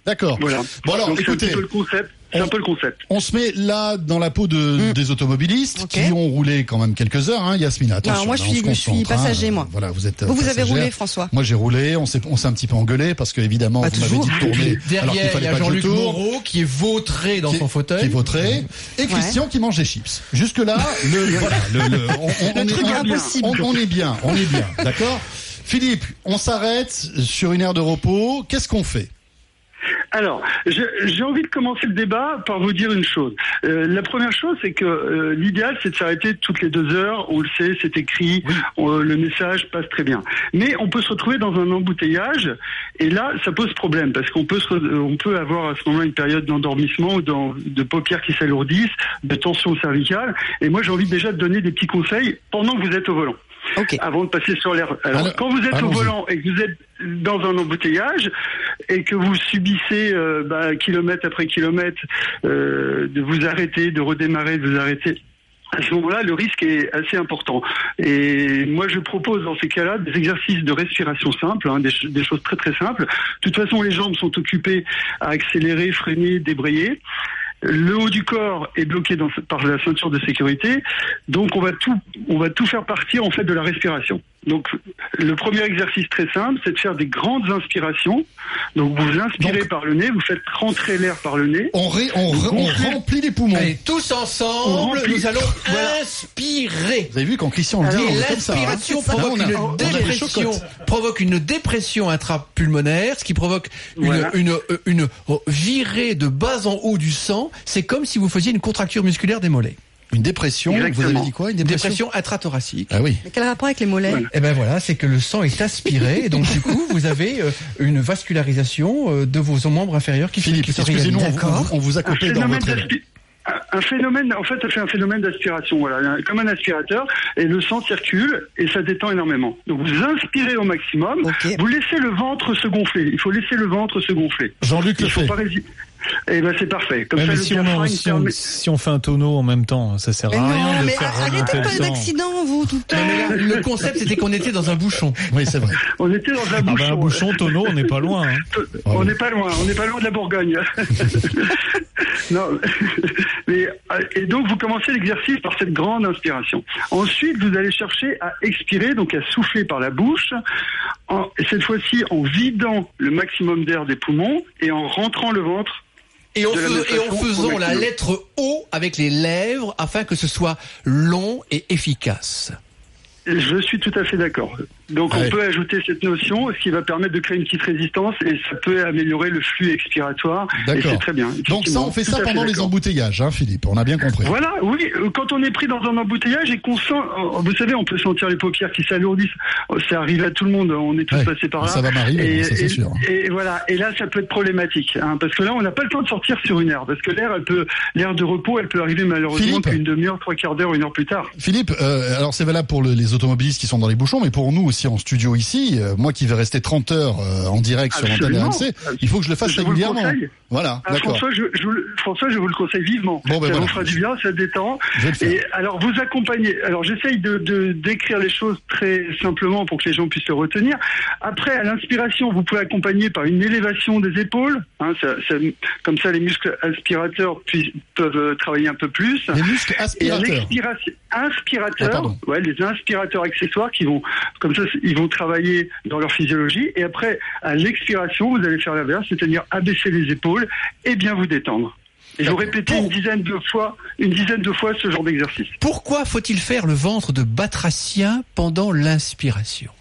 D'accord. Voilà. Bon alors, Donc, écoutez, le concept. C'est un peu le concept. on se met là dans la peau de, des automobilistes qui ont roulé quand même quelques heures. Hein, Yasmina, attention. Alors, moi, je là, on suis- je hein. passager, moi. Voilà, vous êtes. euh, Vous, vous avez roulé, François Moi, j'ai roulé. On s'est, on s'est un petit peu engueulé parce que évidemment, Pas vous m'avez dit de tourner. alors qu'il Derrière, il fallait y a pas que je Jean-Luc tourne. Moreau qui est vautré dans son fauteuil. qui est vautré, et Christian qui mange des chips. Jusque là, le, voilà, le, le- on, on- on Le est, truc on est bien, impossible. on, on est bien, on est bien, d'accord? Philippe, on s'arrête sur une aire de repos. Qu'est-ce qu'on fait? Alors, j'ai envie de commencer le débat par vous dire une chose. Euh, la première chose, c'est que euh, l'idéal, c'est de s'arrêter toutes les deux heures. On le sait, c'est écrit, on- le message passe très bien. Mais on peut se retrouver dans un embouteillage, et là, ça pose problème parce qu'on peut, se re- on peut avoir à ce moment-là une période d'endormissement ou de paupières qui s'alourdissent, de tension cervicale. Et moi, j'ai envie déjà de donner des petits conseils pendant que vous êtes au volant. Avant de passer sur l'air. Alors, Alors, quand vous êtes au volant et que vous êtes dans un embouteillage et que vous subissez bah, kilomètre après kilomètre euh, de vous arrêter, de redémarrer, de vous arrêter. À ce moment-là, le risque est assez important. Et moi, je propose dans ces cas-là des exercices de respiration simples, hein, des, ch- des choses très très simples. De toute façon, les jambes sont occupées à accélérer, freiner, débrayer. Le haut du corps est bloqué par la ceinture de sécurité, donc on va tout, on va tout faire partir en fait de la respiration. Donc le premier exercice très simple, c'est de faire des grandes inspirations. Donc vous inspirez par le nez, vous faites rentrer l'air par le nez. On, ré- on, re- remplit les poumons. Allez, tous ensemble, remplit- nous allons Voilà. inspirer. Vous avez vu quand Christian le dit, on comme ça. hein. l'inspiration provoque a- une dépression, chocottes. provoque une dépression intrapulmonaire, ce qui provoque une, Voilà. une, une, virée de bas en haut du sang. C'est comme si vous faisiez une contracture musculaire des mollets. Une dépression, vous avez dit quoi Une dépression, dépression intrathoracique. Ah oui. Mais quel rapport avec les mollets? Eh ben voilà, c'est que le sang est aspiré et donc du coup vous avez euh, une vascularisation euh, de vos membres inférieurs qui, se- Philippe, excusez-nous, on, on vous a un coupé dans phénomène votre... un- phénomène, en fait, ça fait un phénomène d'aspiration, voilà, comme un aspirateur, et le sang circule et ça détend énormément. Donc vous inspirez au maximum, vous laissez le ventre se gonfler. Il faut laisser le ventre se gonfler. Jean-Luc le fait. pas Et ben c'est parfait. Comme Ouais, ça, mais le si on, si, on, permet- si on fait un tonneau en même temps, ça sert Mais à non, rien de mais faire arrêtez pas d'accident, vous, tout le temps. Non, mais là, le concept c'était qu'on était dans un bouchon. Oui, c'est vrai. On était dans un Ah bouchon. ben, un bouchon, tonneau, on n'est pas loin. hein. On n'est pas loin, on n'est pas loin de la Bourgogne. non, mais euh, et donc vous commencez l'exercice par cette grande inspiration. Ensuite, vous allez chercher à expirer, donc à souffler par la bouche. En, cette fois-ci, en vidant le maximum d'air des poumons et en rentrant le ventre. Et en, et faisant la lettre O avec les lèvres afin que ce soit long et efficace. Je suis tout à fait d'accord. Donc Ouais. on peut ajouter cette notion, ce qui va permettre de créer une petite résistance et ça peut améliorer le flux expiratoire. D'accord. c'est très bien. Donc ça, on fait ça pendant les embouteillages, hein, Philippe. On a bien compris. Voilà, oui, euh, quand on est pris dans un embouteillage et qu'on sent, euh, vous savez, on peut sentir les paupières qui s'alourdissent. Euh, Ça arrive à tout le monde, on est tous Ouais, passés par là. ça va m'arriver, ça, c'est sûr. Et voilà, et là, ça peut être problématique, hein, parce que là, on n'a pas le temps de sortir sur une aire, parce que l'air, elle peut, l'air de repos, elle peut arriver malheureusement qu'une demi-heure, trois quarts d'heure, une heure plus tard. Philippe, euh, alors c'est valable pour le- les automobilistes qui sont dans les bouchons, mais pour nous aussi en studio ici, euh, moi qui vais rester 30 heures euh, en direct sur l'antenne Absolument. RMC, il faut que je le fasse Je vous le régulièrement. Voilà, Ah, d'accord. François, je, je vous le- François, je vous le conseille vivement. Bon, ben ça voilà. vous fera du bien, ça détend. Et alors, vous accompagnez. Alors, j'essaye de, de décrire les choses très simplement pour que les gens puissent le retenir. Après, à l'inspiration, vous pouvez accompagner par une élévation des épaules. Hein, ça- ça- comme ça, les muscles aspirateurs puis- peuvent euh, travailler un peu plus. Les muscles Et à aspirateurs. l'expiration, Ah, inspirateurs, ouais, les inspirateurs accessoires qui vont, comme ça, ils vont travailler dans leur physiologie. Et après, à l'expiration, vous allez faire l'inverse, c'est-à-dire abaisser les épaules et bien vous détendre. Et vous répétez une dizaine de fois, une dizaine de fois ce genre d'exercice. Pourquoi faut-il faire le ventre de batracien pendant l'inspiration?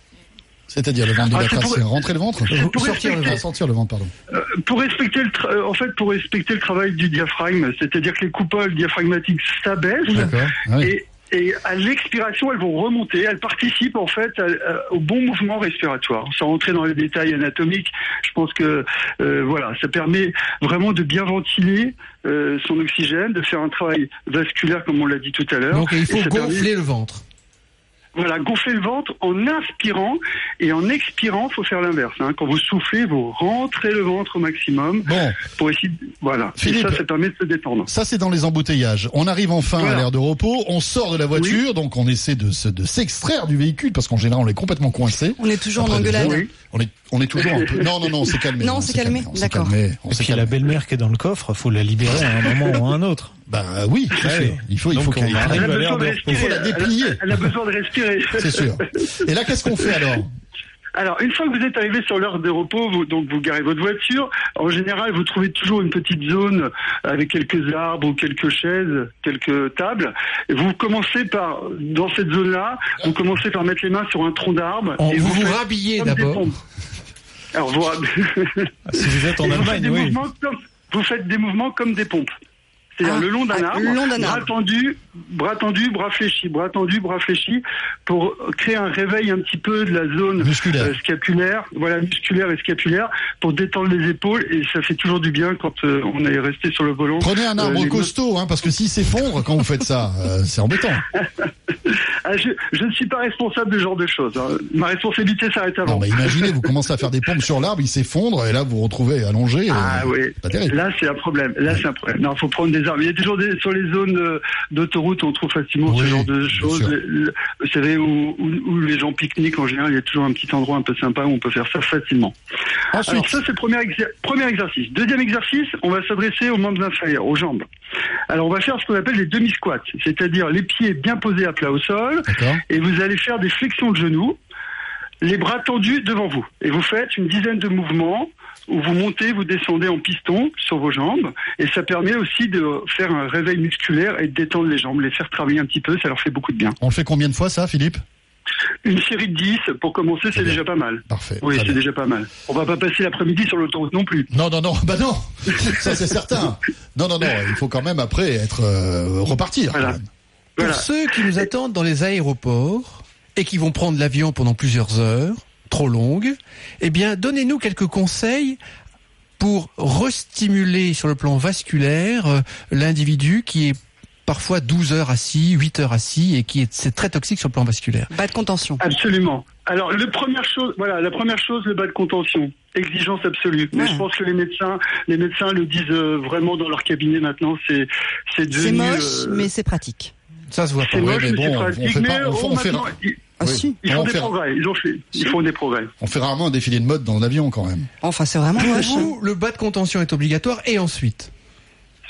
C'est-à-dire le ventre de Ah, batracien, pour- rentrer le ventre pour Sortir le ventre, sortir le ventre, pardon. Euh, pour respecter le, tra- euh, en fait, pour respecter le travail du diaphragme, c'est-à-dire que les coupoles diaphragmatiques s'abaissent. Ah oui. et, et à l'expiration, elles vont remonter. Elles participent en fait à- à- au bon mouvement respiratoire. Sans rentrer dans les détails anatomiques, je pense que euh, voilà, ça permet vraiment de bien ventiler euh, son oxygène, de faire un travail vasculaire comme on l'a dit tout à l'heure. Donc il faut permet- gonfler le ventre. Voilà, gonfler le ventre en inspirant et en expirant, faut faire l'inverse. hein. Quand vous soufflez, vous rentrez le ventre au maximum Bon. pour essayer. de- Voilà. Philippe. et ça, ça permet de se détendre. Ça, c'est dans les embouteillages. On arrive enfin à l'ère de repos, on sort de la voiture, donc on essaie de, se- de s'extraire du véhicule, parce qu'en général, on est complètement coincé. On est toujours en engueulade. On est, on est toujours un peu... Non, non, non, on s'est calmé. Non, on c'est s'est calmé, d'accord. Et puis la calmé. belle-mère qui est dans le coffre, faut la libérer à un moment ou à un autre. Bah oui, Ouais. Il faut, il faut qu'elle arrive Elle a respirer. Il faut la Elle a- déplier. Elle a besoin de respirer. C'est sûr. Et là, qu'est-ce qu'on fait alors? Alors, une fois que vous êtes arrivé sur l'heure de repos, vous, donc vous garez votre voiture. En général, vous trouvez toujours une petite zone avec quelques arbres ou quelques chaises, quelques tables. Et vous commencez par, dans cette zone-là, vous commencez par mettre les mains sur un tronc d'arbre. Et vous vous rhabillez d'abord. pompes. Alors, vous, rab- Si vous êtes en vous Allemagne, des oui. comme- vous faites des mouvements comme des pompes. C'est-à-dire Ah, le long d'un ah, arbre, bras tendu, bras tendu, bras fléchis, bras tendu, bras fléchis, pour créer un réveil un petit peu de la zone Musculaire. euh, scapulaire, voilà musculaire et scapulaire, pour détendre les épaules et ça fait toujours du bien quand euh, on est resté sur le volant. Prenez un Euh, arbre les- costaud, hein, parce que s'il s'effondre quand vous faites ça, euh, c'est embêtant. Ah, je, je ne suis pas responsable de ce genre de choses. hein. Ma responsabilité s'arrête avant. Non, imaginez, vous commencez à faire des pompes sur l'arbre, il s'effondre, et là, vous vous retrouvez allongé. euh, Ah oui, Pas terrible. là c'est un problème. Là c'est un problème. Non, faut prendre des Il y a toujours des, sur les zones euh, d'autoroute, on trouve facilement ce genre de choses. Vous savez où, où, où les gens pique-niquent en général, il y a toujours un petit endroit un peu sympa où on peut faire ça facilement. Ensuite, Alors ça c'est le premier, exer- premier exercice. Deuxième exercice, on va s'adresser aux membres inférieurs, aux jambes. Alors on va faire ce qu'on appelle les demi-squats, c'est-à-dire les pieds bien posés à plat au sol, et vous allez faire des flexions de genoux, les bras tendus devant vous. Et vous faites une dizaine de mouvements où vous montez, vous descendez en piston sur vos jambes. Et ça permet aussi de faire un réveil musculaire et de détendre les jambes, les faire travailler un petit peu, ça leur fait beaucoup de bien. On le fait combien de fois, ça, Philippe? Une série de 10, pour commencer, c'est déjà pas mal. Parfait. Oui, c'est déjà pas mal. On va pas passer l'après-midi sur l'autoroute non plus. Non, non, non, bah non, ça c'est certain. Non, non, non, il faut quand même après être euh, repartir. Voilà. quand même. Pour ceux qui nous attendent dans les aéroports et qui vont prendre l'avion pendant plusieurs heures, trop longues, eh bien, donnez-nous quelques conseils pour restimuler sur le plan vasculaire euh, l'individu qui est parfois 12 heures assis, 8 heures assis et qui est, c'est très toxique sur le plan vasculaire. Bas de contention. Absolument. Alors, le première chose, voilà, la première chose, le bas de contention, exigence absolue. Mais Ouais. je pense que les médecins, les médecins le disent euh, vraiment dans leur cabinet maintenant. C'est, c'est C'est devenu. moche, euh, mais c'est pratique. Ça se voit pas. c'est Ouais, moche, mais mais, c'est bon, on fait pas- oh, on fait- maintenant, Ah Oui. si. ils font On des fait- progrès. Ils ont fait, ils font des progrès. On fait rarement un défilé de mode dans l'avion quand même. Enfin, c'est vraiment Pour moche. vous, le bas de contention est obligatoire et ensuite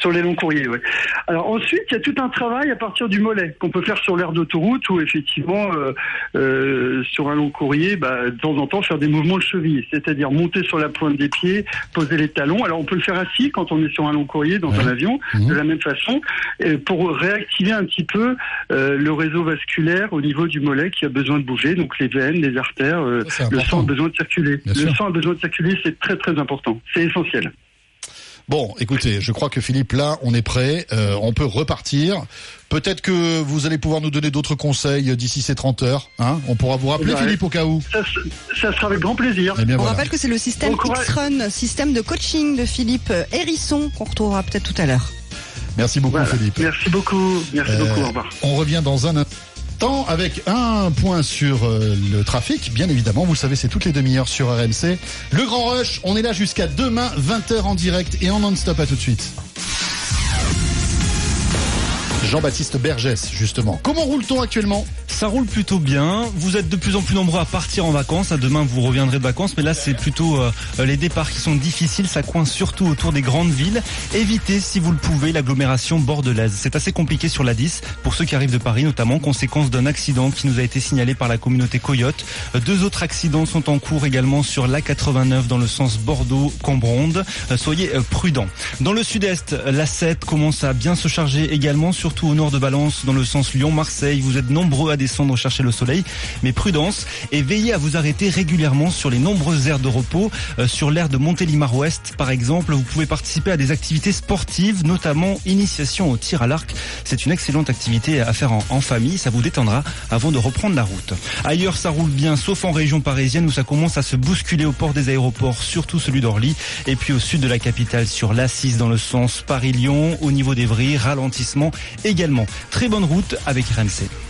Sur les longs courriers, oui. Alors ensuite, il y a tout un travail à partir du mollet qu'on peut faire sur l'aire d'autoroute ou effectivement euh, euh, sur un long courrier, bah, de temps en temps faire des mouvements de cheville, c'est-à-dire monter sur la pointe des pieds, poser les talons. Alors on peut le faire assis quand on est sur un long courrier dans un avion, de la même façon, pour réactiver un petit peu euh, le réseau vasculaire au niveau du mollet qui a besoin de bouger, donc les veines, les artères, euh, le important. sang a besoin de circuler. Bien le sûr. sang a besoin de circuler, c'est très très important, c'est essentiel. Bon, écoutez, je crois que Philippe, là, on est prêt. Euh, on peut repartir. Peut-être que vous allez pouvoir nous donner d'autres conseils d'ici ces 30 heures. Hein on pourra vous rappeler, Ouais. Philippe, au cas où. Ça, ça sera avec grand plaisir. Eh bien, On voilà. rappelle que c'est le système. X-Run, système de coaching de Philippe Hérisson, qu'on retrouvera peut-être tout à l'heure. Merci beaucoup, Voilà. Philippe. Merci beaucoup, merci Euh, beaucoup, au revoir. On revient dans un instant avec un point sur euh, le trafic. Bien évidemment, vous le savez, c'est toutes les demi-heures sur RMC. Le Grand Rush, on est là jusqu'à demain, 20h en direct et en non-stop. À tout de suite. Jean-Baptiste Bergès, justement. Comment roule-t-on actuellement? Ça roule plutôt bien. Vous êtes de plus en plus nombreux à partir en vacances. Demain, vous reviendrez de vacances. Mais là, c'est plutôt euh, les départs qui sont difficiles. Ça coince surtout autour des grandes villes. Évitez, si vous le pouvez, l'agglomération bordelaise. C'est assez compliqué sur la 10 pour ceux qui arrivent de Paris, notamment conséquence d'un accident qui nous a été signalé par la communauté Coyote. Euh, Deux autres accidents sont en cours également sur la 89 dans le sens Bordeaux-Cambronde. Euh, Soyez prudents. Dans le sud-est, la 7 commence à bien se charger également, surtout au nord de Valence, dans le sens Lyon-Marseille. Vous êtes nombreux à descendre chercher le soleil, mais prudence et veillez à vous arrêter régulièrement sur les nombreuses aires de repos. Euh, sur l'aire de Montélimar-Ouest, par exemple, vous pouvez participer à des activités sportives, notamment initiation au tir à l'arc. C'est une excellente activité à faire en, en famille, ça vous détendra avant de reprendre la route. Ailleurs, ça roule bien, sauf en région parisienne où ça commence à se bousculer au port des aéroports, surtout celui d'Orly, et puis au sud de la capitale sur l'A6 dans le sens Paris-Lyon, au niveau d'Evry, ralentissement également. Très bonne route avec RMC.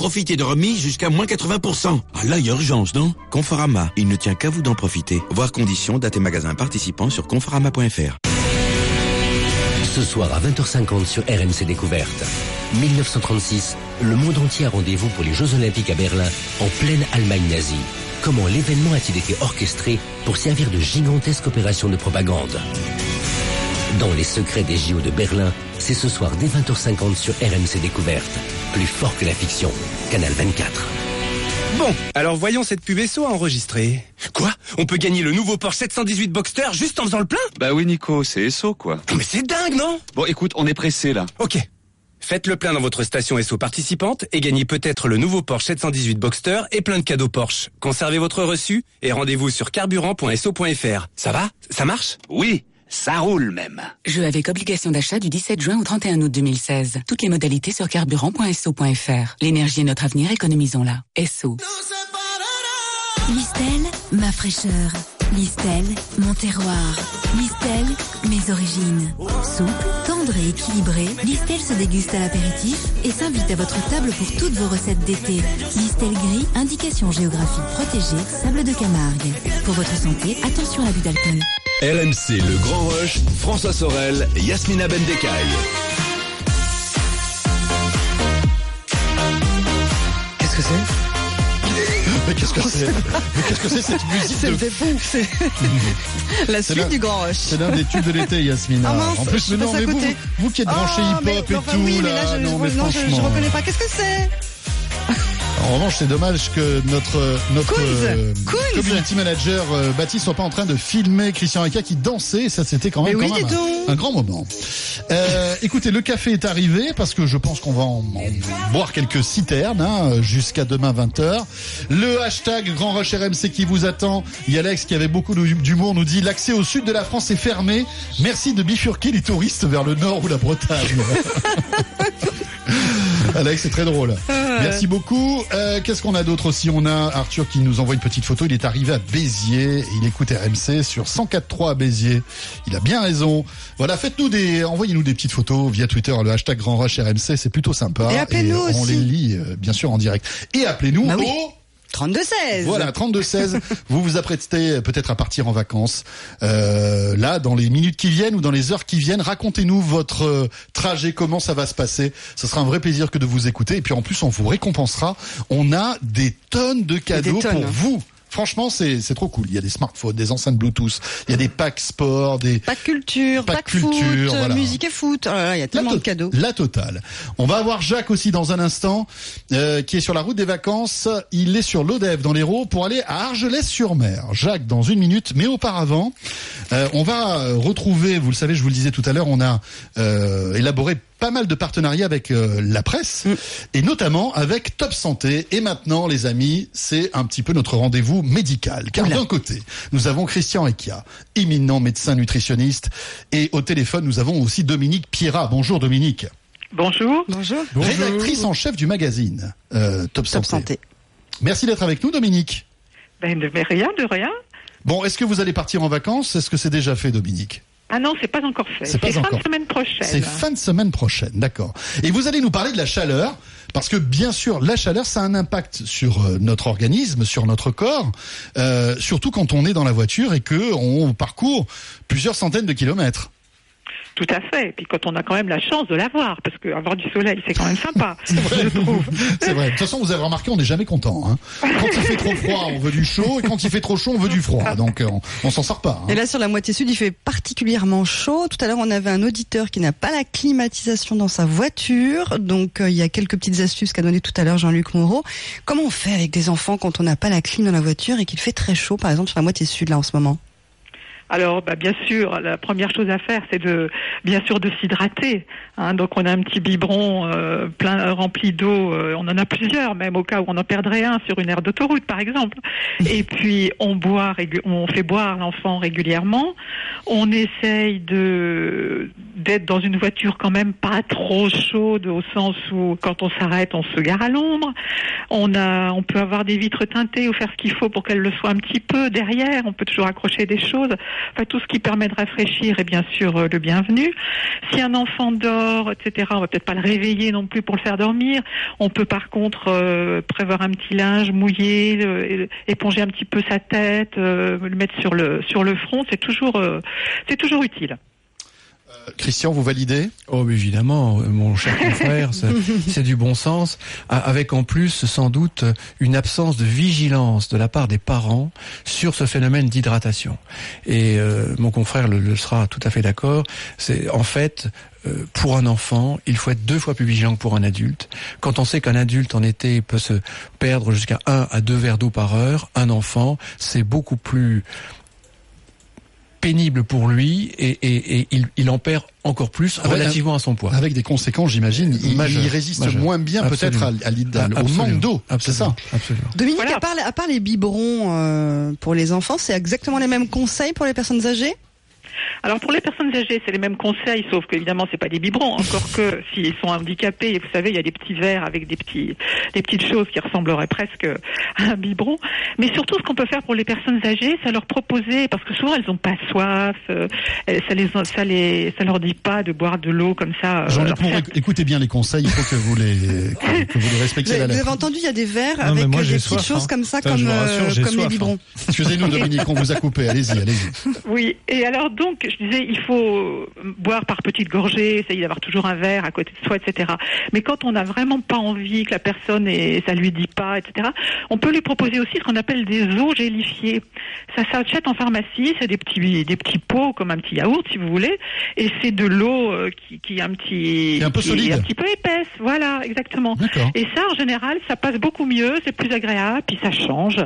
profitez de remise jusqu'à moins 80%. Ah là, il y a urgence, non? Conforama, il ne tient qu'à vous d'en profiter. Voir conditions, date et magasins participants sur conforama.fr. Ce soir à 20h50 sur RMC Découverte. 1936, le monde entier a rendez-vous pour les Jeux Olympiques à Berlin, en pleine Allemagne nazie. Comment l'événement a-t-il été orchestré pour servir de gigantesque opération de propagande? Dans les secrets des JO de Berlin, c'est ce soir dès 20h50 sur RMC Découverte. Plus fort que la fiction. Canal 24. Bon, alors voyons cette pub SO à enregistrer. Quoi? On peut gagner le nouveau Porsche 718 Boxster juste en faisant le plein? Bah oui Nico, c'est SO quoi. Mais c'est dingue, non? Bon écoute, on est pressé là. Ok. Faites le plein dans votre station SO participante et gagnez peut-être le nouveau Porsche 718 Boxster et plein de cadeaux Porsche. Conservez votre reçu et rendez-vous sur carburant.so.fr. Ça va? Ça marche? Oui, ça roule même. Jeu avec obligation d'achat du 17 juin au 31 août 2016. Toutes les modalités sur carburant.so.fr. L'énergie est notre avenir, économisons-la. SO. Listel, ma fraîcheur. Listel, mon terroir. Listel, mes origines. Souple, tendre et équilibré, Listel se déguste à l'apéritif et s'invite à votre table pour toutes vos recettes d'été. Listel gris, indication géographique protégée, sable de Camargue. Pour votre santé, attention à l'abus d'alcool. RMC Le Grand Rush, François Sorel, Yasmina Bendekai. Qu'est-ce que c'est? Mais qu'est-ce que c'est? Mais qu'est-ce que c'est cette musique de C'était fou? C'est la C'est suite du Grand Rush. C'est l'un des tubes de l'été, Yasmina. Ah mince, en plus, non, mais vous, vous qui êtes branché Oh, hip-hop et enfin, tout, oui, mais là, je, non, mais non, je- je, franchement. reconnais pas. Qu'est-ce que c'est? En revanche, c'est dommage que notre notre Kunz, euh, Kunz. community manager euh, Baptiste soit pas en train de filmer Christian Eka qui dansait. Ça, c'était quand même, Mais oui, quand même un, un grand moment. Euh, écoutez, le café est arrivé parce que je pense qu'on va en, en boire quelques citernes hein, jusqu'à demain 20h. Le hashtag Grand Rush RMC qui vous attend. Il y a Alex qui avait beaucoup d'humour nous dit l'accès au sud de la France est fermé. Merci de bifurquer les touristes vers le nord ou la Bretagne. Alex, c'est très drôle. Ah, Merci beaucoup. Euh, Qu'est-ce qu'on a d'autre aussi? On a Arthur qui nous envoie une petite photo. Il est arrivé à Béziers. Il écoute RMC sur 104.3 à Béziers. Il a bien raison. Voilà, faites-nous des, envoyez-nous des petites photos via Twitter, le hashtag Grand Rush RMC. C'est plutôt sympa. Et appelez-nous On aussi. les lit, euh, bien sûr, en direct. Et appelez-nous Bah oui. au 32-16. Voilà, 32-16. vous vous apprêtez peut-être à partir en vacances. Euh, là, dans les minutes qui viennent ou dans les heures qui viennent, racontez-nous votre euh, trajet, comment ça va se passer. Ce sera un vrai plaisir que de vous écouter. Et puis en plus, on vous récompensera. On a des tonnes de cadeaux tonnes. pour vous. Franchement, c'est trop cool. Il y a des smartphones, des enceintes Bluetooth, il y a des packs sport, des de culture, de foot, culture, voilà. musique et foot. Oh là là, il y a tellement de cadeaux. La totale. On va avoir Jacques aussi dans un instant, euh, qui est sur la route des vacances. Il est sur l'Odève dans l'Hérault pour aller à Argelès-sur-Mer. Jacques dans une minute, mais auparavant, euh, on va euh, retrouver, vous le savez, je vous le disais tout à l'heure, on a euh, élaboré pas mal de partenariats avec euh, la presse et notamment avec Top Santé. Et maintenant, les amis, c'est un petit peu notre rendez-vous médical. Car d'un côté, nous avons Christian Ekia, éminent médecin nutritionniste, et au téléphone, nous avons aussi Dominique Pierrat. Bonjour Dominique. Bonjour. Bonjour. Rédactrice en chef du magazine euh, Top, Santé. Merci d'être avec nous, Dominique. Ben, de rien, de rien. Bon, est-ce que vous allez partir en vacances? Est-ce que c'est déjà fait, Dominique? Ah non, c'est pas encore fait. C'est fin encore. de semaine prochaine. C'est fin de semaine prochaine, d'accord. Et vous allez nous parler de la chaleur, parce que bien sûr, la chaleur, ça a un impact sur euh, notre organisme, sur notre corps, euh, surtout quand on est dans la voiture et que on parcourt plusieurs centaines de kilomètres. Tout à fait. Et puis quand on a quand même la chance de l'avoir, parce qu'avoir du soleil, c'est quand même sympa. C'est vrai. De toute façon, vous avez remarqué, on n'est jamais content. Hein. Quand il fait trop froid, on veut du chaud, et quand il fait trop chaud, on veut du froid. Donc, euh, on, on s'en sort pas. hein. Et là, sur la moitié sud, il fait particulièrement chaud. Tout à l'heure, on avait un auditeur qui n'a pas la climatisation dans sa voiture. Donc, euh, il y a quelques petites astuces qu'a donné tout à l'heure Jean-Luc Moreau. Comment on fait avec des enfants quand on n'a pas la clim dans la voiture et qu'il fait très chaud, par exemple, sur la moitié sud, là, en ce moment? Alors, bah, bien sûr, la première chose à faire, c'est de, bien sûr, de s'hydrater. hein. donc, on a un petit biberon euh, plein rempli d'eau. euh, on en a plusieurs, même au cas où on en perdrait un sur une aire d'autoroute, par exemple. Et puis, on boit, on fait boire l'enfant régulièrement. On essaye de d'être dans une voiture quand même pas trop chaude, au sens où quand on s'arrête, on se gare à l'ombre. On a, on peut avoir des vitres teintées ou faire ce qu'il faut pour qu'elles le soient un petit peu derrière. On peut toujours accrocher des choses. Enfin, tout ce qui permet de rafraîchir est bien sûr euh, le bienvenu. Si un enfant dort, etc., on va peut-être pas le réveiller non plus pour le faire dormir. On peut par contre euh, prévoir un petit linge mouillé, le- éponger un petit peu sa tête, euh, le mettre sur le sur le front. C'est toujours euh, c'est toujours utile. Christian, vous validez Oh, mais évidemment, euh, mon cher confrère, c'est du bon sens, avec en plus sans doute une absence de vigilance de la part des parents sur ce phénomène d'hydratation. Et euh, mon confrère le, le sera tout à fait d'accord. C'est en fait euh, pour un enfant, il faut être deux fois plus vigilant que pour un adulte. Quand on sait qu'un adulte en été peut se perdre jusqu'à un à deux verres d'eau par heure, un enfant, c'est beaucoup plus pénible pour lui et, et, et il, il en perd encore plus relativement à son poids. Avec des conséquences, j'imagine. Il, résiste moins bien peut-être à, à l'hyd- au manque d'eau. C'est ça. Absolument. Dominique, à, part, à part les biberons euh, pour les enfants, c'est exactement les mêmes conseils pour les personnes âgées? Alors pour les personnes âgées, c'est les mêmes conseils, sauf qu'évidemment c'est pas des biberons. Encore que s'ils sont handicapés, vous savez, il y a des petits verres avec des petits, des petites choses qui ressembleraient presque à un biberon. Mais surtout, ce qu'on peut faire pour les personnes âgées, c'est leur proposer, parce que souvent elles ont pas soif, euh, ça les, ça les, ça leur dit pas de boire de l'eau comme ça. euh, Jean-Luc écoutez bien les conseils, il faut que vous les, que, que vous les respectiez la vous avez entendu, il y a des verres Non, avec moi, des soif, petites choses hein. comme ça, comme, rassure, euh, j'ai comme les soif, biberons. Excusez-nous Dominique, on vous a coupé. Allez-y, allez-y. Oui, et alors donc, je disais, il faut boire par petites gorgées, essayer d'avoir toujours un verre à côté de soi, etc. Mais quand on n'a vraiment pas envie que la personne et ça lui dit pas, etc. On peut lui proposer aussi ce qu'on appelle des eaux gélifiées. Ça s'achète en pharmacie, c'est des petits des petits pots comme un petit yaourt si vous voulez, et c'est de l'eau euh, qui, qui est un petit est un peu solide. un petit peu épaisse, voilà, exactement. Et ça, en général, ça passe beaucoup mieux, c'est plus agréable, puis ça change.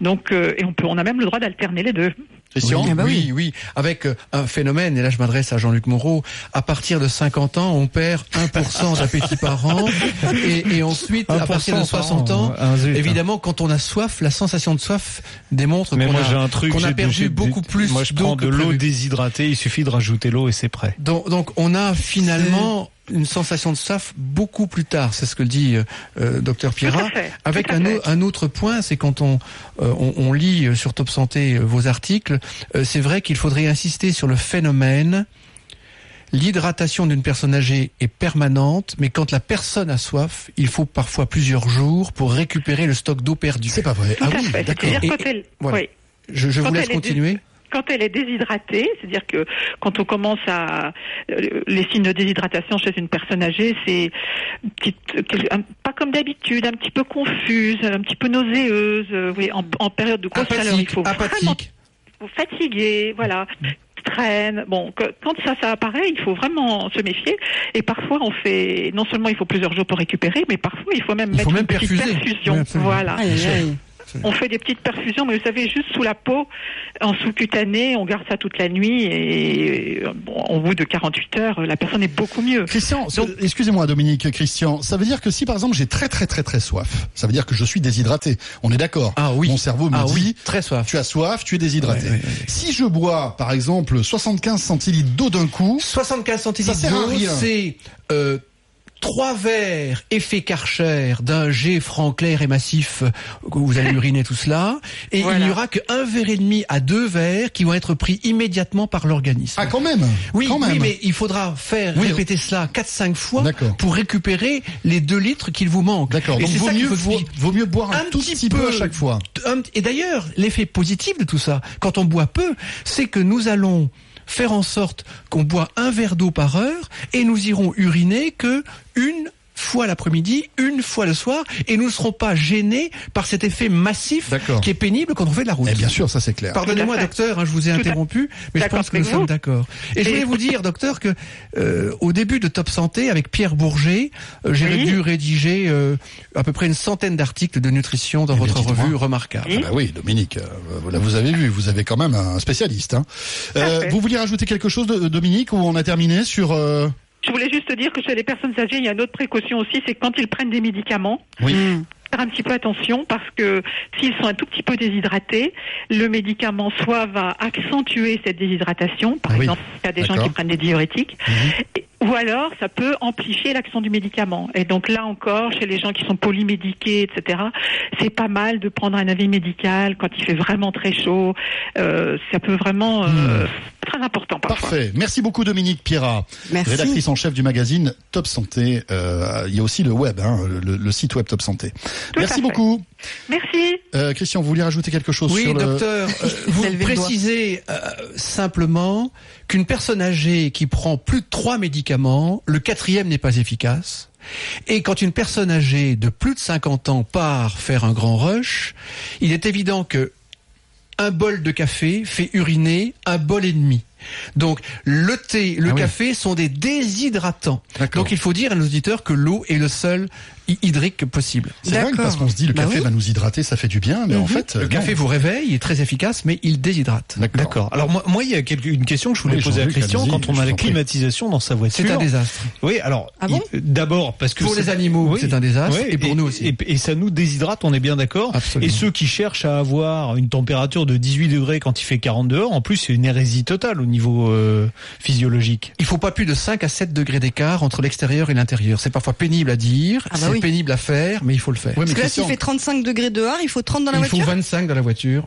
Donc, euh, et on peut, on a même le droit d'alterner les deux. Oui, Ah bah oui, oui, avec euh, un phénomène, et là je m'adresse à Jean-Luc Moreau, à partir de 50 ans, on perd 1% d'appétit par an, et, et ensuite, à 1% partir de par 60 an, ans, ah, zut. évidemment, quand on a soif, la sensation de soif démontre qu'on a, un truc, qu'on a perdu beaucoup plus Moi je prends de l'eau déshydratée, il suffit de rajouter l'eau et c'est prêt. Donc, donc on a finalement une sensation de soif beaucoup plus tard. C'est ce que dit euh, euh, docteur Pierrat. Avec un, autre point, c'est quand on, euh, on, on lit euh, sur Top Santé euh, vos articles, euh, c'est vrai qu'il faudrait insister sur le phénomène. L'hydratation d'une personne âgée est permanente, mais quand la personne a soif, il faut parfois plusieurs jours pour récupérer le stock d'eau perdu. C'est pas vrai. Tout voilà. oui. Je, je vous laisse est continuer. Quand elle est déshydratée, c'est-à-dire que quand on commence à euh, les signes de déshydratation chez une personne âgée, c'est pas comme d'habitude, un petit peu confuse, un petit peu nauséeuse. euh, oui, en, en période de grosse chaleur, il faut vraiment faut fatiguer, voilà traîne. Bon, que- quand ça, ça apparaît, il faut vraiment se méfier. Et parfois, on fait, non seulement il faut plusieurs jours pour récupérer, mais parfois il faut même Il mettre même une petite perfuser. perfusion. Oui, voilà. Aïe, aïe, aïe. On fait des petites perfusions, mais vous savez, juste sous la peau, en sous-cutané, on garde ça toute la nuit et bon, au bout de 48 heures, la personne est beaucoup mieux. Christian, excusez-moi Dominique, Christian, ça veut dire que si par exemple j'ai très très très très soif, ça veut dire que je suis déshydraté. On est d'accord Ah oui. Mon cerveau me Ah dit oui, très soif. Tu as soif, tu es déshydraté. Si je bois par exemple 75 centilitres d'eau d'un coup, 75 ça centilitres sert à d'eau, rien. c'est euh, trois verres effet Karcher d'un jet franc clair et massif que vous allez uriner tout cela, et il n'y aura que un verre et demi à deux verres qui vont être pris immédiatement par l'organisme. Ah quand même. Oui, quand oui, mais il faudra faire Oui. répéter cela 4-5 fois pour récupérer les 2 litres qu'il vous manque. D'accord. Et Donc c'est vaut ça qu'il mieux, vaut, mieux boire un, tout petit peu, à chaque fois. Un- et d'ailleurs, l'effet positif de tout ça, quand on boit peu, c'est que nous allons faire en sorte qu'on boit un verre d'eau par heure et nous irons uriner que une fois l'après-midi, une fois le soir, et nous ne serons pas gênés par cet effet massif qui est pénible quand on fait de la route. Eh bien sûr, ça c'est clair. Pardonnez-moi, docteur, hein, je vous ai interrompu, mais je D'accord pense que nous sommes d'accord. Et je Et- voulais vous dire, docteur, que euh, au début de Top Santé, avec Pierre Bourget, euh, j'ai Oui. dû rédiger euh, à peu près une centaine d'articles de nutrition dans Eh bien, votre revue remarquable. Ah bah oui, Dominique, euh, là, vous avez vu, vous avez quand même un spécialiste. Hein. Euh, vous vouliez rajouter quelque chose, de- Dominique, ou on a terminé sur... Je voulais juste dire que chez les personnes âgées, il y a une autre précaution aussi, c'est que quand ils prennent des médicaments, Oui. Faire un petit peu attention parce que s'ils sont un tout petit peu déshydratés, le médicament soit va accentuer cette déshydratation, par Ah oui. exemple, il y a des gens qui prennent des diurétiques, et- ou alors ça peut amplifier l'action du médicament. Et donc là encore, chez les gens qui sont polymédiqués, etc., c'est pas mal de prendre un avis médical quand il fait vraiment très chaud. Euh, ça peut vraiment euh, être très important parfois. Parfait. Merci beaucoup Dominique Pierrat, Merci. rédactrice en chef du magazine Top Santé. Euh, il y a aussi le web, hein, le, le site web Top Santé. Tout Merci beaucoup. Merci. Euh, Christian, vous vouliez rajouter quelque chose Oui, sur le... docteur, euh, vous le doigt. précisez euh, simplement qu'une personne âgée qui prend plus de trois médicaments, le quatrième n'est pas efficace. Et quand une personne âgée de plus de 50 ans part faire un grand rush, il est évident que un bol de café fait uriner un bol et demi. Donc le thé, le Ah oui. café sont des déshydratants. Donc il faut dire à nos auditeurs que l'eau est le seul hy- hydrique possible. C'est dingue parce qu'on se dit le Bah café oui. va nous hydrater, ça fait du bien, mais en Mhm. fait... le café vous réveille, il est très efficace, mais il déshydrate. D'accord. Alors moi, moi, il y a une question que je voulais Oui, poser à Christian quand on a la climatisation dans sa voiture. C'est un désastre. Oui, alors Ah bon d'abord parce que Pour les animaux, c'est un désastre, et pour nous aussi. Et, et ça nous déshydrate, on est bien d'accord. Et ceux qui cherchent à avoir une température de 18 degrés quand il fait 40 dehors, en plus c'est une hérésie totale au niveau euh, physiologique? Il faut pas plus de 5 à 7 degrés d'écart entre l'extérieur et l'intérieur. C'est parfois pénible à dire, Ah bah c'est oui. pénible à faire, mais il faut le faire. Parce que là, s'il fait 35 degrés dehors, il faut 30 dans la il faut voiture? 25 dans la voiture,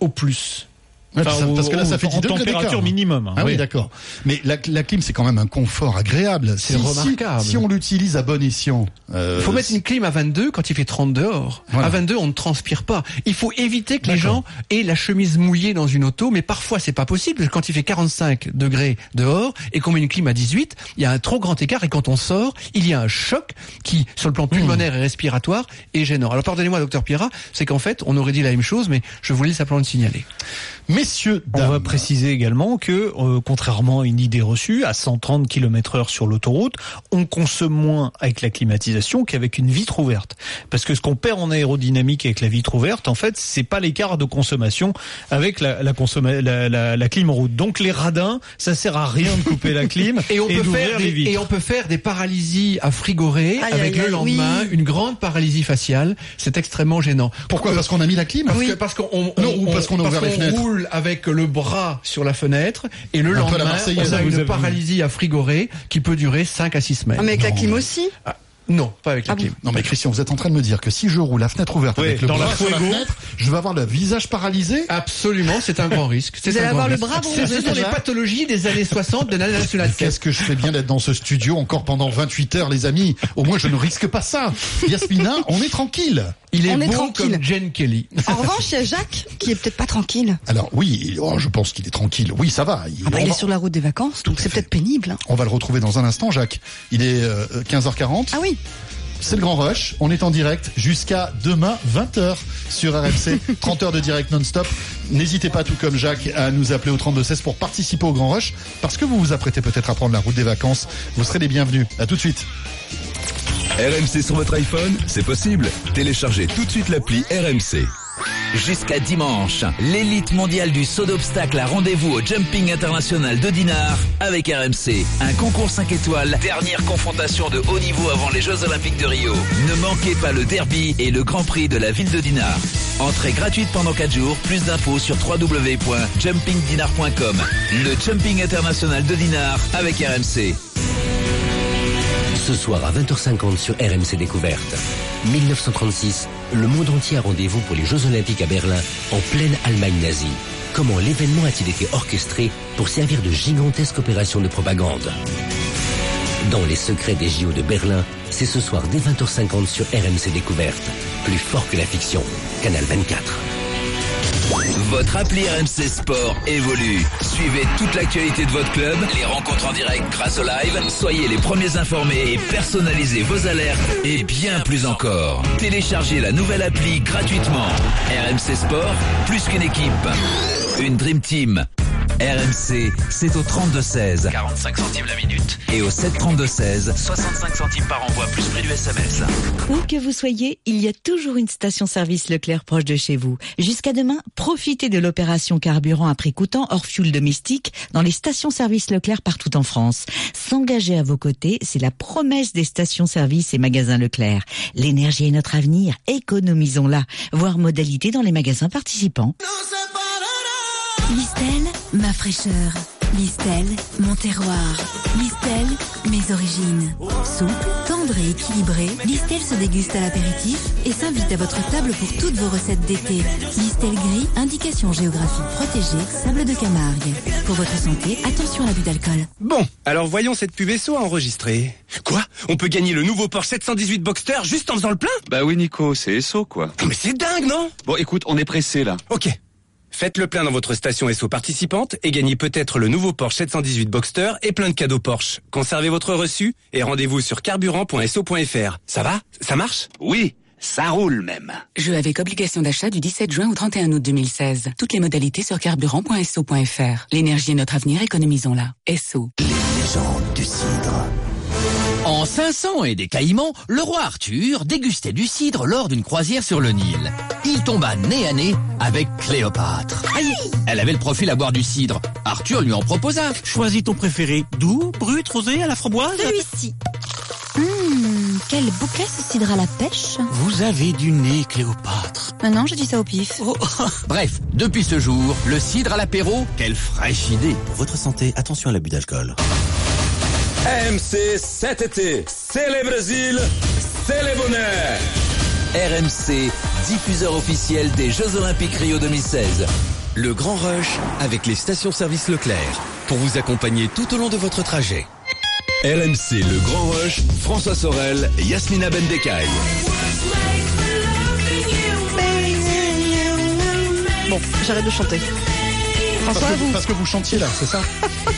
au plus. Enfin, parce au- que là, ça fait 10 en degrés température d'écart. minimum, hein. Ah oui, Oui. d'accord. Mais la, la clim, c'est quand même un confort agréable. C'est Si- remarquable. Si, on l'utilise à bon escient. euh, Il faut mettre une clim à 22 quand il fait 30 dehors. Voilà. À 22, on ne transpire pas. Il faut éviter que les gens aient la chemise mouillée dans une auto, mais parfois c'est pas possible. parce que Quand il fait 45 degrés dehors et qu'on met une clim à 18, il y a un trop grand écart et quand on sort, il y a un choc qui, sur le plan pulmonaire et respiratoire, est gênant. Alors pardonnez-moi, docteur Pierrat, c'est qu'en fait, on aurait dit la même chose, mais je voulais simplement le signaler. Messieurs, On va préciser également que, euh, contrairement à une idée reçue, à 130 km heure sur l'autoroute, on consomme moins avec la climatisation qu'avec une vitre ouverte. Parce que ce qu'on perd en aérodynamique avec la vitre ouverte, en fait, c'est pas l'écart de consommation avec la, la, la, la, la clim en route. Donc les radins, ça sert à rien de couper la clim Et on, peut d'ouvrir faire les des, vitres. et on peut faire des paralysies à frigoré Aïe, avec aïe, le lendemain oui. une grande paralysie faciale. C'est extrêmement gênant. Pourquoi? Parce qu'on a mis la clim? Parce que parce qu'on on- Non, ou on- parce qu'on a ouvert les fenêtres. Roule avec le bras sur la fenêtre et le la lendemain, on a une paralysie à frigorée qui peut durer 5 à 6 semaines. Ah, mais avec la Non, clim mais- aussi Ah, non, pas avec la Ah bon. Non mais Christian, vous êtes en train de me dire que si je roule la fenêtre ouverte Oui, avec le dans bras la sur la Fuego. fenêtre, je vais avoir le visage paralysé Absolument, c'est un grand risque. C'est Vous allez avoir le bras Ce sont les pathologies des années 60 de la nationale Qu'est-ce que je fais bien d'être dans ce studio encore pendant 28 heures, les amis Au moins, je ne risque pas ça. Yasmina, on est tranquille. Il est On est beau tranquille. comme Jen Kelly. En revanche, il y a Jacques qui est peut-être pas tranquille. Alors oui, oh, je pense qu'il est tranquille. Oui, ça va. Il, Ah bah, est va, sur la route des vacances, donc c'est fait. peut-être pénible. hein. on va le retrouver dans un instant, Jacques. Il est euh, 15h40. Ah oui, C'est le grand rush. On est en direct jusqu'à demain 20h sur RMC. 30 heures de direct non-stop. N'hésitez pas, tout comme Jacques, à nous appeler au 3216 pour participer au grand rush. Parce que vous vous apprêtez peut-être à prendre la route des vacances. Vous serez les bienvenus. À tout de suite. RMC sur votre iPhone, c'est possible. Téléchargez tout de suite l'appli RMC. Jusqu'à dimanche, l'élite mondiale du saut d'obstacle a rendez-vous au Jumping International de Dinard avec RMC. Un concours 5 étoiles, dernière confrontation de haut niveau avant les Jeux Olympiques de Rio. Ne manquez pas le derby et le Grand Prix de la ville de Dinard. Entrée gratuite pendant 4 jours, plus d'infos sur www.jumpingdinar.com. Le Jumping International de Dinard avec RMC. Ce soir à 20h50 sur RMC Découverte. 1936, le monde entier a rendez-vous pour les Jeux Olympiques à Berlin, en pleine Allemagne nazie. Comment l'événement a-t-il été orchestré pour servir de gigantesque opération de propagande? Dans les secrets des JO de Berlin, c'est ce soir dès 20h50 sur RMC Découverte. Plus fort que la fiction. Canal 24. Votre appli RMC Sport évolue. Suivez toute l'actualité de votre club, les rencontres en direct grâce au live. Soyez les premiers informés et personnalisez vos alertes et bien plus encore. Téléchargez la nouvelle appli gratuitement. RMC Sport, plus qu'une équipe. Une Dream Team. RMC, c'est au 32-16. 45 centimes la minute. Et au 732-16. 65 centimes par envoi, plus prix du SMS. Où que vous soyez, il y a toujours une station-service Leclerc proche de chez vous. Jusqu'à demain, profitez de l'opération carburant à prix coûtant hors fuel domestique dans les stations-service Leclerc partout en France. S'engager à vos côtés, c'est la promesse des stations-service et magasins Leclerc. L'énergie est notre avenir, économisons-la. Voir modalité dans les magasins participants. Listel, ma fraîcheur. Listel, mon terroir. Listel, mes origines. Souple, tendre et équilibré, Listel se déguste à l'apéritif et s'invite à votre table pour toutes vos recettes d'été. Listel gris, indication géographique protégée, sable de Camargue. Pour votre santé, attention à l'abus d'alcool. Bon, alors voyons cette pub SO à enregistrer. Quoi? On peut gagner le nouveau Porsche 718 Boxster juste en faisant le plein? Bah oui, Nico, c'est SO, quoi. Non mais c'est dingue, non? Bon, écoute, on est pressé, là. Ok. Faites le plein dans votre station SO participante et gagnez peut-être le nouveau Porsche 718 Boxster et plein de cadeaux Porsche. Conservez votre reçu et rendez-vous sur carburant.so.fr. Ça va? Ça marche? Oui, ça roule même. Jeu avec obligation d'achat du 17 juin au 31 août 2016. Toutes les modalités sur carburant.so.fr. L'énergie est notre avenir, économisons-la. SO. Légende du cidre. En 500 et des Caïmans, le roi Arthur dégustait du cidre lors d'une croisière sur le Nil. Il tomba nez à nez avec Cléopâtre. Elle avait le profil à boire du cidre. Arthur lui en proposa. Choisis ton préféré. Doux, brut, rosé, à la framboise Celui-ci. Hum, quel bouquet ce cidre à la pêche Vous avez du nez, Cléopâtre. Ah non, je dis ça au pif. Bref, depuis ce jour, le cidre à l'apéro, quelle fraîche idée. Pour votre santé, attention à l'abus d'alcool. RMC cet été, c'est les Brésil, c'est les bonheurs. RMC, diffuseur officiel des Jeux Olympiques Rio 2016. Le grand rush avec les stations-service Leclerc pour vous accompagner tout au long de votre trajet. RMC Le Grand Rush, François Sorel, Yasmina Bendekai. Bon, j'arrête de chanter. Parce, que, vous. parce que vous chantiez là, c'est ça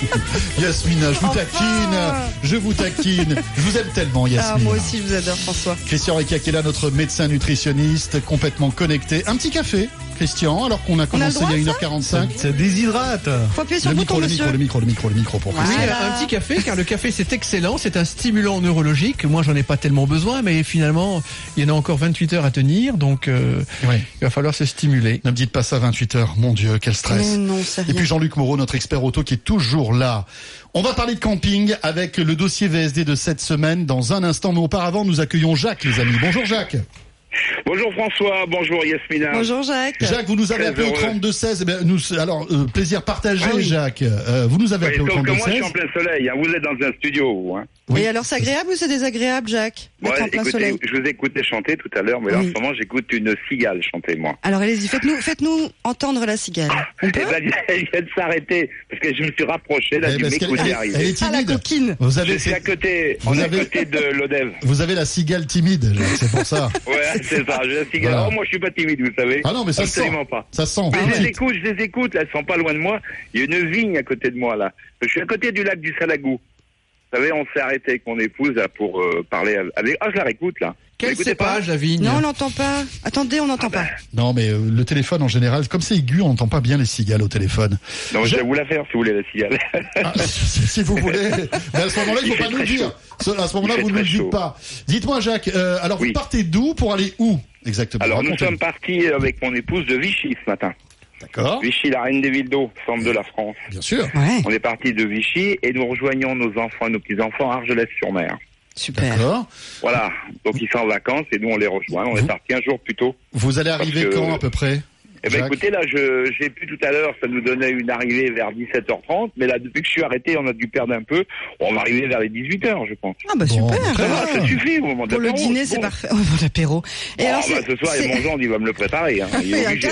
Yasmina, je vous taquine, je vous taquine. Je vous aime tellement, Ah, Yasmina. moi aussi, je vous adore, François. Christian est là, notre médecin nutritionniste, complètement connecté. Un petit café, Christian, alors qu'on a commencé droit, il y a ça 1h45. Ça déshydrate. Faut appuyer sur Le micro, bouton, monsieur. micro, le micro, le micro, le micro, le micro pour Voilà. Oui, un petit café, car le café c'est excellent, c'est un stimulant neurologique. Moi j'en ai pas tellement besoin, mais finalement il y en a encore 28 heures à tenir, donc euh, il va falloir se stimuler. Ne me dites pas ça 28 heures, mon Dieu, quel stress. Mais non, c'est Et puis Jean-Luc Moreau, notre expert auto qui est toujours là. On va parler de camping avec le dossier VSD de cette semaine dans un instant, mais auparavant nous accueillons Jacques les amis. Bonjour Jacques. Bonjour François, bonjour Yasmina. Bonjour Jacques. Jacques, vous nous avez appelé au heureux. 32 16. Eh bien, nous, alors, euh, plaisir partagé, Ah oui. Jacques. Euh, vous nous avez Oui, appelé au sauf que 32 moi, je 16. suis en plein soleil. hein. Vous êtes dans un studio, vous. Hein. Et alors, c'est agréable ou c'est désagréable, Jacques Ouais, en plein écoutez, soleil? je vous écoutais chanter tout à l'heure, mais là, Oui. en ce moment, j'écoute une cigale chanter, moi. Alors, allez-y, faites-nous faites-nous entendre la cigale. On peut? Eh ben, elle vient de s'arrêter, parce que je me suis rapproché, là, Eh, du mec où elle arrivé. elle est Ah, la timide. coquine. Vous avez, Je suis à côté, vous on est à avez- côté de l'Odev. vous avez la cigale timide, c'est pour ça. Ouais, c'est ça, j'ai la cigale. Voilà. Oh, moi, je suis pas timide, vous savez. Ah non, mais ça Absolument sent. pas. Ça se sent. Mais de je les écoute, je les écoute, là, elles sont pas loin de moi. Il y a une vigne à côté de moi, là. Je suis à côté du lac du Salagou. Vous savez, on s'est arrêté avec mon épouse, là, pour euh, parler avec... Ah, je la réécoute, là. Quel cépage, la vigne Non, on n'entend pas. Attendez, on n'entend pas. Non, mais euh, le téléphone en général, comme c'est aigu, on n'entend pas bien les cigales au téléphone. Non, je vais vous la faire, si vous voulez, la cigale. Ah, si si vous voulez. Mais à ce moment-là, il Il faut pas nous le dire. À ce moment-là, vous ne le dites pas. Dites-moi, Jacques, euh, alors vous partez d'où pour aller où exactement? Alors, nous sommes partis avec mon épouse de Vichy ce matin. D'accord. Vichy, la reine des villes d'eau, centre de la France. Bien sûr. On est parti de Vichy et nous rejoignons nos enfants et nos petits-enfants à Argelès-sur-Mer. Super. D'accord. Voilà. Donc, ils sont en vacances et nous, on les rejoint. On est parti un jour plus tôt. Vous allez arriver que- quand à peu près? Eh ben, écoutez, là, je, j'ai pu tout à l'heure, ça nous donnait une arrivée vers 17h30, mais là, depuis que je suis arrêté, on a dû perdre un peu. On va arriver vers les 18h, je pense. Ah, bah super. Ça va, ça suffit au moment Pour le dîner, c'est parfait. Oh, pour l'apéro. Et Oh, alors, bah, ce soir, il y c'est- a mon gendre, il va me le préparer. Hein. Il est obligé.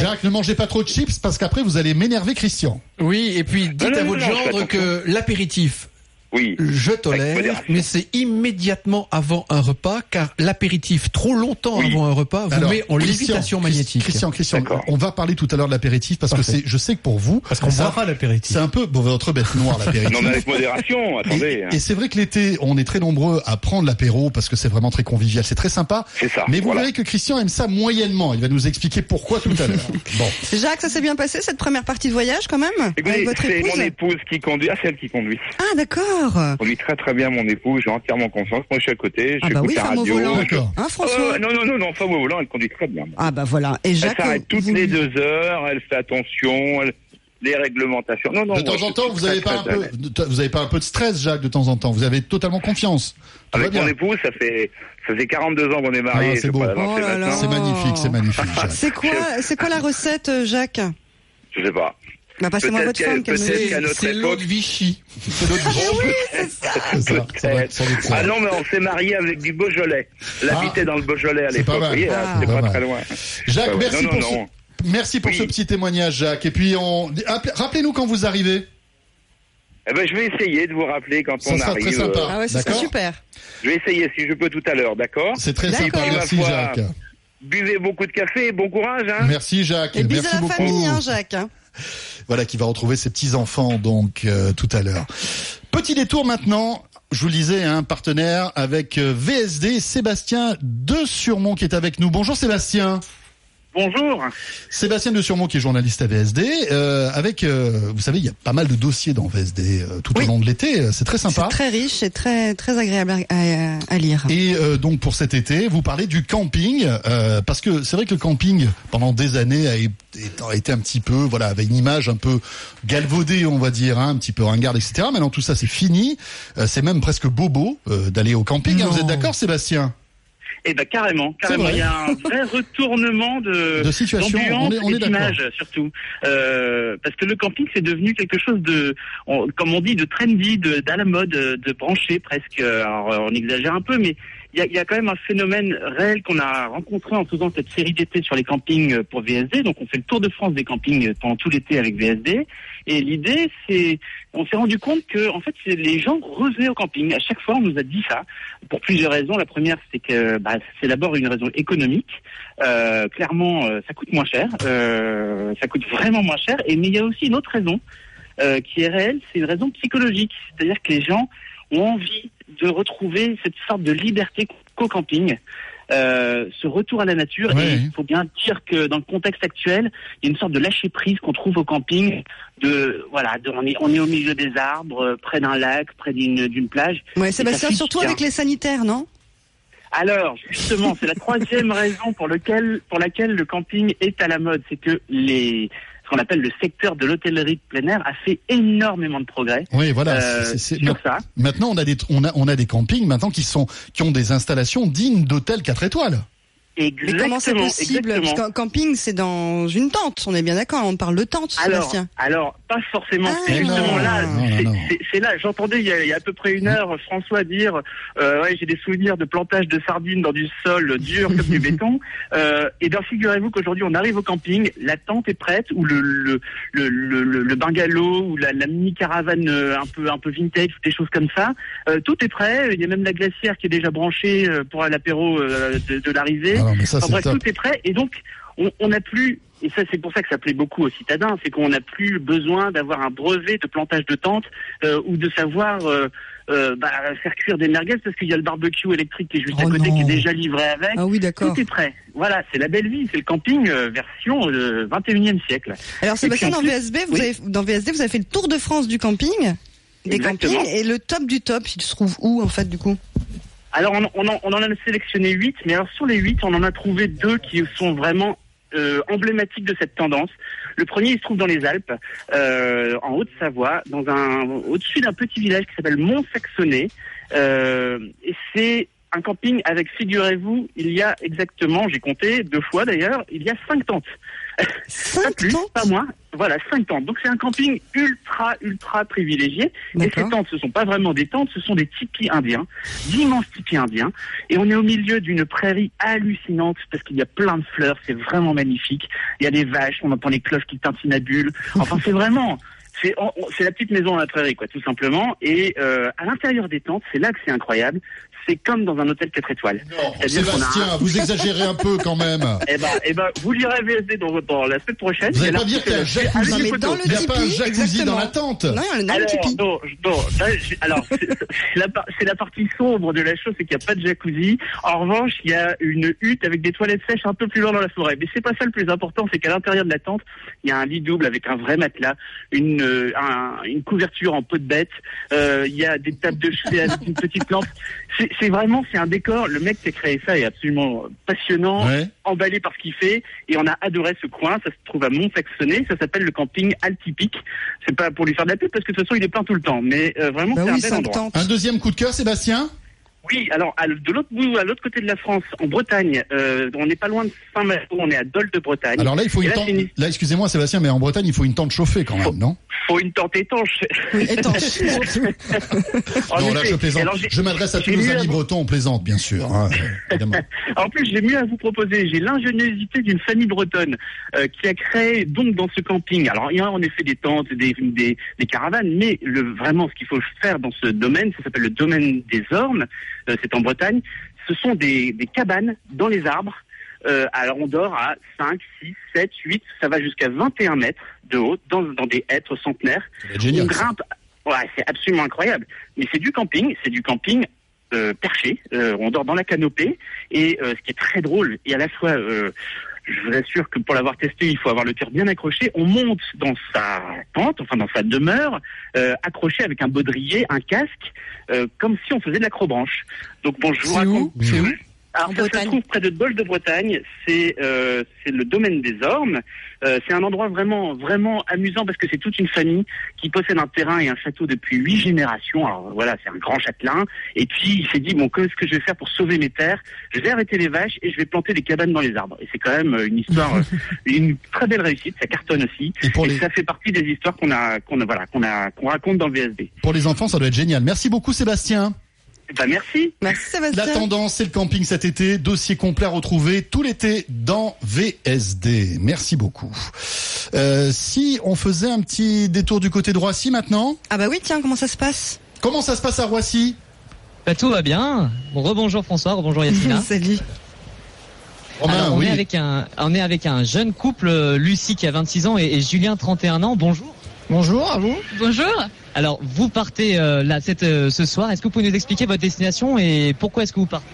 Jacques, ne mangez pas trop de chips parce qu'après vous allez m'énerver Christian. Oui, et puis dites Non, non, à non, votre non, gendre que l'apéritif, Oui. je tolère, mais c'est immédiatement avant un repas, car l'apéritif trop longtemps Oui. avant un repas vous Alors, met en Christian, lévitation magnétique. Christian, Christian, on va parler tout à l'heure de l'apéritif parce que c'est, je sais que pour vous, Parce qu'on boira l'apéritif. c'est un peu bon, votre bête noire l'apéritif. Non, mais avec modération, attendez. hein. Et, et c'est vrai que l'été, on est très nombreux à prendre l'apéro parce que c'est vraiment très convivial, c'est très sympa. C'est ça. Mais vous voilà. verrez que Christian aime ça moyennement. Il va nous expliquer pourquoi tout à l'heure. Bon. Jacques, ça s'est bien passé cette première partie de voyage quand même Écoutez, Avec votre c'est épouse mon épouse qui conduit, ah, celle qui conduit. Ah, d'accord. On conduit très très bien mon épouse, j'ai entièrement confiance. Moi, je suis à côté, je Ah bah écoute oui, la femme au radio. volant. Hein, Euh, François non, non, non, non, femme au volant, elle conduit très bien. Ah, bah voilà. Et Elle s'arrête toutes vous- les deux heures, elle fait attention, elle- les réglementations. Non, non, De moi, temps en temps, vous très, avez pas un très peu, de- vous avez pas un peu de stress, Jacques, de temps en temps. Vous avez totalement confiance. Tout Avec mon épouse, ça fait, ça fait 42 ans qu'on est mariés. Ah, c'est beau. Oh. C'est magnifique, c'est magnifique, Jacques. C'est quoi, c'est quoi la recette, euh, Jacques? Je sais pas. Bah, passez-moi Peut-être votre femme, C'est l'eau époque- de Vichy. C'est l'autre jour. C'est ça, ça ça ça. Ah non, mais on s'est marié avec du Beaujolais. Elle Ah. dans le Beaujolais à C'est l'époque. pas mal. Vous voyez, Ah. Pas pas mal. très loin. Jacques, ouais. merci non, pour non, ce, non. merci pour Oui. ce petit témoignage, Jacques. Et puis on, rappelez-nous quand vous arrivez. Eh ben, je vais essayer de vous rappeler quand Ça on sera arrive. très sympa. euh, Ah ouais, ça super. Je vais essayer si je peux tout à l'heure, d'accord C'est très D'accord. sympa. Merci, Jacques. Buvez beaucoup de café et bon courage. Hein Merci, Jacques. Et bisous merci à la beaucoup. famille, hein, Jacques. Hein. Voilà, qui va retrouver ses petits enfants donc euh, tout à l'heure. Petit détour maintenant. Je vous le disais, un partenaire avec euh, VSD, Sébastien de Surmont qui est avec nous. Bonjour Sébastien. Bonjour. Sébastien de Surmont qui est journaliste à VSD. euh, avec, euh, vous savez, il y a pas mal de dossiers dans VSD euh, tout au long de l'été. euh, C'est très sympa. C'est très riche et très, très agréable à, à- à lire. Et euh, donc pour cet été, vous parlez du camping euh, parce que c'est vrai que le camping pendant des années a, été un petit peu voilà avait une image un peu galvaudée on va dire hein, un petit peu ringarde etc. Maintenant tout ça c'est fini, Euh, c'est même presque bobo euh, d'aller au camping. hein. Vous êtes d'accord Sébastien? Eh ben carrément, carrément. Il y a un vrai retournement de, De situation, on est- on est d'image surtout, Euh, parce que le camping c'est devenu quelque chose de, on- comme on dit, de trendy, de d'à la mode, de, branché presque. Alors on exagère un peu, mais il y a, y a quand même un phénomène réel qu'on a rencontré en faisant cette série d'été sur les campings euh, pour VSD. Donc on fait le tour de France des campings euh, pendant tout l'été avec VSD. Et l'idée, c'est, on s'est rendu compte que, en fait, les gens revenaient au camping. À chaque fois, on nous a dit ça pour plusieurs raisons. La première, c'est que bah, c'est d'abord une raison économique. Euh, clairement, euh, ça coûte moins cher. Euh, ça coûte vraiment moins cher. Et mais il y a aussi une autre raison euh, qui est réelle. C'est une raison psychologique. C'est-à-dire que les gens ont envie de retrouver cette sorte de liberté qu'au camping. Euh, ce retour à la nature Ouais. et il faut bien dire que dans le contexte actuel il y a une sorte de lâcher prise qu'on trouve au camping de voilà de- on est on est au milieu des arbres euh, près d'un lac près d'une plage Ouais, Sébastien, surtout avec les sanitaires, non? Alors, justement, c'est la troisième raison pour, lequel, pour laquelle le camping est à la mode. C'est que les, ce qu'on appelle le secteur de l'hôtellerie de plein air a fait énormément de progrès. Oui, voilà. euh, sur ça. Maintenant, on a des on a on a des campings maintenant qui sont qui ont des installations dignes d'hôtels 4 étoiles. Mais comment c'est possible? Exactement. Parce camping, c'est dans une tente. On est bien d'accord. On parle de tente, Alors, Sébastien. alors, pas forcément. Ah. c'est justement Non, là. c'est- là. J'entendais il, y a- il y a à peu près une heure François dire, euh, ouais, j'ai des souvenirs de plantage de sardines dans du sol dur comme du béton. Euh, et bien, figurez-vous qu'aujourd'hui, on arrive au camping, la tente est prête, ou le le le, le, le- le bungalow, ou la, la mini caravane euh, un peu un peu vintage, des choses comme ça. Euh, tout est prêt. Il y a même la glacière qui est déjà branchée euh, pour l'apéro euh, de, de l'arrivée. Non, mais ça, Enfin, c'est bref, top. tout est prêt. Et donc, on n'a plus, et ça c'est pour ça que ça plaît beaucoup aux citadins, c'est qu'on n'a plus besoin d'avoir un brevet de plantage de tente euh, ou de savoir euh, euh, bah, faire cuire des merguez parce qu'il y a le barbecue électrique qui est juste Oh à côté non. qui est déjà livré avec. Ah oui, d'accord. Tout est prêt. Voilà, c'est la belle vie, c'est le camping euh, version euh, 21e siècle. Alors Sébastien, dans plus- VSB, vous Oui. avez, dans VSD, vous avez fait le tour de France du camping, des Exactement. campings, et le top du top, il se trouve où en fait du coup? Alors, on, en, a sélectionné huit, mais alors sur les huit, on en a trouvé deux qui sont vraiment euh, emblématiques de cette tendance. Le premier, il se trouve dans les Alpes, euh, en Haute-Savoie, dans un au-dessus d'un petit village qui s'appelle Mont-Saxonnet. Euh, et c'est un camping avec, figurez-vous, il y a exactement, j'ai compté deux fois d'ailleurs, il y a cinq tentes. Cinq pas plus, tentes pas moins. Voilà, cinq tentes. Donc c'est un camping ultra, ultra privilégié. Et ces tentes, ce sont pas vraiment des tentes, ce sont des tipis indiens, d'immenses tipis indiens. Et on est au milieu d'une prairie hallucinante parce qu'il y a plein de fleurs, c'est vraiment magnifique. Il y a des vaches, on entend les cloches qui tintinabulent. Enfin, c'est vraiment... C'est la petite maison à la prairie, quoi, tout simplement. Et euh, à l'intérieur des tentes, c'est là que c'est incroyable. C'est comme dans un hôtel 4 étoiles. A un- Sébastien, vous exagérez un peu quand même. eh ben, eh ben, vous lirez VSD dans, dans la semaine prochaine. Vous Il y allez a pas dire qu'il y a un jacuzzi Il n'y a pas un tipi, jacuzzi dans la tente. Non, il y en a dans le Alors, tipi. non, non, alors, c'est la, par- c'est la partie sombre de la chose, c'est qu'il n'y a pas de jacuzzi. En revanche, il y a une hutte avec des toilettes sèches un peu plus loin dans la forêt. Mais c'est pas ça le plus important, c'est qu'à l'intérieur de la tente, il y a un lit double avec un vrai matelas, une, euh, un- une couverture en peau de bête, euh, il y a des tables de chevet avec une petite lampe. C'est c'est vraiment, c'est un décor. Le mec qui a créé ça est absolument passionnant, Ouais. emballé par ce qu'il fait, et on a adoré ce coin. Ça se trouve à Mont-Saxonnet, ça s'appelle le camping Altipique. C'est pas pour lui faire de la pub parce que de toute façon il est plein tout le temps, mais euh, vraiment Bah c'est oui, un bel endroit. Un deuxième coup de cœur, Sébastien? Oui, alors à, de l'autre bout, à l'autre côté de la France, en Bretagne, euh, on n'est pas loin de Saint-Malo, on est à Dole de Bretagne. Alors là, il faut une là, tente. une- Là, excusez-moi, Sébastien, mais en Bretagne, il faut une tente chauffée quand même, non? faut une tente étanche. Oui, étanche. Non, là, je plaisante. Alors, Je m'adresse à tous nos à amis bretons, on plaisante, bien sûr. hein. En plus, j'ai mieux à vous proposer. J'ai l'ingéniosité d'une famille bretonne euh, qui a créé donc dans ce camping. Alors, il y a en effet des tentes, des, des, des caravanes, mais le, vraiment, ce qu'il faut faire dans ce domaine, ça s'appelle le domaine des Ormes. Euh, c'est en Bretagne. Ce sont des, des cabanes dans les arbres. Euh, alors, on dort à 5, 6, 7, 8, ça va jusqu'à 21 mètres de haut dans, dans des hêtres centenaires. Génial, On grimpe. Ouais, c'est absolument incroyable. Mais c'est du camping, c'est du camping euh, perché. Euh, on dort dans la canopée. Et euh, ce qui est très drôle, et à la fois, euh, je vous assure que pour l'avoir testé, il faut avoir le cœur bien accroché. On monte dans sa tente, enfin dans sa demeure, euh, accroché avec un baudrier, un casque, euh, comme si on faisait de l'acrobranche. Donc bon, je vous raconte. où? Alors, En ça Bretagne. se trouve près de Dole de Bretagne. C'est euh, c'est le domaine des Ormes. Euh, c'est un endroit vraiment vraiment amusant parce que c'est toute une famille qui possède un terrain et un château depuis huit générations. Alors voilà, c'est un grand châtelain. Et puis il s'est dit bon, qu'est-ce que je vais faire pour sauver mes terres Je vais arrêter les vaches et je vais planter des cabanes dans les arbres. Et c'est quand même euh, une histoire, une très belle réussite. Ça cartonne aussi. Et les, ça fait partie des histoires qu'on a qu'on a voilà qu'on a qu'on raconte dans le VSD. pour les enfants, ça doit être génial. Merci beaucoup, Sébastien. Bah merci. Merci Sébastien. La tendance, c'est le camping cet été. Dossier complet à retrouver tout l'été dans VSD. Merci beaucoup. Euh, si on faisait un petit détour du côté de Roissy maintenant. Ah bah oui, tiens, comment ça se passe? Comment ça se passe à Roissy? Bah, tout va bien. Bon, rebonjour François, rebonjour Yacina. Salut. Romain, Alors, on, oui. est avec un, on est avec un jeune couple, euh, Lucie qui a 26 ans et, et Julien 31 ans. Bonjour. Bonjour à vous. Bonjour. Alors, vous partez euh, là cette, euh, ce soir. Est-ce que vous pouvez nous expliquer votre destination et pourquoi est-ce que vous partez?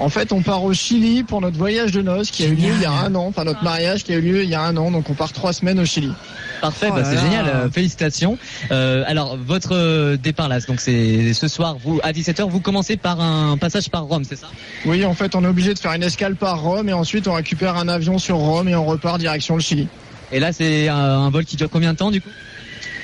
En fait, on part au Chili pour notre voyage de noces qui a eu lieu il y a un an, enfin notre mariage qui a eu lieu il y a un an, donc on part trois semaines au Chili. Parfait, Oh bah, c'est génial. euh, félicitations. Euh, alors, votre départ là, donc c'est ce soir. Vous à 17h, vous commencez par un passage par Rome, c'est ça? Oui, en fait, on est obligé de faire une escale par Rome et ensuite on récupère un avion sur Rome et on repart direction le Chili. Et là, c'est un, un vol qui dure combien de temps du coup?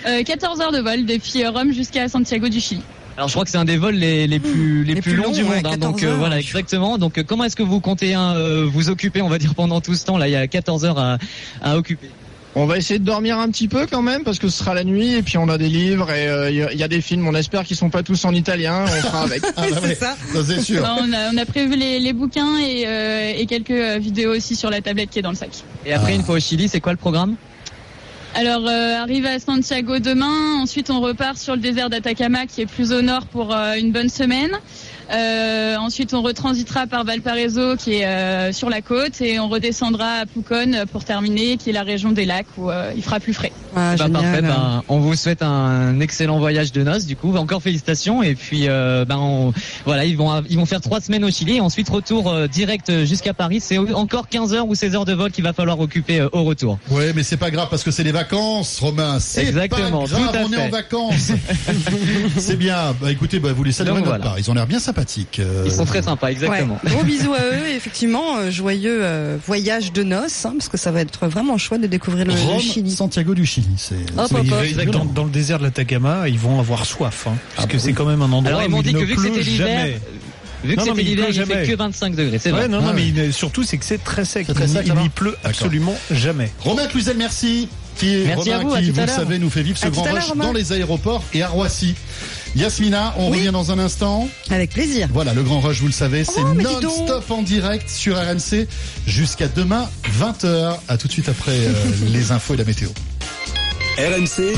14 heures de vol depuis Rome jusqu'à Santiago du Chili. Alors je crois que c'est un des vols les, les plus les, plus, plus longs, longs, du ouais, monde. hein. 14 donc euh, heures. voilà exactement. Donc euh, comment est-ce que vous comptez hein, euh, vous occuper, on va dire pendant tout ce temps là Il y a 14 heures à, à occuper? On va essayer de dormir un petit peu quand même parce que ce sera la nuit et puis on a des livres et euh, il y a- il y, a des films. On espère qu'ils sont pas tous en italien. On fera avec. Ah, bah ouais, ça, c'est sûr. Non, on, a, on a prévu les, les bouquins et, euh, et quelques euh, vidéos aussi sur la tablette qui est dans le sac. Et après Ah. une fois au Chili, c'est quoi le programme? Alors, euh, arrive à Santiago demain. Ensuite, on repart sur le désert d'Atacama qui est plus au nord pour euh, une bonne semaine. Euh, ensuite, on retransitera par Valparaiso qui est euh, sur la côte et on redescendra à Pucón pour terminer, qui est la région des lacs où euh, il fera plus frais. Ah, Bah, parfait. Ben, on vous souhaite un excellent voyage de noces. Du coup, encore félicitations. Et puis, euh, ben, on- voilà, ils vont ils vont faire trois semaines au Chili. Et ensuite, retour euh, direct jusqu'à Paris. C'est encore 15 heures ou 16 heures de vol qu'il va falloir occuper euh, au retour. Ouais, mais c'est pas grave parce que c'est les vacances, Romain. C'est Exactement, pas grave, tout à on est en vacances. c'est bien. Bah écoutez, bah, vous les notre voilà. part. Ils ont l'air bien sympathiques. euh, Ils sont très sympas, exactement. Ouais. Gros bisous à eux et effectivement euh, joyeux euh, voyage de noces hein, parce que ça va être vraiment chouette de découvrir le, le Rome, Chili. Santiago du Chili. C'est Dans, dans le désert de l'Atacama, ils vont avoir soif, hein, parce Ah que bah c'est quand même un endroit Alors ils où m'ont il dit ne que vu que pleut c'était l'hiver, jamais. vu que Non, non, c'était mais il l'hiver, pleut il fait jamais. que 25 degrés. C'est vrai. Ouais, non, non, Ah mais ouais. il- surtout c'est que c'est très sec. Très il, sec, il n'y pleut absolument jamais. Romain Cluzel, merci. Qui, Merci Romain à vous, à qui, tout vous à le savez, nous fait vivre ce À grand rush dans les aéroports et à Roissy. Yasmina, on Oui. revient dans un instant. Avec plaisir. Voilà, le grand rush, vous le savez, c'est Oh, non-stop en direct sur RMC jusqu'à demain 20h. À tout de suite après euh, les infos et la météo. RMC,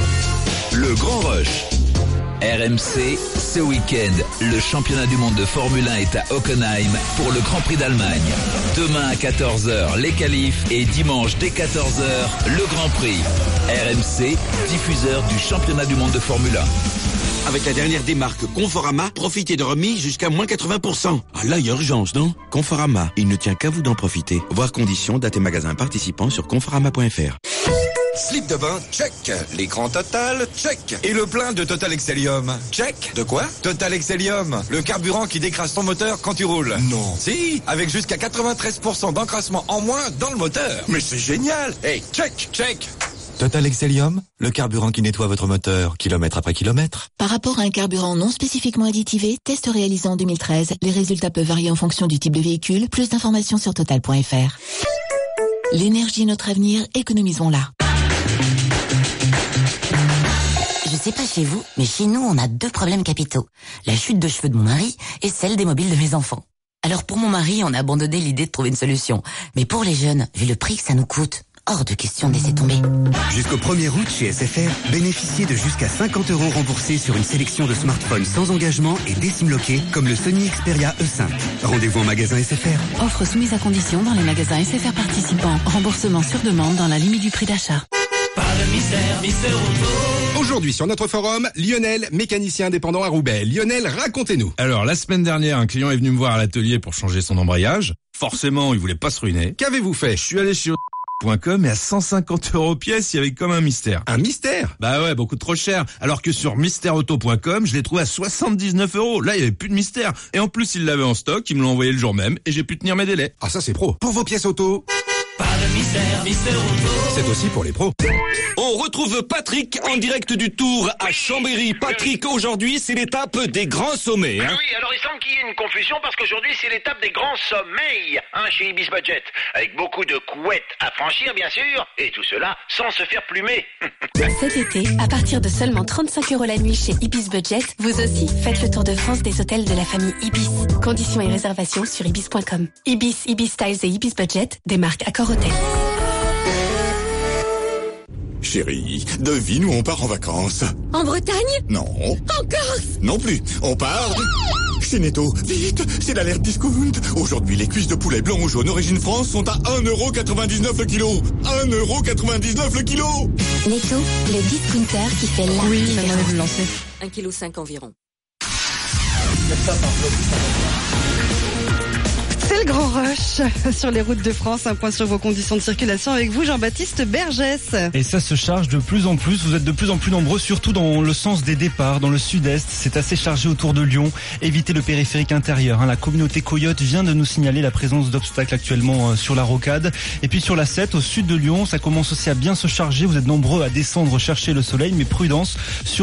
le grand rush. RMC, ce week-end, le championnat du monde de Formule 1 est à Hockenheim pour le Grand Prix d'Allemagne. Demain à 14h, les qualifs et dimanche dès 14h, le Grand Prix. RMC, diffuseur du championnat du monde de Formule 1. Avec la dernière démarque Conforama, profitez de remise jusqu'à moins 80%. Ah là, il y a urgence, non? Conforama, il ne tient qu'à vous d'en profiter. Voir conditions, date et magasins participants sur conforama.fr. Slip de bain, check. L'écran total, check. Et le plein de Total Excellium, check. De quoi? Total Excellium, le carburant qui décrase ton moteur quand tu roules. Non. Si, avec jusqu'à 93% d'encrassement en moins dans le moteur. Mais c'est génial. Hey, check, check. Total Excellium, le carburant qui nettoie votre moteur kilomètre après kilomètre. Par rapport à un carburant non spécifiquement additivé, test réalisé en 2013, les résultats peuvent varier en fonction du type de véhicule. Plus d'informations sur total.fr. L'énergie est notre avenir, économisons-la. Je sais pas chez vous, mais chez nous, on a deux problèmes capitaux. La chute de cheveux de mon mari et celle des mobiles de mes enfants. Alors pour mon mari, on a abandonné l'idée de trouver une solution. Mais pour les jeunes, vu le prix que ça nous coûte, hors de question de laisser tomber. Jusqu'au 1er août chez SFR, bénéficiez de jusqu'à 50 euros remboursés sur une sélection de smartphones sans engagement et décimloqués comme le Sony Xperia E5. Rendez-vous en magasin SFR. Offre soumise à condition dans les magasins SFR participants. Remboursement sur demande dans la limite du prix d'achat. Aujourd'hui sur notre forum, Lionel, mécanicien indépendant à Roubaix. Lionel, racontez-nous. Alors, la semaine dernière, un client est venu me voir à l'atelier pour changer son embrayage. Forcément, il voulait pas se ruiner. Qu'avez-vous fait? Je suis allé chez .com et à 150 euros pièce, il y avait comme un mystère. Un mystère? Bah ouais, beaucoup trop cher. Alors que sur mystèreauto.com, je l'ai trouvé à 79 euros. Là, il y avait plus de mystère. Et en plus, il l'avait en stock, il me l'a envoyé le jour même et j'ai pu tenir mes délais. Ah ça c'est pro. Pour vos pièces auto, c'est aussi pour les pros. On retrouve Patrick en direct du Tour à Chambéry. Patrick, aujourd'hui, c'est l'étape des grands sommets. hein. Oui, alors il semble qu'il y ait une confusion parce qu'aujourd'hui c'est l'étape des grands sommets hein, chez Ibis Budget, avec beaucoup de couettes à franchir bien sûr, et tout cela sans se faire plumer. Cet été, à partir de seulement 35 euros la nuit chez Ibis Budget, vous aussi faites le tour de France des hôtels de la famille Ibis. Conditions et réservations sur ibis.com. Ibis, Ibis Styles et Ibis Budget, des marques Accor Hôtel. Chérie, devine où on part en vacances. En Bretagne? Non. En Corse? Non plus. On part chez Netto. Vite, c'est l'alerte discount. Aujourd'hui, les cuisses de poulet blanc ou jaune origine France sont à 1,99€ le kilo. 1,99€ le kilo Netto, le discounter qui fait la Oui, différence. maintenant, vous le lancez. 1,5 kg environ. Le grand rush sur les routes de France. Un point sur vos conditions de circulation avec vous, Jean-Baptiste Bergès. Et ça se charge de plus en plus. Vous êtes de plus en plus nombreux, surtout dans le sens des départs, dans le sud-est. C'est assez chargé autour de Lyon. Évitez le périphérique intérieur. hein. La communauté Coyote vient de nous signaler la présence d'obstacles actuellement euh, sur la rocade. Et puis sur la 7, au sud de Lyon, ça commence aussi à bien se charger. Vous êtes nombreux à descendre chercher le soleil, mais prudence. Sur